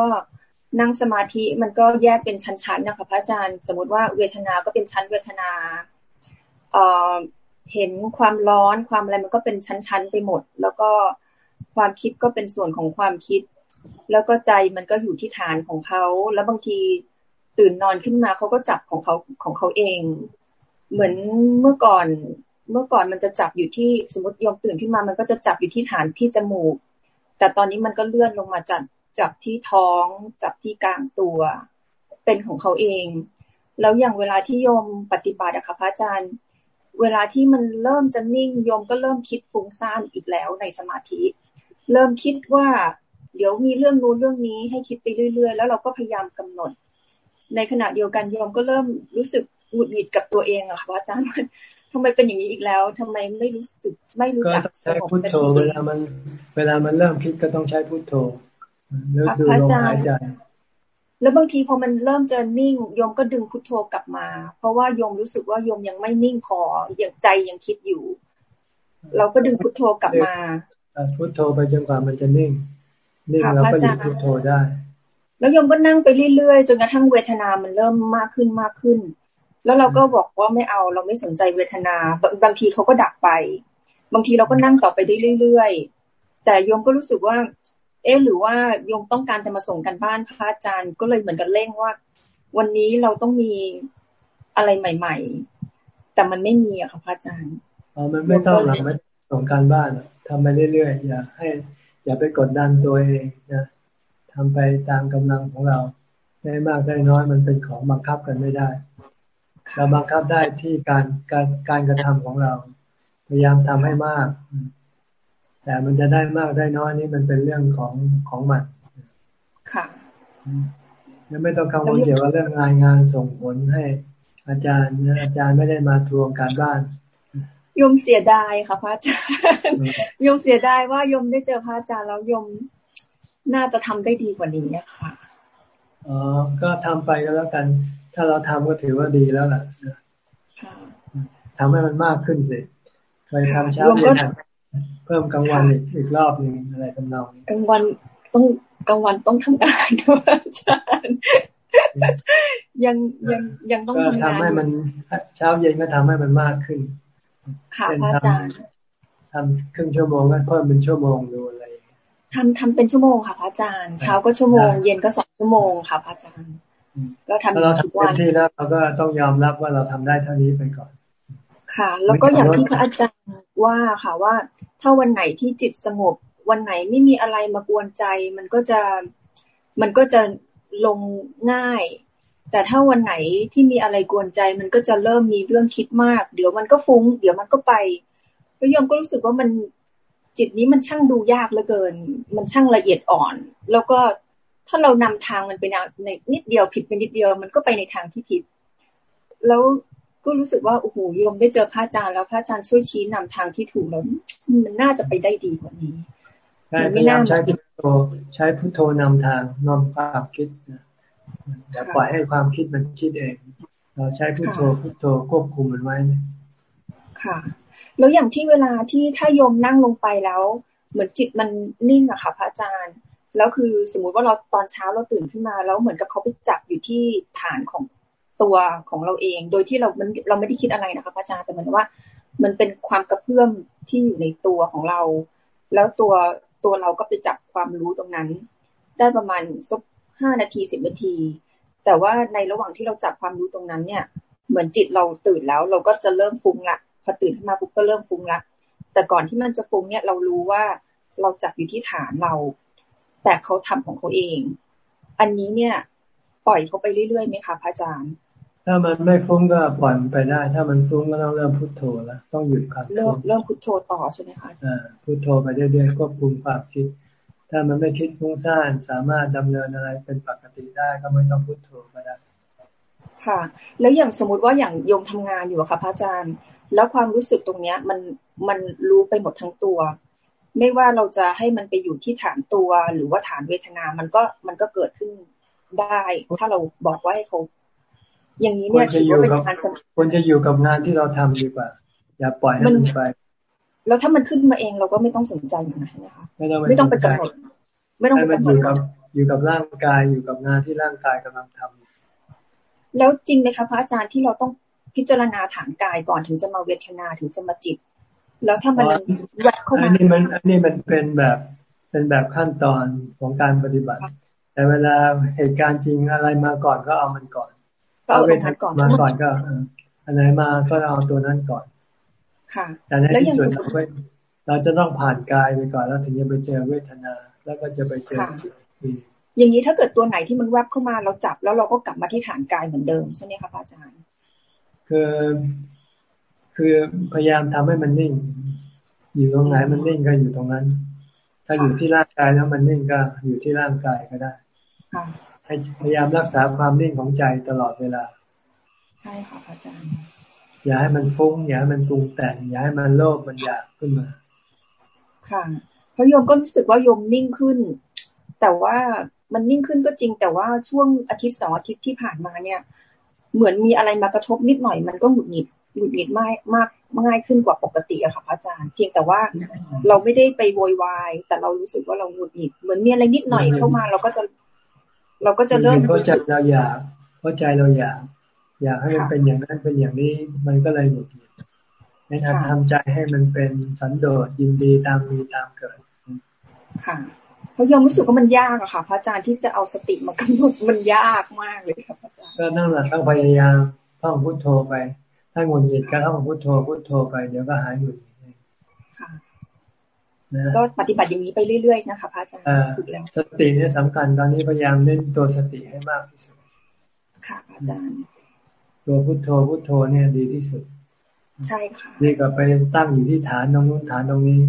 นั่งสมาธิมันก็แยกเป็นชั้นๆนะคะพระอาจารย์ สมมติว่าเวทนาก็เป็นชั้นเวทนา เห็นความร้อนความอะไรมันก็เป็นชั้นๆไปหมด แล้วก็ความคิดก็เป็นส่วนของความคิด แล้วก็ใจมันก็อยู่ที่ฐานของเขา แล้วบางทีตื่นนอนขึ้นมาเขาก็จับของเขาของเขาเอง เหมือนเมื่อก่อน เมื่อก่อนมันจะจับอยู่ที่สมมติยมตื่นขึ้นมามันก็จะจับอยู่ที่ฐานที่จมูก แต่ตอนนี้มันก็เลื่อนลงมาจับจับที่ท้อง จับที่กลางตัว เป็นของเขาเอง แล้วอย่างเวลาที่โยมปฏิบัติอะค่ะพระอาจารย์ เวลาที่มันเริ่มจะนิ่งโยมก็เริ่มคิดฟุ้งซ่านอีกแล้วในสมาธิ เริ่มคิดว่าเดี๋ยวมีเรื่องนู้นเรื่องนี้ให้คิดไปเรื่อย ๆ แล้วเราก็พยายามกำหนด ในขณะเดียวกันโยมก็เริ่มรู้สึกหงุดหงิดกับตัวเองอะค่ะอาจารย์ทำไมเป็นอย่างนี้อีกแล้วทำไมไม่รู้สึกไม่รู้จัก
สงบเป็นที่เวลามัน เวลามันเริ่มคิดก็ต้องใช้พุทโธแล้วดูลมหายใจ
แล้วบางทีพอมันเริ่มจะนิ่งโยมก็ดึงพุทโธกลับมา เพราะว่าโยมรู้สึกว่าโยมยังไม่นิ่งพออย่างใจยังคิดอยู่ เราก็ดึงพุทโธกลับมา
พุทโธไปจนกว่ามันจะนิ่งนิ่งเราก็หยุดพุทโธได้
แล้วโยมก็นั่งไปเรื่อยๆจนกระทั่งเวทนามันเริ่มมากขึ้นมากขึ้น แล้วเราก็บอกว่าไม่เอาเราไม่สนใจเวทนาบางทีเขาก็ดับไป บางทีเราก็นั่งต่อไปได้เรื่อยๆแต่โยมก็รู้สึกว่า เอ๊หรือว่าโยมต้องการจะมาส่งกันบ้านพระอาจารย์ ก็เลยเหมือนกันเร่งว่า วันนี้เราต้องมีอะไรใหม่ ๆ แต่มันไม่มีอะค่ะพระอาจารย์
อ๋อมันไม่ต้องหลังไม่ส่งการบ้านทำไปเรื่อยๆอย่าให้ อย่าไปกดดันตัวเองนะทำไปตามกำลังของเราได้มากได้น้อยมันเป็นของบังคับกันไม่ได้เราบังคับได้ที่การการการกระทำของเรา พยายามทำให้มาก แต่มันจะได้มากได้น้อยนี่มันเป็นเรื่องของของมัน
ค่ะ
ยังไม่ต้องกังวลเกี่ยวกับเรื่องงานงานส่งผลให้ อาจารย์อาจารย์ไม่ได้มาทวงการบ้าน
ยมเสียดายค่ะพระอาจารย์ยมเสียดายว่ายมได้เจอพระอาจารย์แล้วยมน่าจะทำได้ดีกว่านี้ค่ะ
อ๋อก็ทำไปก็แล้วกัน ถ้าเราทำก็ถือว่าดีแล้วล่ะทำให้มันมากขึ้นสิเคยทำเช้าเย็น เพิ่มกลางวันอีกรอบหนึ่งอะไรทำนอง
กลางวันต้องกลางวันต้องทำงานด้วยอาจารย์ยังยังยังต้องทำงาน
ทำให้มันเช้าเย็นก็ทำให้มันมากขึ้น
ค่ะอาจารย์
ทำครึ่งชั่วโมงก็เพิ่มเป็นชั่วโมงดูอะไร
ทำทำเป็นชั่วโมงค่ะพระอาจารย์ เช้าก็ชั่วโมง เย็นก็สองชั่วโมงค่ะพระอาจารย์
ก็ทำทุกวันที่แล้วเราก็ต้องยอมรับว่าเราทำได้เท่านี้ไปก่อน
ค่ะ แล้วก็อย่างที่พระอาจารย์ ว่าค่ะว่า ถ้าวันไหนที่จิตสงบ วันไหนไม่มีอะไรมากวนใจ มันก็จะมันก็จะลงง่าย แต่ถ้าวันไหนที่มีอะไรกวนใจ มันก็จะเริ่มมีเรื่องคิดมาก เดี๋ยวมันก็ฟุง้ง เดี๋ยวมันก็ไปแล้วยมก็รู้สึกว่ามันจิตนี้มันช่างดูยากเหลือเกิน มันช่างละเอียดอ่อน แล้วก็ถ้าเรานำทางมันไปในนิดเดียวผิดไปนิดเดียว มันก็ไปในทางที่ผิด แล้ว ก็รู้สึกว่าโอ้โหโยมได้เจอพระอาจารย์แล้วพระอาจารย์ช่วยชี้นำทางที่ถูกแล้วมันน่าจะไปได้ดีกว่านี้
พยายามใช้พุทโธใช้พุทโธนำทางนำความคิดนะอย่าปล่อยให้ความคิดมันคิดเอง เราใช้พุทโธพุทโธควบคุมมันไว้
ค่ะ แล้วอย่างที่เวลาที่ถ้าโยมนั่งลงไปแล้ว เหมือนจิตมันนิ่งอะค่ะ พระอาจารย์ แล้วคือสมมุติว่าเราตอนเช้าเราตื่นขึ้นมา แล้วเหมือนกับเขาไปจับอยู่ที่ฐานของ ตัวของเราเอง โดยที่เรามันเราไม่ได้คิดอะไรนะคะพระอาจารย์แต่เหมือนว่า มันเป็นความกระเพื่อมที่อยู่ในตัวของเรา แล้วตัวตัวเราก็ไปจับความรู้ตรงนั้น ได้ประมาณสักห้านาทีสิบนาที แต่ว่าในระหว่างที่เราจับความรู้ตรงนั้นเนี่ย เหมือนจิตเราตื่นแล้ว เราก็จะเริ่มฟุ้งละพอตื่นขึ้นมาปุ๊บก็เริ่มฟุ้งละแต่ก่อนที่มันจะฟุ้งเนี่ยเรารู้ว่าเราจับอยู่ที่ฐานเรา แต่เขาทำของเขาเอง อันนี้เนี่ย ปล่อยเขาไปเรื่อยๆไหมคะพระอาจารย์
ถ้ามันไม่ฟุ้งก็ปล่อยไปได้ ถ้ามันฟุ้งก็ต้องเริ่มพุทโธแล้วต้องหยุดความ
เริ่มเริ่มพุทโธต่อใช่ไหมคะ
อ่าพุทโธไปเรื่อยๆควบคุมความคิด ถ้ามันไม่คิดฟุ้งซ่านสามารถดำเนินอะไรเป็นปกติได้ก็ไม่ต้องพุทโธก็ได้
ค่ะ แล้วอย่างสมมุติว่าอย่างโยมทำงานอยู่ค่ะพระอาจารย์ แล้วความรู้สึกตรงเนี้ยมันมันรู้ไปหมดทั้งตัว ไม่ว่าเราจะให้มันไปอยู่ที่ฐานตัวหรือว่าฐานเวทนา มันก็มันก็เกิดขึ้นได้ ถ้าเราบอกว่าให้เขา อย่างนี้เนี่ยถือว่าเป็นการสมา
ควรจะอยู่กับงานที่เราทำดีกว่า อย่าปล่อยให้มันไป
แล้วถ้ามันขึ้นมาเองเราก็ไม่ต้องสนใจอย่างนั้นนะคะไม่ต้องไปกำหนด
ไม่ต้องไปกำหนดอยู่กับอยู่กับร่างกายอยู่กับงานที่ร่างกายกำลังทำ
แล้วจริงไหมคะพระอาจารย์ที่เราต้องพิจารณาฐานกายก่อนถึงจะมาเวทนาถึงจะมาจิต แล้วถ้ามันแวบเข้ามา
อันนี้มันอันนี้มันเป็นแบบเป็นแบบขั้นตอนของการปฏิบัติ แต่เวลาเหตุการณ์จริงอะไรมาก่อนก็เอามันก่อน
ก็เอามันก่อน
มาก่อนก็อันไหนมาก็เอาตัวนั้นก่อน
ค่ะ
แต่ในที่สุดเราจะต้องผ่านกายไปก่อนแล้วถึงจะไปเจอเวทนา แล้วก็จะไปเจอจิต
อย่างนี้ถ้าเกิดตัวไหนที่มันแวบเข้ามาเราจับ แล้วเราก็กลับมาที่ฐานกายเหมือนเดิมใช่ไหมคะอาจารย์
คือคือพยายามทำให้มันนิ่ง อยู่ตรงไหนมันนิ่งก็อยู่ตรงนั้น ถ้าอยู่ที่ร่างกายแล้วมันนิ่งก็อยู่ที่ร่างกายก็ได้ให้ พยายามรักษาความนิ่งของใจตลอดเวลา
ใช่ค่ะอาจารย์
อย่าให้มันฟุ้ง อย่าให้มันปรุงแต่ง อย่าให้มันโลภมันอยากขึ้นมา
ค่ะ เพราะโยมก็รู้สึกว่าโยมนิ่งขึ้น แต่ว่ามันนิ่งขึ้นก็จริง แต่ว่าช่วงอาทิตย์สองอาทิตย์ที่ผ่านมาเนี่ย เหมือนมีอะไรมากระทบนิดหน่อย มันก็หงุดหงิดหงุดหงิดมากมากง่ายขึ้นกว่าปกติอะค่ะพระอาจารย์ เพียงแต่ว่าเราไม่ได้ไปโวยวายแต่เรารู้สึกว่าเราหงุดหงิดเหมือนมีอะไรนิดหน่อยเข้ามาเราก็จะ เราก็จะเริ่ม
เข้าใจเราอยากเข้าใจเราอยาก อยากให้มันเป็นอย่างนั้นเป็นอย่างนี้มันก็เลยหงุดหงิดในทางทำใจให้มันเป็นสันโดษยินดีตามมีตามเกิด
ค่ะเพราะยอมรู้สึกว่ามันยากอะค่ะ พระอาจารย์ที่จะเอาสติมากำหนดมันยากมากเลยค่ะพระอาจารย์ก็
นั่งหลัต้องพยายามท่องพุทโธไป ถ้าหงุดหงิดก็ท่องพุทโธพุทโธไปเดี๋ยวก็หายหงุดหงิด
ค่ะ ก็ปฏิบัติอย่างนี้ไปเรื่อยๆนะคะพระอาจารย์
ถูกแล้วสตินี่สำคัญตอนนี้พยายามเล่นตัวสติให้มากที่สุด
ค่ะอาจารย์
ตัวพุทโธพุทโธเนี่ยดีที่สุด
ใช่ค่ะ
นี่ก็ไปตั้งอยู่ที่ฐานตรงนู้นฐานตรงนี้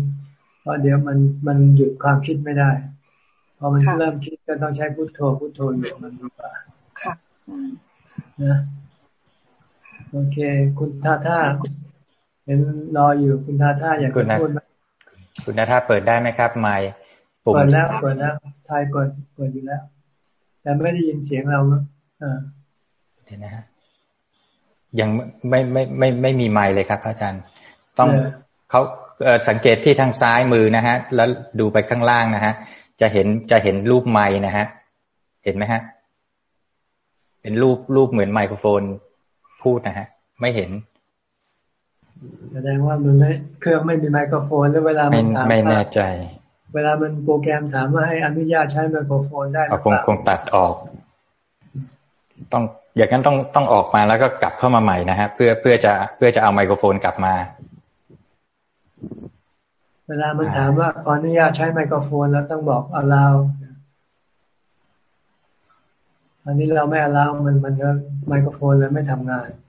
เพราะเดี๋ยวมันมันหยุดความคิดไม่ได้พอมันเริ่มคิดก็ต้องใช้พุทโธพุทโธอยู่มันดีกว่า
ค่ะ
นะโอเค คุณท่าท่าเห็นรออยู่คุณท่าท่าอยากจะพูดไหม
คุณท่าท่าเปิดได้ไหมครับ ไมค์
ปุ่มเปิดแล้วเปิดแล้วทายเปิดเปิดอยู่แล้ว แต่ไม่ได้ยินเสียงเราอ่า
เดี๋ยวนะฮะยังไม่ไม่ไม่ไม่มีไมค์เลยครับอาจารย์ ต้องเขาสังเกตที่ทางซ้ายมือนะฮะ แล้วดูไปข้างล่างนะฮะ จะเห็นจะเห็นรูปไม้นะฮะ เห็นไหมฮะ เป็นรูปรูปเหมือนไมโครโฟนพูดนะฮะ ไม่เห็น
แสดงว่ามันไม่เครื่องไม่มีไมโครโฟนแล้วเวลา
มันถามไม่แน่ใจ
เวลามันโปรแกรมถามว่าให้อนุญาตใช้ไมโครโฟนได้หรือ
เปล่าคงคงตัดออก ต้องอย่างนั้นต้องต้องออกมาแล้วก็กลับเข้ามาใหม่นะฮะเพื่อเพื่อจะเพื่อจะเอาไมโครโฟนกลับมา
เวลามันถามว่าขออนุญาตใช้ไมโครโฟนแล้วต้องบอก allow อันนี้เราไม่ allow มันมันก็ไมโครโฟนแล้วไม่ทำงาน
ครับ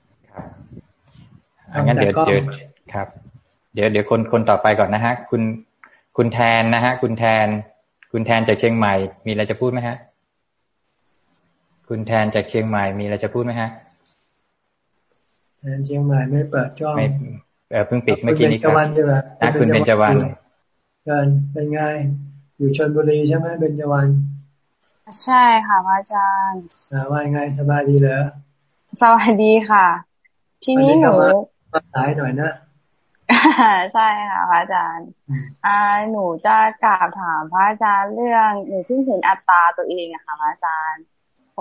งั้นเดี๋ยวเดี๋ยวครับ เดี๋ยวเดี๋ยวคนคนต่อไปก่อนนะฮะ คุณคุณแทนนะฮะ คุณแทน คุณแทนจากเชียงใหม่ มีอะไรจะพูดไหมฮะ คุณแทนจากเชียงใหม่ มีอะไรจะพูดไหมฮะ
แทนเชียงใหม่ไม่เปิดจ้อง
เออเพิ่งปิดเมื่อกี้นี้ครับนะคุณเบญจวรรณ
เกินเป็นไงอยู่ชนบุรีใช่ไหมเบญจวรรณ
ใช่ค่ะพระอาจารย์
ว่าไงสบายดีเหรอ
สบายดีค่ะ ทีนี้หนู
มาสายหน่อยนะ
ใช่ค่ะพระอาจารย์อ่าหนูจะกราบถามพระอาจารย์เรื่องหนูเพิ่งเห็นอัตราตัวเองอะค่ะพระอาจารย์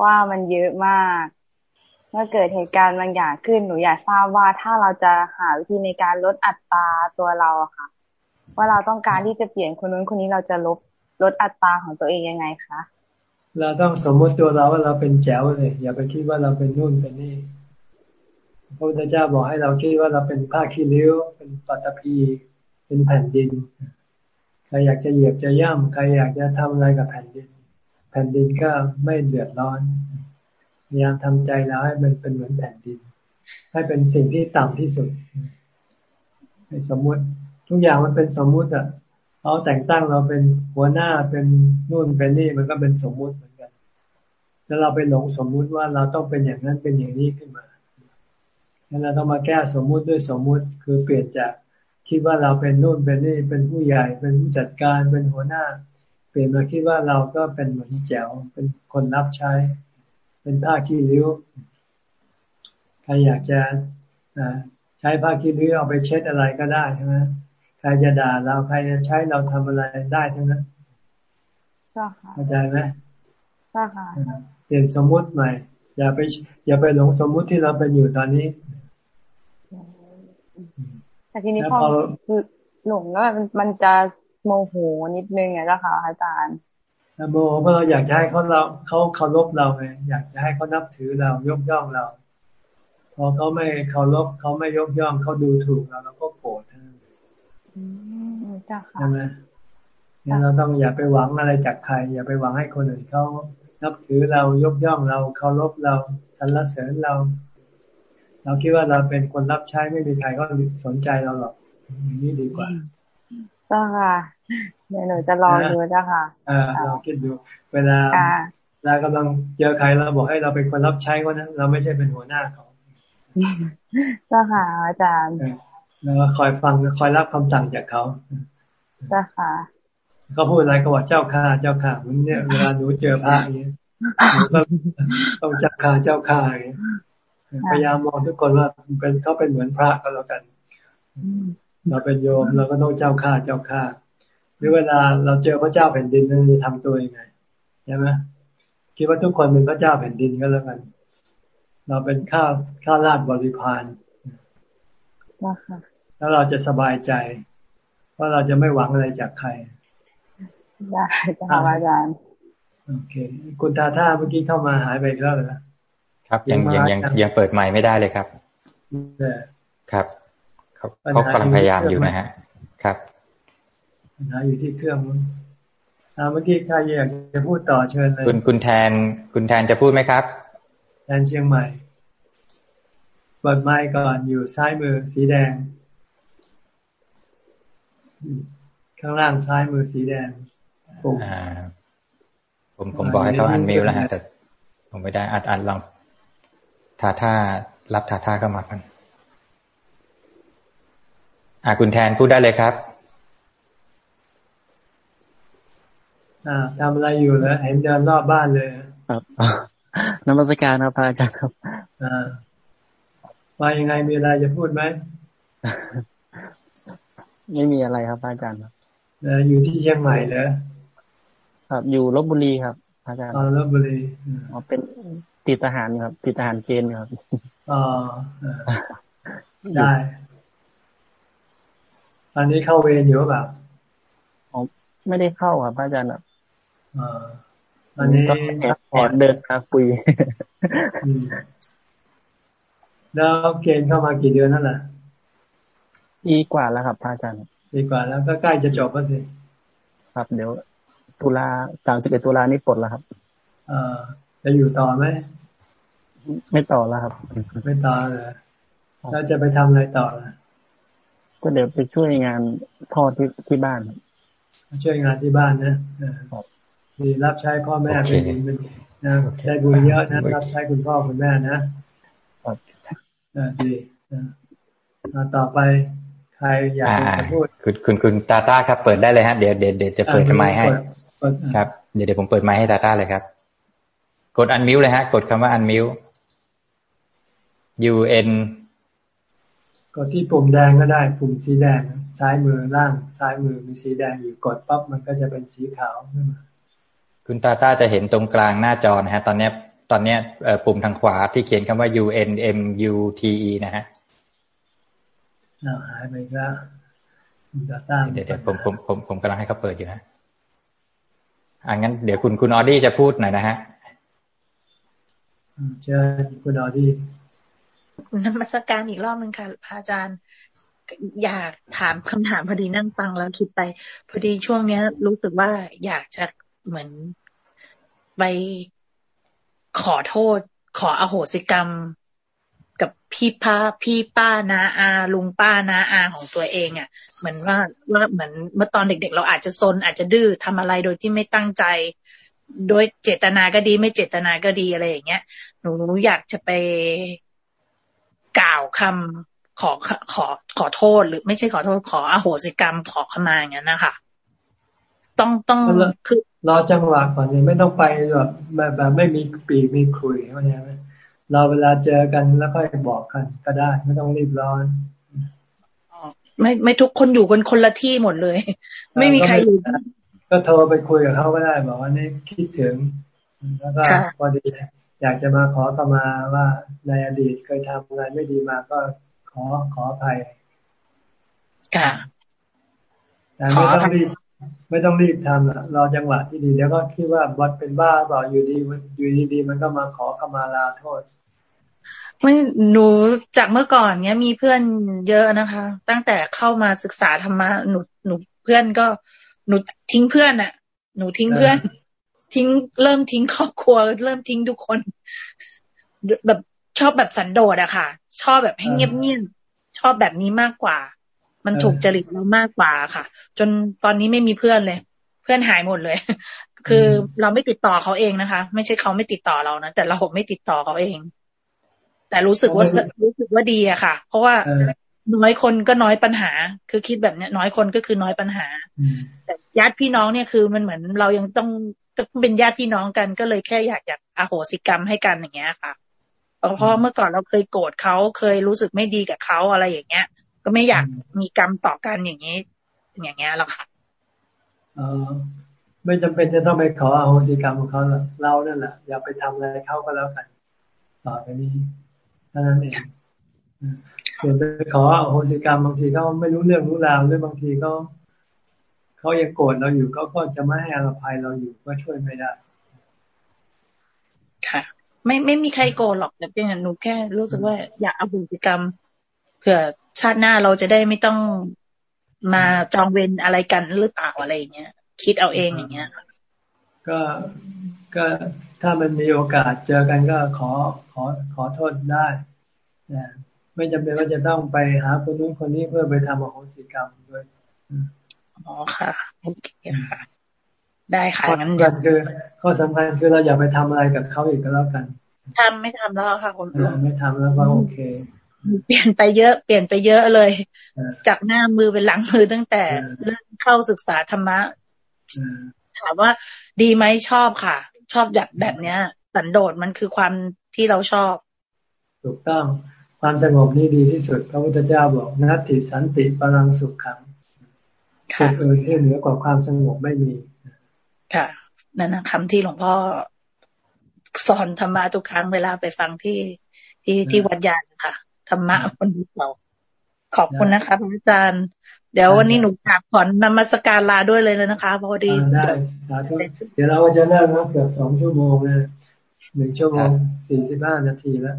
ว่ามันเยอะมาก เมื่อเกิดเหตุการณ์บางอย่างขึ้นหนูอยากทราบว่าถ้าเราจะหาวิธีในการลดอัตราตัวเราค่ะ ว่าเราต้องการที่จะเปลี่ยนคนนู้นคนนี้เราจะลดลดอัตราของตัวเองยังไงคะ
เราต้องสมมติตัวเราว่าเราเป็นแจ๋วเลย อย่าไปคิดว่าเราเป็นนู่นเป็นนี่ พระพุทธเจ้าบอกให้เราคิดว่าเราเป็นผ้าขี้ริ้ว เป็นปัตภีเป็นแผ่นดิน ใครอยากจะเหยียบจะย่ำใครอยากจะทำอะไรกับแผ่นดิน แผ่นดินก็ไม่เดือดร้อนพยายามทำใจแล้วให้มันเป็นเหมือนแผ่นดิน ให้เป็นสิ่งที่ต่ำที่สุดสมมุติทุกอย่างมันเป็นสมมุติอะเขาแต่งตั้งเราเป็นหัวหน้าเป็นนู่นเป็นนี่มันก็เป็นสมมุติเหมือนกัน แล้วเราไปหลงสมมุติว่าเราต้องเป็นอย่างนั้นเป็นอย่างนี้ขึ้นมา แล้วเราต้องมาแก้สมมุติด้วยสมมุติคือเปลี่ยนจากคิดว่าเราเป็นนู่นเป็นนี่เป็นผู้ใหญ่เป็นผู้จัดการเป็นหัวหน้า เปลี่ยนมาคิดว่าเราก็เป็นเหมือนแจ๋วเป็นคนรับใช้ เป็นผ้าขี้ริ้วรอยากจะใช้ผ้าคีริ้วเอาไปเช็ดอะไรก็ได้ใช่ไหมใครจะด่าเราใครจะใช้เราทำอะไรได้ทั้งนั้นเข้าใจไหม
ค่ะ
เปลี่ยนสมมุติใหม่ อย่าไป อย่าไปหลงสมมุติที่เราเป็นอยู่ตอนนี้
แต่ทีนี้พอหลงแล้วมันมันจะโมโหนิดนึงไงเจ้าค่ะอาจารย์
โมโหเพราะเราอยากจะให้เขาเราเขาเคารพเราไงอยากจะให้เขานับถือเรายกย่องเรา พอเขาไม่เคารพเขาไม่ยกย่องเขาดูถูกเราเราก็โกรธใช่ไหมงั้นเราต้องอย่าไปหวังอะไรจากใคร อย่าไปหวังให้คนอื่นเขานับถือเรายกย่องเราเคารพเราสรรเสริญเรา เราคิดว่าเราเป็นคนรับใช้ไม่มีใครก็สนใจเราหรอกอย่างนี้ดีกว่า
เจ้าค่ะเดี๋ยวหนูจะลองดูเจ้าค่ะ
อ่าลองคิดดู เวลาเรากำลังเจอใครเราบอกให้เราเป็นคนรับใช้เขานะเราไม่ใช่เป็นหัวหน้าเขา
เจ้าค่ะอาจารย์
แล้วคอยฟังคอยรับคำสั่งจากเขา
เจ้าค่ะ
เขาพูดอะไรก็บอกเจ้าข้าเจ้าข้ามึงเนี่ยเวลาหนูเจอพระอย่างเงี้ยต้องเจ้าข้าเจ้าข้าอย่างเงี้ย พยายามมองทุกคนว่าเป็นเขาเป็นเหมือนพระก็แล้วกันเราเป็นโยมเราก็ต้องเจ้าข้าเจ้าข้าหรือเวลาเราเจอพระเจ้าแผ่นดินเราจะทำตัวยังไงใช่ไหมคิดว่าทุกคนเป็นพระเจ้าแผ่นดินก็แล้วกัน เราเป็นข้าข้าราชบริพารแล้วเราจะสบายใจเพราะเราจะไม่หวังอะไรจากใคร
ได้ค่ะอาจารย์
โอเค คุณตาท่าเมื่อกี้เข้ามาหายไปแล้วเหรอ
ครับยังยังยังยังเปิดใหม่ไม่ได้เลยครับครับเขาเขากำลังพยายามอยู่นะฮะ ครับ
ปัญหาอยู่ที่เครื่องเมื่อกี้ใครอยากจะพูดต่อเชิญเลย
คุณคุณแทน คุณแทนจะพูดไหมครับ
แทนเชียงใหม่เปิดไมค์ก่อนอยู่ซ้ายมือสีแดง ข้างล่างซ้ายมือสีแดง
ผมผมบอกให้เขาอันมิวแล้วฮะแต่ผมไม่ได้อัดอันลอง ทาท่ารับทาท่าเข้ามากันอ่าคุณแทนพูดได้เลยครับ
อ่าทำอะไรอยู่แล้วเห็นเดินรอบบ้านเลย
ครับนมัสการครับพระอาจารย์ครับ
อ่าว่ายังไงมีอะไรจะพูดไหม
ไม่มีอะไรครับอาจารย์ครับ
อยู่ที่เชียงใหม่เหรอ
ครับ อยู่ลบบุรีครับอาจารย์
อ๋อลบบุรี
อ๋อเป็นติดทหารครับ ติดทหารเกณฑ์ครับ
อ๋อได้ ตอนนี้เข้าเวรอยู่แบบ
อ๋อไม่ได้เข้าครับอาจารย์ครับ
อ่าตอนนี้
แอบเดินมาคุย
แล้วเกณฑ์เข้ามากี่เดือนนั่นแหละ
ปีกว่าแล้วครับอาจารย์
ปีกว่าแล้วก็ใกล้จะจบแล้วสิ
ครับ เดี๋ยว ตุลาสามสิบเอ็ดตุลานี่ปลดแล้วครับ
เออ จะอยู่ต่อไหม
ไม่ต่อแล้วครับ
ไม่ต่อเลยแล้วจะไปทำอะไรต่อล่ะ
ก็เดี๋ยวไปช่วยงานพ่อที่ที่บ้าน
ช่วยงานที่บ้านนะดีรับใช้พ่อแม่เป็นดีเป็นนะได้บุญเยอะนะรับใช้คุณพ่อคุณแม่นะดีต่อไปใครอยากจะพูด
คุณคุณคุณตาต้าครับ เปิดได้เลยฮะเดี๋ยวเดี๋ยวเดี๋ยวจะเปิดไมค์ให้ ครับ เดี๋ยวเดี๋ยวผมเปิดไมค์ให้ตาต้าเลยครับ กดอันมิวเลยฮะ กดคำว่าอันมิว U N
กดที่ปุ่มแดงก็ได้ปุ่มสีแดง ซ้ายมือล่างซ้ายมือมีสีแดงอยู่กดปั๊บมันก็จะเป็นสีขาวขึ้นมา
คุณตาต้าจะเห็นตรงกลางหน้าจอนะฮะ ตอนนี้ตอนนี้ปุ่มทางขวาที่เขียนคำว่า U N M U T E นะฮะ
หายไปแล้ว
เดี๋ยวเดี๋ยวผมผมผมผมกำลังให้เขาเปิดอยู่นะอ่างั้นเดี๋ยวคุณคุณออดี้จะพูดหน่อยนะฮะ
เชิญคุณออดี้
นมัสการอีกรอบหนึ่งค่ะพระอาจารย์ อยากถามคำถามพอดีนั่งฟังแล้วคิดไป พอดีช่วงเนี้ย รู้สึกว่าอยากจะเหมือนไปขอโทษ ขออโหสิกรรม กับพี่ป้าพี่ป้านาอา ลุงป้านาอาของตัวเองอะ่ะ เหมือนว่าว่าเหมือนเมื่อตอนเด็ก ๆ เราอาจจะซนอาจจะดื้อทำอะไรโดยที่ไม่ตั้งใจโดยเจตนาก็ดีไม่เจตนาก็ดีอะไรอย่างเงี้ย หนูอยากจะไปกล่าวคำขอขอขอโทษหรือไม่ใช่ขอโทษขออโหสิกรรมขอขมาอย่างนั้นนะคะต้องต้อง
คือรอจังหวะก่อนเลยไม่ต้องไปแบบแบบไม่มีปีมีคุยเข้าใจไหมเราเวลาเจอกันแล้วก็บอกกันก็ได้ ไม่ต้องรีบร้อน
ไม่ไม่ทุกคนอยู่กันคนละที่หมดเลย ไม่มีใครอยู่
ก็โทรไปคุยกับเขาก็ได้บอกว่านี่คิดถึงแล้วก็พอดี อยากจะมาขอขมาว่าในอดีตเคยทำอะไรไม่ดีมาก็ขอขออภัย
ค่ะ
แต่ไม่ต้องรีบไม่ต้องรีบทำอะรอจังหวะที่ดีแล้วก็คิดว่าบัดเป็นบ้าเปล่าอยู่ดีอยู่ดีๆมันก็มาขอขมาลาโทษ
ไม่หนูจากเมื่อก่อนเนี้ยมีเพื่อนเยอะนะคะ ตั้งแต่เข้ามาศึกษาธรรมะหนูหนูเพื่อนก็หนูทิ้งเพื่อนอะหนูทิ้งเพื่อน ทิ้งเริ่มทิ้งครอบครัว เริ่มทิ้งทุกคน แบบชอบแบบสันโดษอะค่ะ ชอบแบบให้เงียบๆชอบแบบนี้มากกว่า มันถูกจริตเรามากกว่าค่ะ จนตอนนี้ไม่มีเพื่อนเลย เพื่อนหายหมดเลย คือเราไม่ติดต่อเขาเองนะคะ ไม่ใช่เขาไม่ติดต่อเรานะแต่เราไม่ติดต่อเขาเอง แต่รู้สึกว่ารู้สึกว่าดีอะค่ะ เพราะว่าน้อยคนก็น้อยปัญหา คือคิดแบบเนี้ยน้อยคนก็คือน้อยปัญหา แต่ญาติพี่น้องเนี่ยคือมันเหมือนเรายังต้อง ต้องเป็นญาติพี่น้องกันก็เลยแค่อยากอยากอโหสิกรรมให้กันอย่างเงี้ยค่ะเพราะเมื่อก่อนเราเคยโกรธเขาเคยรู้สึกไม่ดีกับเขาอะไรอย่างเงี้ย ก็ไม่อยากมีกรรมต่อกันอย่างนี้ อย่างเงี้ยหรอกค่ะ
ออไม่จำเป็นจะต้องไปขออโหสิกรรมของเขาเรานั่นแหละอย่าไปทำอะไรเขาก็แล้วกันต่อไปนี้เท่านั้นเองส่วนไปขอโหสิกรรมบางทีเขาไม่รู้เรื่องรู้ราวหรือบางทีเขา เขายังโกรธเราอยู่เขาก็จะไม่ให้อภัยเราอยู่ก็ช่วยไม่ได้
ค่ะ ไม่ไม่มีใครโกรธหรอกแต่เพียงหนูแค่รู้สึกว่าอยากเอาบุญกรรมเผื่อชาติหน้าเราจะได้ไม่ต้องมาจองเวรอะไรกันหรือเปล่าอะไรอย่างเงี้ยคิดเอาเองอย่างเงี้ย
ก็ก็ถ้ามันมีโอกาสเจอกันก็ขอขอขอโทษได้นะไม่จำเป็นว่าจะต้องไปหาคนนู้นคนนี้เพื่อไปทำอโหสิกรรมด้วย
อ๋อค่ะโอเคค่ะ ได้ค่ะ
งั้นเดี๋ยวคือข้อสำคัญคือเราอย่าไปทำอะไรกับเขาอีกก็แล้วกัน
ทำไม่ทำแล้วค่ะคุณ
ไม่ทำแล้วก็โอเค
เปลี่ยนไปเยอะ เปลี่ยนไปเยอะเลย จากหน้ามือเป็นหลังมือตั้งแต่เริ่มเข้าศึกษาธรรมะถามว่าดีไหมชอบค่ะ ชอบแบบแบบเนี้ย สันโดษมันคือความที่เราชอบ
ถูกต้องความสงบนี่ดีที่สุด พระพุทธเจ้าบอกนัตติสันติปรังสุขขัง สุขเอ่ยที่เหนือกว่าความสงบไม่มี
ค่ะ นั่นนะคำที่หลวงพ่อสอนธรรมะทุกครั้งเวลาไปฟังที่ที่ที่วัดยานค่ะธรรมะคนเราขอบคุณนะคะพระอาจารย์ เดี๋ยววันนี้หนูกราบขอนนมัสการลาด้วยเลยเลยนะคะ พอดี
ได้สาธุเดี๋ยวเราจะเริ่มนะเกือบสองชั่วโมงเลยหนึ่งชั่วโมงสี่สิบห้านาทีแล้ว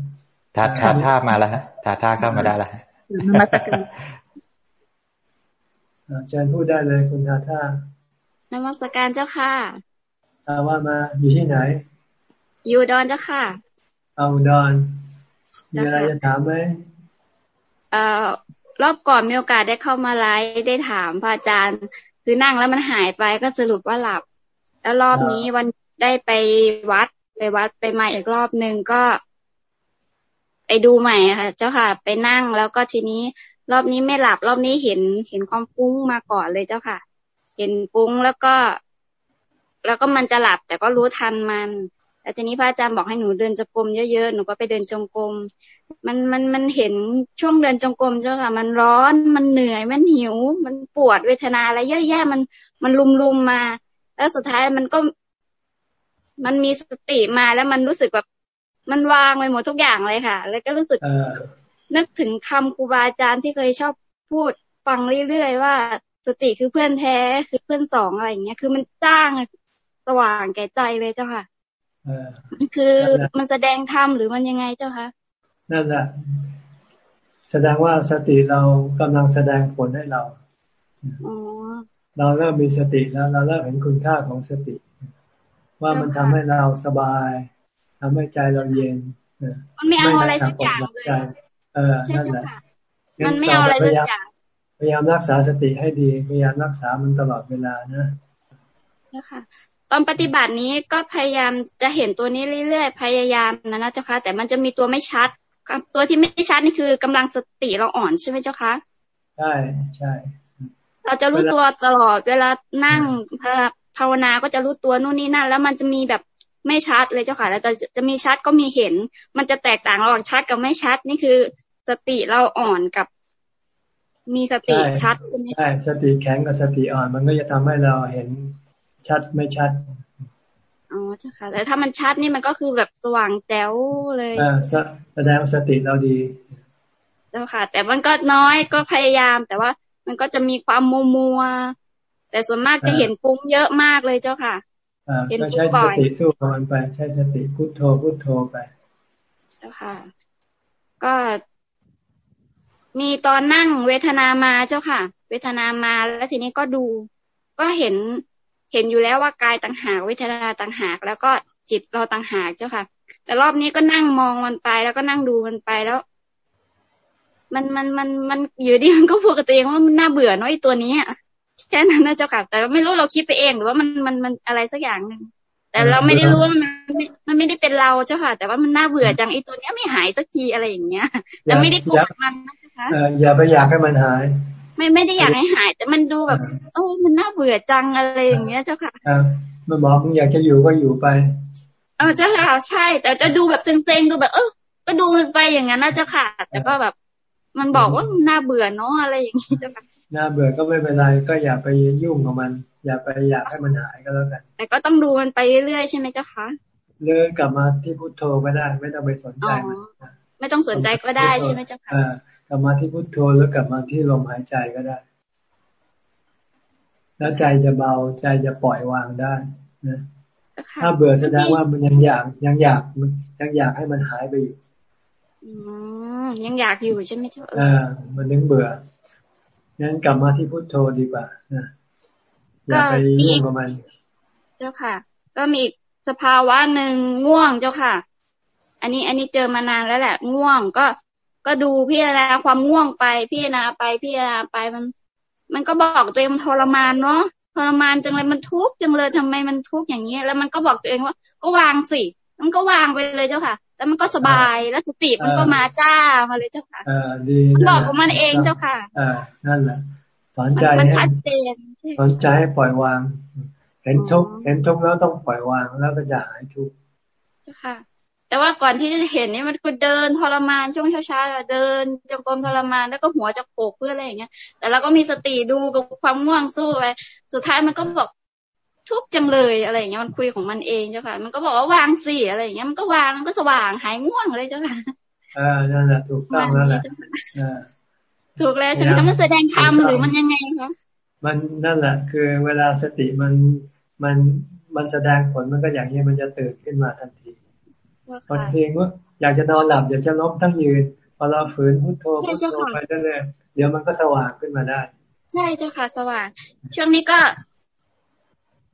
ทาทาท่ามาแล้วฮะทาท่าเข้ามาได้แล้วนมัสการ
เชิญพูดได้เลยคุณทาท่า
นมัสการเจ้าค่ะา
ว่ามาอยู่ที่ไหน
อยู่ดอนเจ้าค่ะ
เอาดอนมีอะไรจะถามไหม
เอ่อรอบก่อนมีโอกาสได้เข้ามาไลฟ์ได้ถามพระอาจารย์ คือนั่งแล้วมันหายไปก็สรุปว่าหลับ แล้วรอบนี้วันได้ไปวัดไปวัดไปมาอีกรอบหนึ่งก็ ไปดูใหม่ค่ะ เจ้าค่ะ ไปนั่งแล้วก็ทีนี้ รอบนี้ไม่หลับ รอบนี้เห็นเห็นความฟุ้งมาก่อนเลยเจ้าค่ะ เห็นฟุ้งแล้วก็ แล้วก็มันจะหลับ แต่ก็รู้ทันมันแต่ทีนี้พระอาจารย์บอกให้หนูเดินจงกรมเยอะๆ หนูก็ไปเดินจงกรม มันมันมันเห็นช่วงเดินจงกรมเจ้าค่ะ มันร้อน มันเหนื่อย มันหิว มันปวดเวทนาอะไรเยอะแยะมันมันลุมลุมมา แล้วสุดท้ายมันก็ มันมีสติมาแล้วมันรู้สึกแบบ มันวางไปหมดทุกอย่างเลยค่ะ แล้วก็รู้สึกนึกถึงคำครูบาอาจารย์ที่เคยชอบพูดฟังเรื่อยๆว่า สติคือเพื่อนแท้คือเพื่อนสองอะไรอย่างเงี้ย คือมันจ้างสว่างแก่ใจเลยเจ้าค่ะคือมันแสดงธรรมหรือมันยังไงเจ้าคะ
นั่นแหละแสดงว่าสติเรากำลังแสดงผลให้เราเราเริ่มมีสติแล้วเราเริ่มเห็นคุณค่าของสติ ว่ามันทำให้เราสบาย ทำให้ใจเราเย็น
มันไม่เอาอะไรสักอย่างเลยเออนั่นแหละมันไม่เอาอะไรสักอย่าง
พยายามรักษาสติให้ดีพยายามรักษามันตลอดเวลานะ
เจ้าค่ะ ตอนปฏิบัตินี้ก็พยายามจะเห็นตัวนี้เรื่อยๆพยายามนะนะเจ้าคะแต่มันจะมีตัวไม่ชัดตัวที่ไม่ชัดนี่คือกำลังสติเราอ่อนใช่ไหมเจ้าคะ
ใช่ใช่
เราจะรู้ตัวตลอดเวลานั่งภาวนาก็จะรู้ตัวนู่นนี่นั่น แล้วมันจะมีแบบ ไม่ชัดเลยเจ้าค่ะ แล้วจะจะมีชัดก็มีเห็น มันจะแตกต่างระหว่างชัดกับไม่ชัดนี่คือ สติเราอ่อนกับ มีสติชัดใช่ไหม
ใช่สติแข็งกับสติอ่อน มันก็จะทำให้เราเห็นชัดไม่ชัด
อ๋อเจ้าค่ะแต่ถ้ามันชัดนี่มันก็คือแบบสว่างแจ๋วเลย
อ่าแสดงสติเราดี
เจ้าค่ะ แต่มันก็น้อยก็พยายาม แต่ว่ามันก็จะมีความมัวมัวแต่ส่วนมากจะเห็นปุ้งเยอะมากเลยเจ้าค่ะ
เห็นปุ้งบ่อยใช้สติสู้มันไป ใช้สติพุทโธพุทโธไป
เจ้าค่ะ ก็มีตอนนั่งเวทนามาเจ้าค่ะ เวทนามาแล้วทีนี้ก็ดู ก็เห็นเห็นอยู่แล้วว่ากายต่างหากเวทนาต่างหาก แล้วก็จิตเราต่างหากเจ้าค่ะ แต่รอบนี้ก็นั่งมองมันไป แล้วก็นั่งดูมันไปแล้ว มันมันมันมันอยู่ดีมันก็พูดกับตัวเองว่ามันน่าเบื่อเนาะไอ้ตัวนี้ แค่นั้นนะเจ้าค่ะแต่ไม่รู้เราคิดไปเองหรือว่ามันมันมันอะไรสักอย่างหนึ่งแต่เราไม่ได้รู้ว่ามันมันไม่ได้เป็นเราเจ้าค่ะ แต่ว่ามันน่าเบื่อจังไอ้ตัวเนี้ยไม่หายสักทีอะไรอย่างเงี้ยแต่ไม่ได้กลัวมันนะคะ
อย่าไปอยากให้มันหาย
ไม่ไม่ได้อยากให้หาย แต่มันดูแบบเออมันน่าเบื่อจังอะไรอย่างเงี้ยเจ้าค่ะ
มันบอกมึงอยากจะอยู่ก็อยู่ไป
เออเจ้าค่ะใช่ แต่จะดูแบบเซ็งๆดูแบบ เออก็ดูมันไปอย่างนั้นนะเจ้าค่ะ แต่ก็แบบ มันบอกว่าน่าเบื่อเนาะอะไรอย่างนี้เจ้าค่ะ
น่าเบื่อก็ไม่เป็นไรก็อย่าไปยุ่งกับมัน อย่าไปอยากให้มันหายก็แล้วกัน
แต่ก็ต้องดูมันไปเรื่อยๆใช่ไหมเจ้าคะ
เลื่อนกลับมาที่พุทโธไม่ได้ ไม่ต้องไปสนใจมัน
ไม่ต้องสนใจก็ได้ใช่ไหมเจ้าคะ
กลับมาที่พุทโธแล้วกลับมาที่ลมหายใจก็ได้ แล้วใจจะเบาใจจะปล่อยวางได้นะถ้าเบื่อแสดงว่ามันยังอยากยังอยากยังอยากให้มันหายไปอยู่
ยังอยากอยู่ใช่ไหมเจ้า
เออมันนึงเบื่อ งั้นกลับมาที่พุทโธดีกว่านะอย่าไปยุ่งกับมัน
เจ้าค่ะ ก็มีสภาวะหนึ่งง่วงเจ้าค่ะ อันนี้อันนี้เจอมานานแล้วแหละ ง่วงก็ก็ดูพิจารณาความง่วงไปพิจารณาไปพิจารณาไปมัน มันก็บอกตัวเองมันทรมานเนาะทรมานจังเลยมันทุกข์จังเลยทำไมมันทุกข์อย่างนี้แล้วมันก็บอกตัวเองว่า ก็วางสิมันก็วางไปเลยเจ้าค่ะ แล้วมันก็สบายแล้วสติมันก็มาจ้ามาเลยเจ้าค่ะ
อดี
มันบอกของมันเองเจ้าค่ะ
อ่านั่นแหละสอนใจ
มันชัดเจน
สอนใจให้ปล่อยวาง เห็นทุกเห็นทุกแล้วต้องปล่อยวางแล้วก็จะหายทุก
เจ้าค่ะ แต่ว่าก่อนที่จะเห็นนี่มันคือเดินทรมานช่วงเช้าๆเดินจงกรมทรมานแล้วก็หัวจะโขกเพื่ออะไรอย่างเงี้ยแต่เราก็มีสติดูกับความง่วงสู้ไปสุดท้ายมันก็บอก ทุกจังเลยอะไรอย่างเงี้ยมันคุยของมันเองเจ้าค่ะ มันก็บอกว่าวางสิอะไรอย่างเงี้ยมันก็วางมันก็สว่างหายง่วงเลยเจ้าค่ะ
อ่านั่นแหละถูกต้องแล้วแหละ
ถูกแล้วใช่ไหมคะมันแสดงธรรมหรือมันยังไงคะ
มันนั่นแหละ คือเวลาสติมันมันมันแสดงผลมันก็อย่างนี้มันจะตื่นขึ้นมาทันทีบางทีว่าอยากจะนอนหลับอยากจะล้มทั้งยืนพอเราฝืนพุทโธพุทโธไปเรื่อยๆเดี๋ยวมันก็สว่างขึ้นมาได้
ใช่เจ้าค่ะสว่าง ช่วงนี้ก็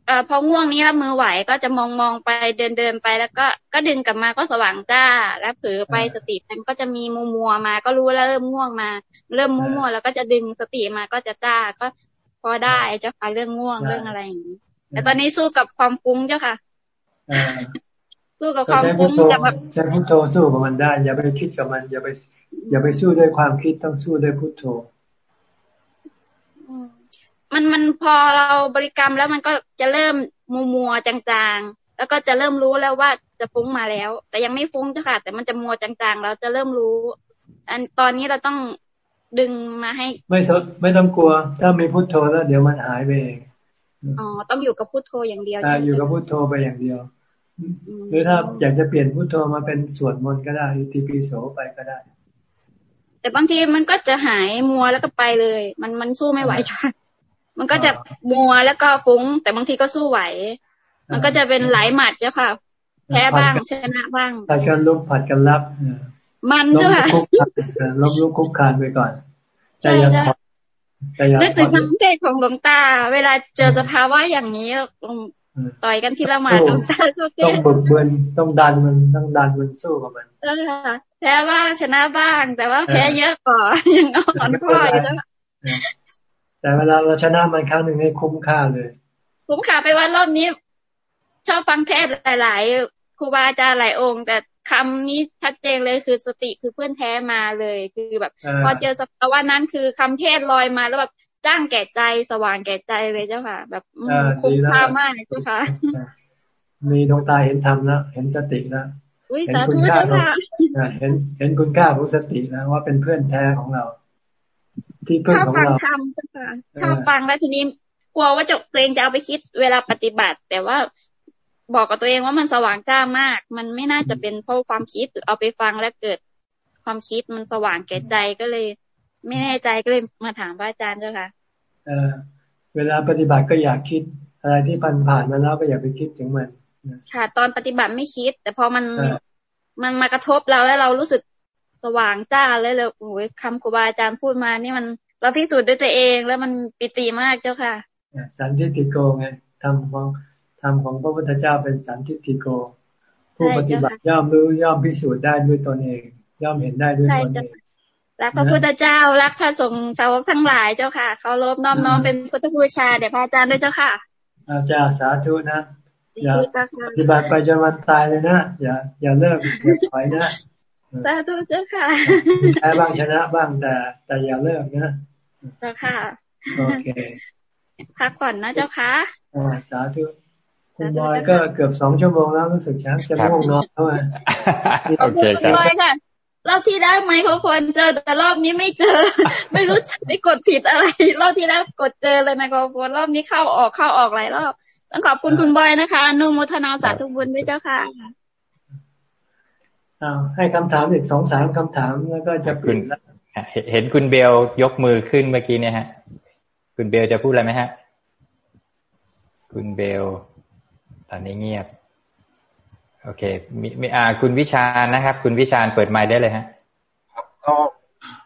เอ่อพอง่วงนี้รับมือไหวก็จะมองมองไปเดินเดินไป แล้วก็ก็ดึงกลับมาก็สว่างจ้า แล้วเผลอไปสติมันก็จะมีมัวมัวมา ก็รู้แล้วเริ่มง่วงมา เริ่มมัวมัวแล้วก็จะดึงสติมาก็จะจ้าก็พอได้เจ้าค่ะเรื่องง่วงเรื่องอะไรอย่างนี้แต่ตอนนี้สู้กับความฟุ้งเจ้าค่ะสู้กับความฟุ้ง
แต่แบบใช้พุทโธสู้กับมันได้ อย่าไปคิดกับมัน อย่าไป อย่าไปสู้ด้วยความคิดต้องสู้ด้วยพุทโธ
มันมันพอเราบริกรรมแล้วมันก็จะเริ่มมัวมัวจางๆ แล้วก็จะเริ่มรู้แล้วว่าจะฟุ้งมาแล้ว แต่ยังไม่ฟุ้งจ้ะค่ะ แต่มันจะมัวจางๆเราจะเริ่มรู้ อันตอนนี้เราต้องดึงมาให้
ไม่สดไม่ต้องกลัว ถ้ามีพุทโธแล้ว เดี๋ยวมันหายไปเอง
อ๋อต้องอยู่กับพุทโธอย่างเดียวใช่
ไหมอยู่กับพุทโธไปอย่างเดียวหรือถ้าอยากจะเปลี่ยนพุทโธมาเป็นสวดมนต์ก็ได้ทีปีโสไปก็ได้
แต่บางทีมันก็จะหายมัวแล้วก็ไปเลย มันมันสู้ไม่ไหวจ้ะ มันก็จะมัวแล้วก็ฟุ้ง แต่บางทีก็สู้ไหว มันก็จะเป็นหลายหมัดเจ้าค่ะ แพ้บ้างชนะบ้าง
ผัดกันลุกผัดกันรับ
มันเจ้าค่ะ
ลบลุกคุกคานไปก่อน
ใช่จ้ะนึกถึงคำเทศของหลวงตา เวลาเจอสภาวะอย่างนี้ต่อยกันทีละหมาดหลวงตา
ต้องบึกเบือนต้องดันมันต้องดันมันสู้กับมัน
แพ้บ้างชนะบ้าง แต่ว่าแพ้เยอะกว่ายังอ่อนพ่ออยู่แล้ว
แต่เวลาเราชนะมันครั้งหนึ่งให้คุ้มค่าเลย
คุ้มค่าไปว่ารอบนี้ ชอบฟังเทศหลาย ๆครูบาอาจารย์หลายองค์ แต่คำนี้ชัดเจนเลยคือสติคือเพื่อนแท้มาเลย คือแบบ พอเจอสภาวะนั้นคือคำเทศลอยมาแล้วแบบจ้างแก่ใจสว่างแก่ใจเลยเจ้าค่ะ แบบคุ้มค่ามากเจ้าค่ะ
มีดวงตาเห็นธรรมแล้วเห็นสติแล้ว
เห็นคุณค่าของ
เห็นเห็นคุณค่าของสติแล้วว่าเป็นเพื่อนแท้ของเรา ที่เพื่อนของเรา
ทำจ้ะค่ะถ้าฟังแล้วทีนี้กลัวว่าจะเกรงจะเอาไปคิดเวลาปฏิบัติ แต่ว่าบอกกับตัวเองว่ามันสว่างจ้ามาก มันไม่น่าจะเป็นเพราะความคิดเอาไปฟังแล้วเกิดความคิดมันสว่างแก่ใจก็เลย ไม่แน่ใจก็เลยมาถามพระอาจารย์เจ้าค่ะ
เออเวลาปฏิบัติก็อยากคิดอะไรที่ผ่านผ่านมาแล้วก็อย่าไปคิดถึงมัน
ค่ะ ตอนปฏิบัติไม่คิด แต่พอมันมันมากระทบเราแล้วเรารู้สึก สว่างจ้าเลยเลยโอ้ยคำครูบาอาจารย์พูดมานี่มันเราที่สุดด้วยตัวเองแล้วมันปิติมากเจ้าค่ะ
สันทิติโกไงทำของทำของพระพุทธเจ้าเป็นสันทิติโก ผู้ปฏิบัติย่อมรู้ย่อมพิสูจน์ได้ด้วยตนเอง ย่อมเห็นได้ด้วยตนเอง
รักพระพุทธเจ้ารักพระสงฆ์สาวกทั้งหลายเจ้าค่ะเขาลบน้อมน้อมเป็นพุทธบูชาเดี๋ยวพระอาจารย์ด้วยเจ้าค่ะ
อาจารย์สาธุนะอย่าปฏิบัติไปจนวันตายเลยนะอย่าอย่าเลิกอย่าถอยนะ
สาธุเจ้าค่ะ
แพ้บ้างชนะบ้างแต่แต่อย่าเลิกนะ
เจ้าค่ะ
โอเค
พักผ่อนนะเจ้าค่ะ
อ่าสาธุคุณบอยก็เกือบสองชั่วโมงแล้วรู้สึกชักจะง่วงนอนแล้วอะ
โอเคครับบอยค่ะรอบที่แล้วไมโครโฟนเจอแต่รอบนี้ไม่เจอ ไม่รู้ไม่กดผิดอะไร รอบที่แล้วกดเจอเลยไมโครโฟนรอบนี้เข้าออกเข้าออกหลายรอบต้องขอบคุณคุณบอยนะคะอนุโมทนาสาธุบุญด้วยเจ้าค่ะ
ให้คำถามอีกสองสามคำถามแล้วก็จะปิดแล้ว
เห็นคุณเบลยกมือขึ้นเมื่อกี้เนี่ยฮะ คุณเบลจะพูดอะไรไหมฮะ คุณเบลตอนนี้เงียบ โอเค มีมีอ่า คุณวิชานะครับ คุณวิชาเปิดไมค์ได้เลยฮะ
ครับก็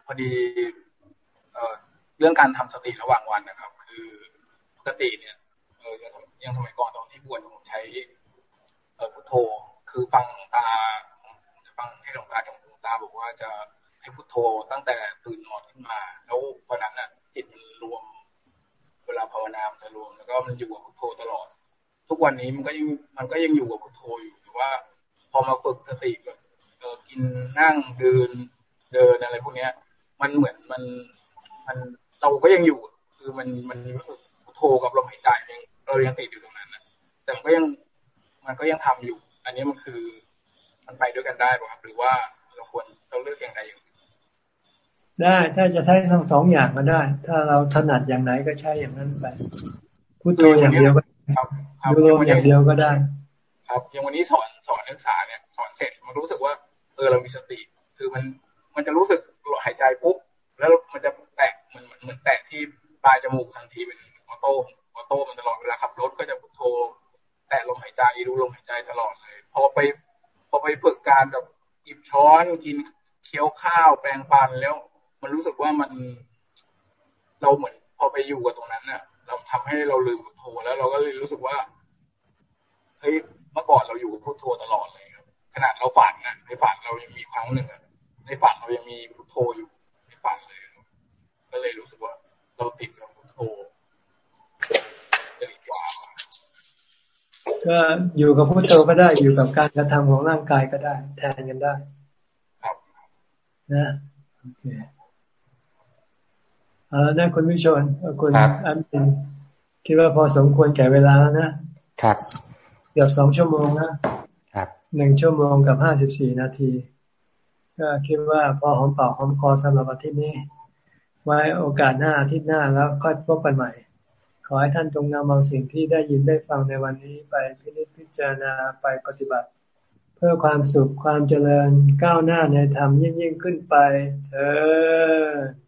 พอดีเอ่อเรื่องการทำสติระหว่างวันนะครับ คือปกติเนี่ยเออยังสมัยก่อนตอนที่บวชผมใช้ เออพุทโธคือฟังตาฟังให้หลวงตาหลวงตาบอกว่าจะให้พุทโธตั้งแต่ตื่นนอนขึ้นมา แล้ววันนั้นน่ะจิตมันรวม เวลาภาวนามันจะรวม แล้วก็มันอยู่กับพุทโธตลอด ทุกวันนี้มันก็ยังมันก็ยังอยู่กับพุทโธอยู่แต่ว่า พอมาฝึกสติแบบเออกินนั่งเดินเดินอะไรพวกเนี้ย มันเหมือนมันมันเราก็ยังอยู่ คือมันมันรู้สึกพุทโธกับลมหายใจยังเรายังติดอยู่ตรงนั้นนะแต่มันก็ยังมันก็ยังทำอยู่ อันนี้มันคือ มันไปด้วยกันได้ป่ะครับหรือว่าเราควรเราเลือกอย่างใดอย่าง
ได้ถ้าจะใช้ทั้งสองอย่างก็ได้ ถ้าเราถนัดอย่างไหนก็ใช้อย่างนั้นไปพูดตัวอย่างเดียวก็ดูลมอย่างเดียวก็ได้
ครับอย่างวันนี้สอนสอนนักศึกษาเนี่ยสอนเสร็จมันรู้สึกว่าเออเรามีสติ คือมันมันจะรู้สึกหายใจปุ๊บแล้วมันจะแตะมันเหมือนแตะที่ปลายจมูกทันทีเป็น auto auto มันตลอดเวลาขับรถก็จะพุทโธแตะลมหายใจดูลมหายใจตลอดเลย พอไป พอไปฝึกการแบบหยิบช้อนกินเคี้ยวข้าวแปรงฟันแล้ว มันรู้สึกว่ามันเราเหมือน พอไปอยู่กับตรงนั้นเนี่ยเราทำให้เราลืมพุทโธแล้วเราก็เลยรู้สึกว่าเฮ้ยเมื่อก่อนเราอยู่กับพุทโธตลอดเลยครับ ขนาดเราฝันนะในฝันเรายังมีครั้งหนึ่งอะในฝันเรายังมีพุทโธอยู่ในฝันเลย ก็เลยรู้สึกว่าเราติดกับพุทโธจะดีกว่า
ก็อยู่กับพุทโธก็ได้อยู่กับการกระทำของร่างกายก็ได้ แทนกันได้
ครับ
นะโอเคเอาแล้วนะคุณวิชนคุณอันเป็นคิดว่าพอสมควรแก่เวลาแล้วนะ
ครับ
เกือบสองชั่วโมงนะครับหนึ่งชั่วโมงกับห้าสิบสี่นาที ก็คิดว่าพอหอมปากหอมคอสำหรับอาทิตย์นี้ ไว้โอกาสหน้าอาทิตย์หน้าแล้วค่อยพบกันใหม่ข อให้ท่านจงนำเอาสิ่งที่ได้ยินได้ฟังในวันนี้ไปพิจิตพิจารณาไปปฏิบัติ เพื่อความสุขความเจริญก้าวหน้าในธรรมยิ่งยิ่งขึ้นไปเธอ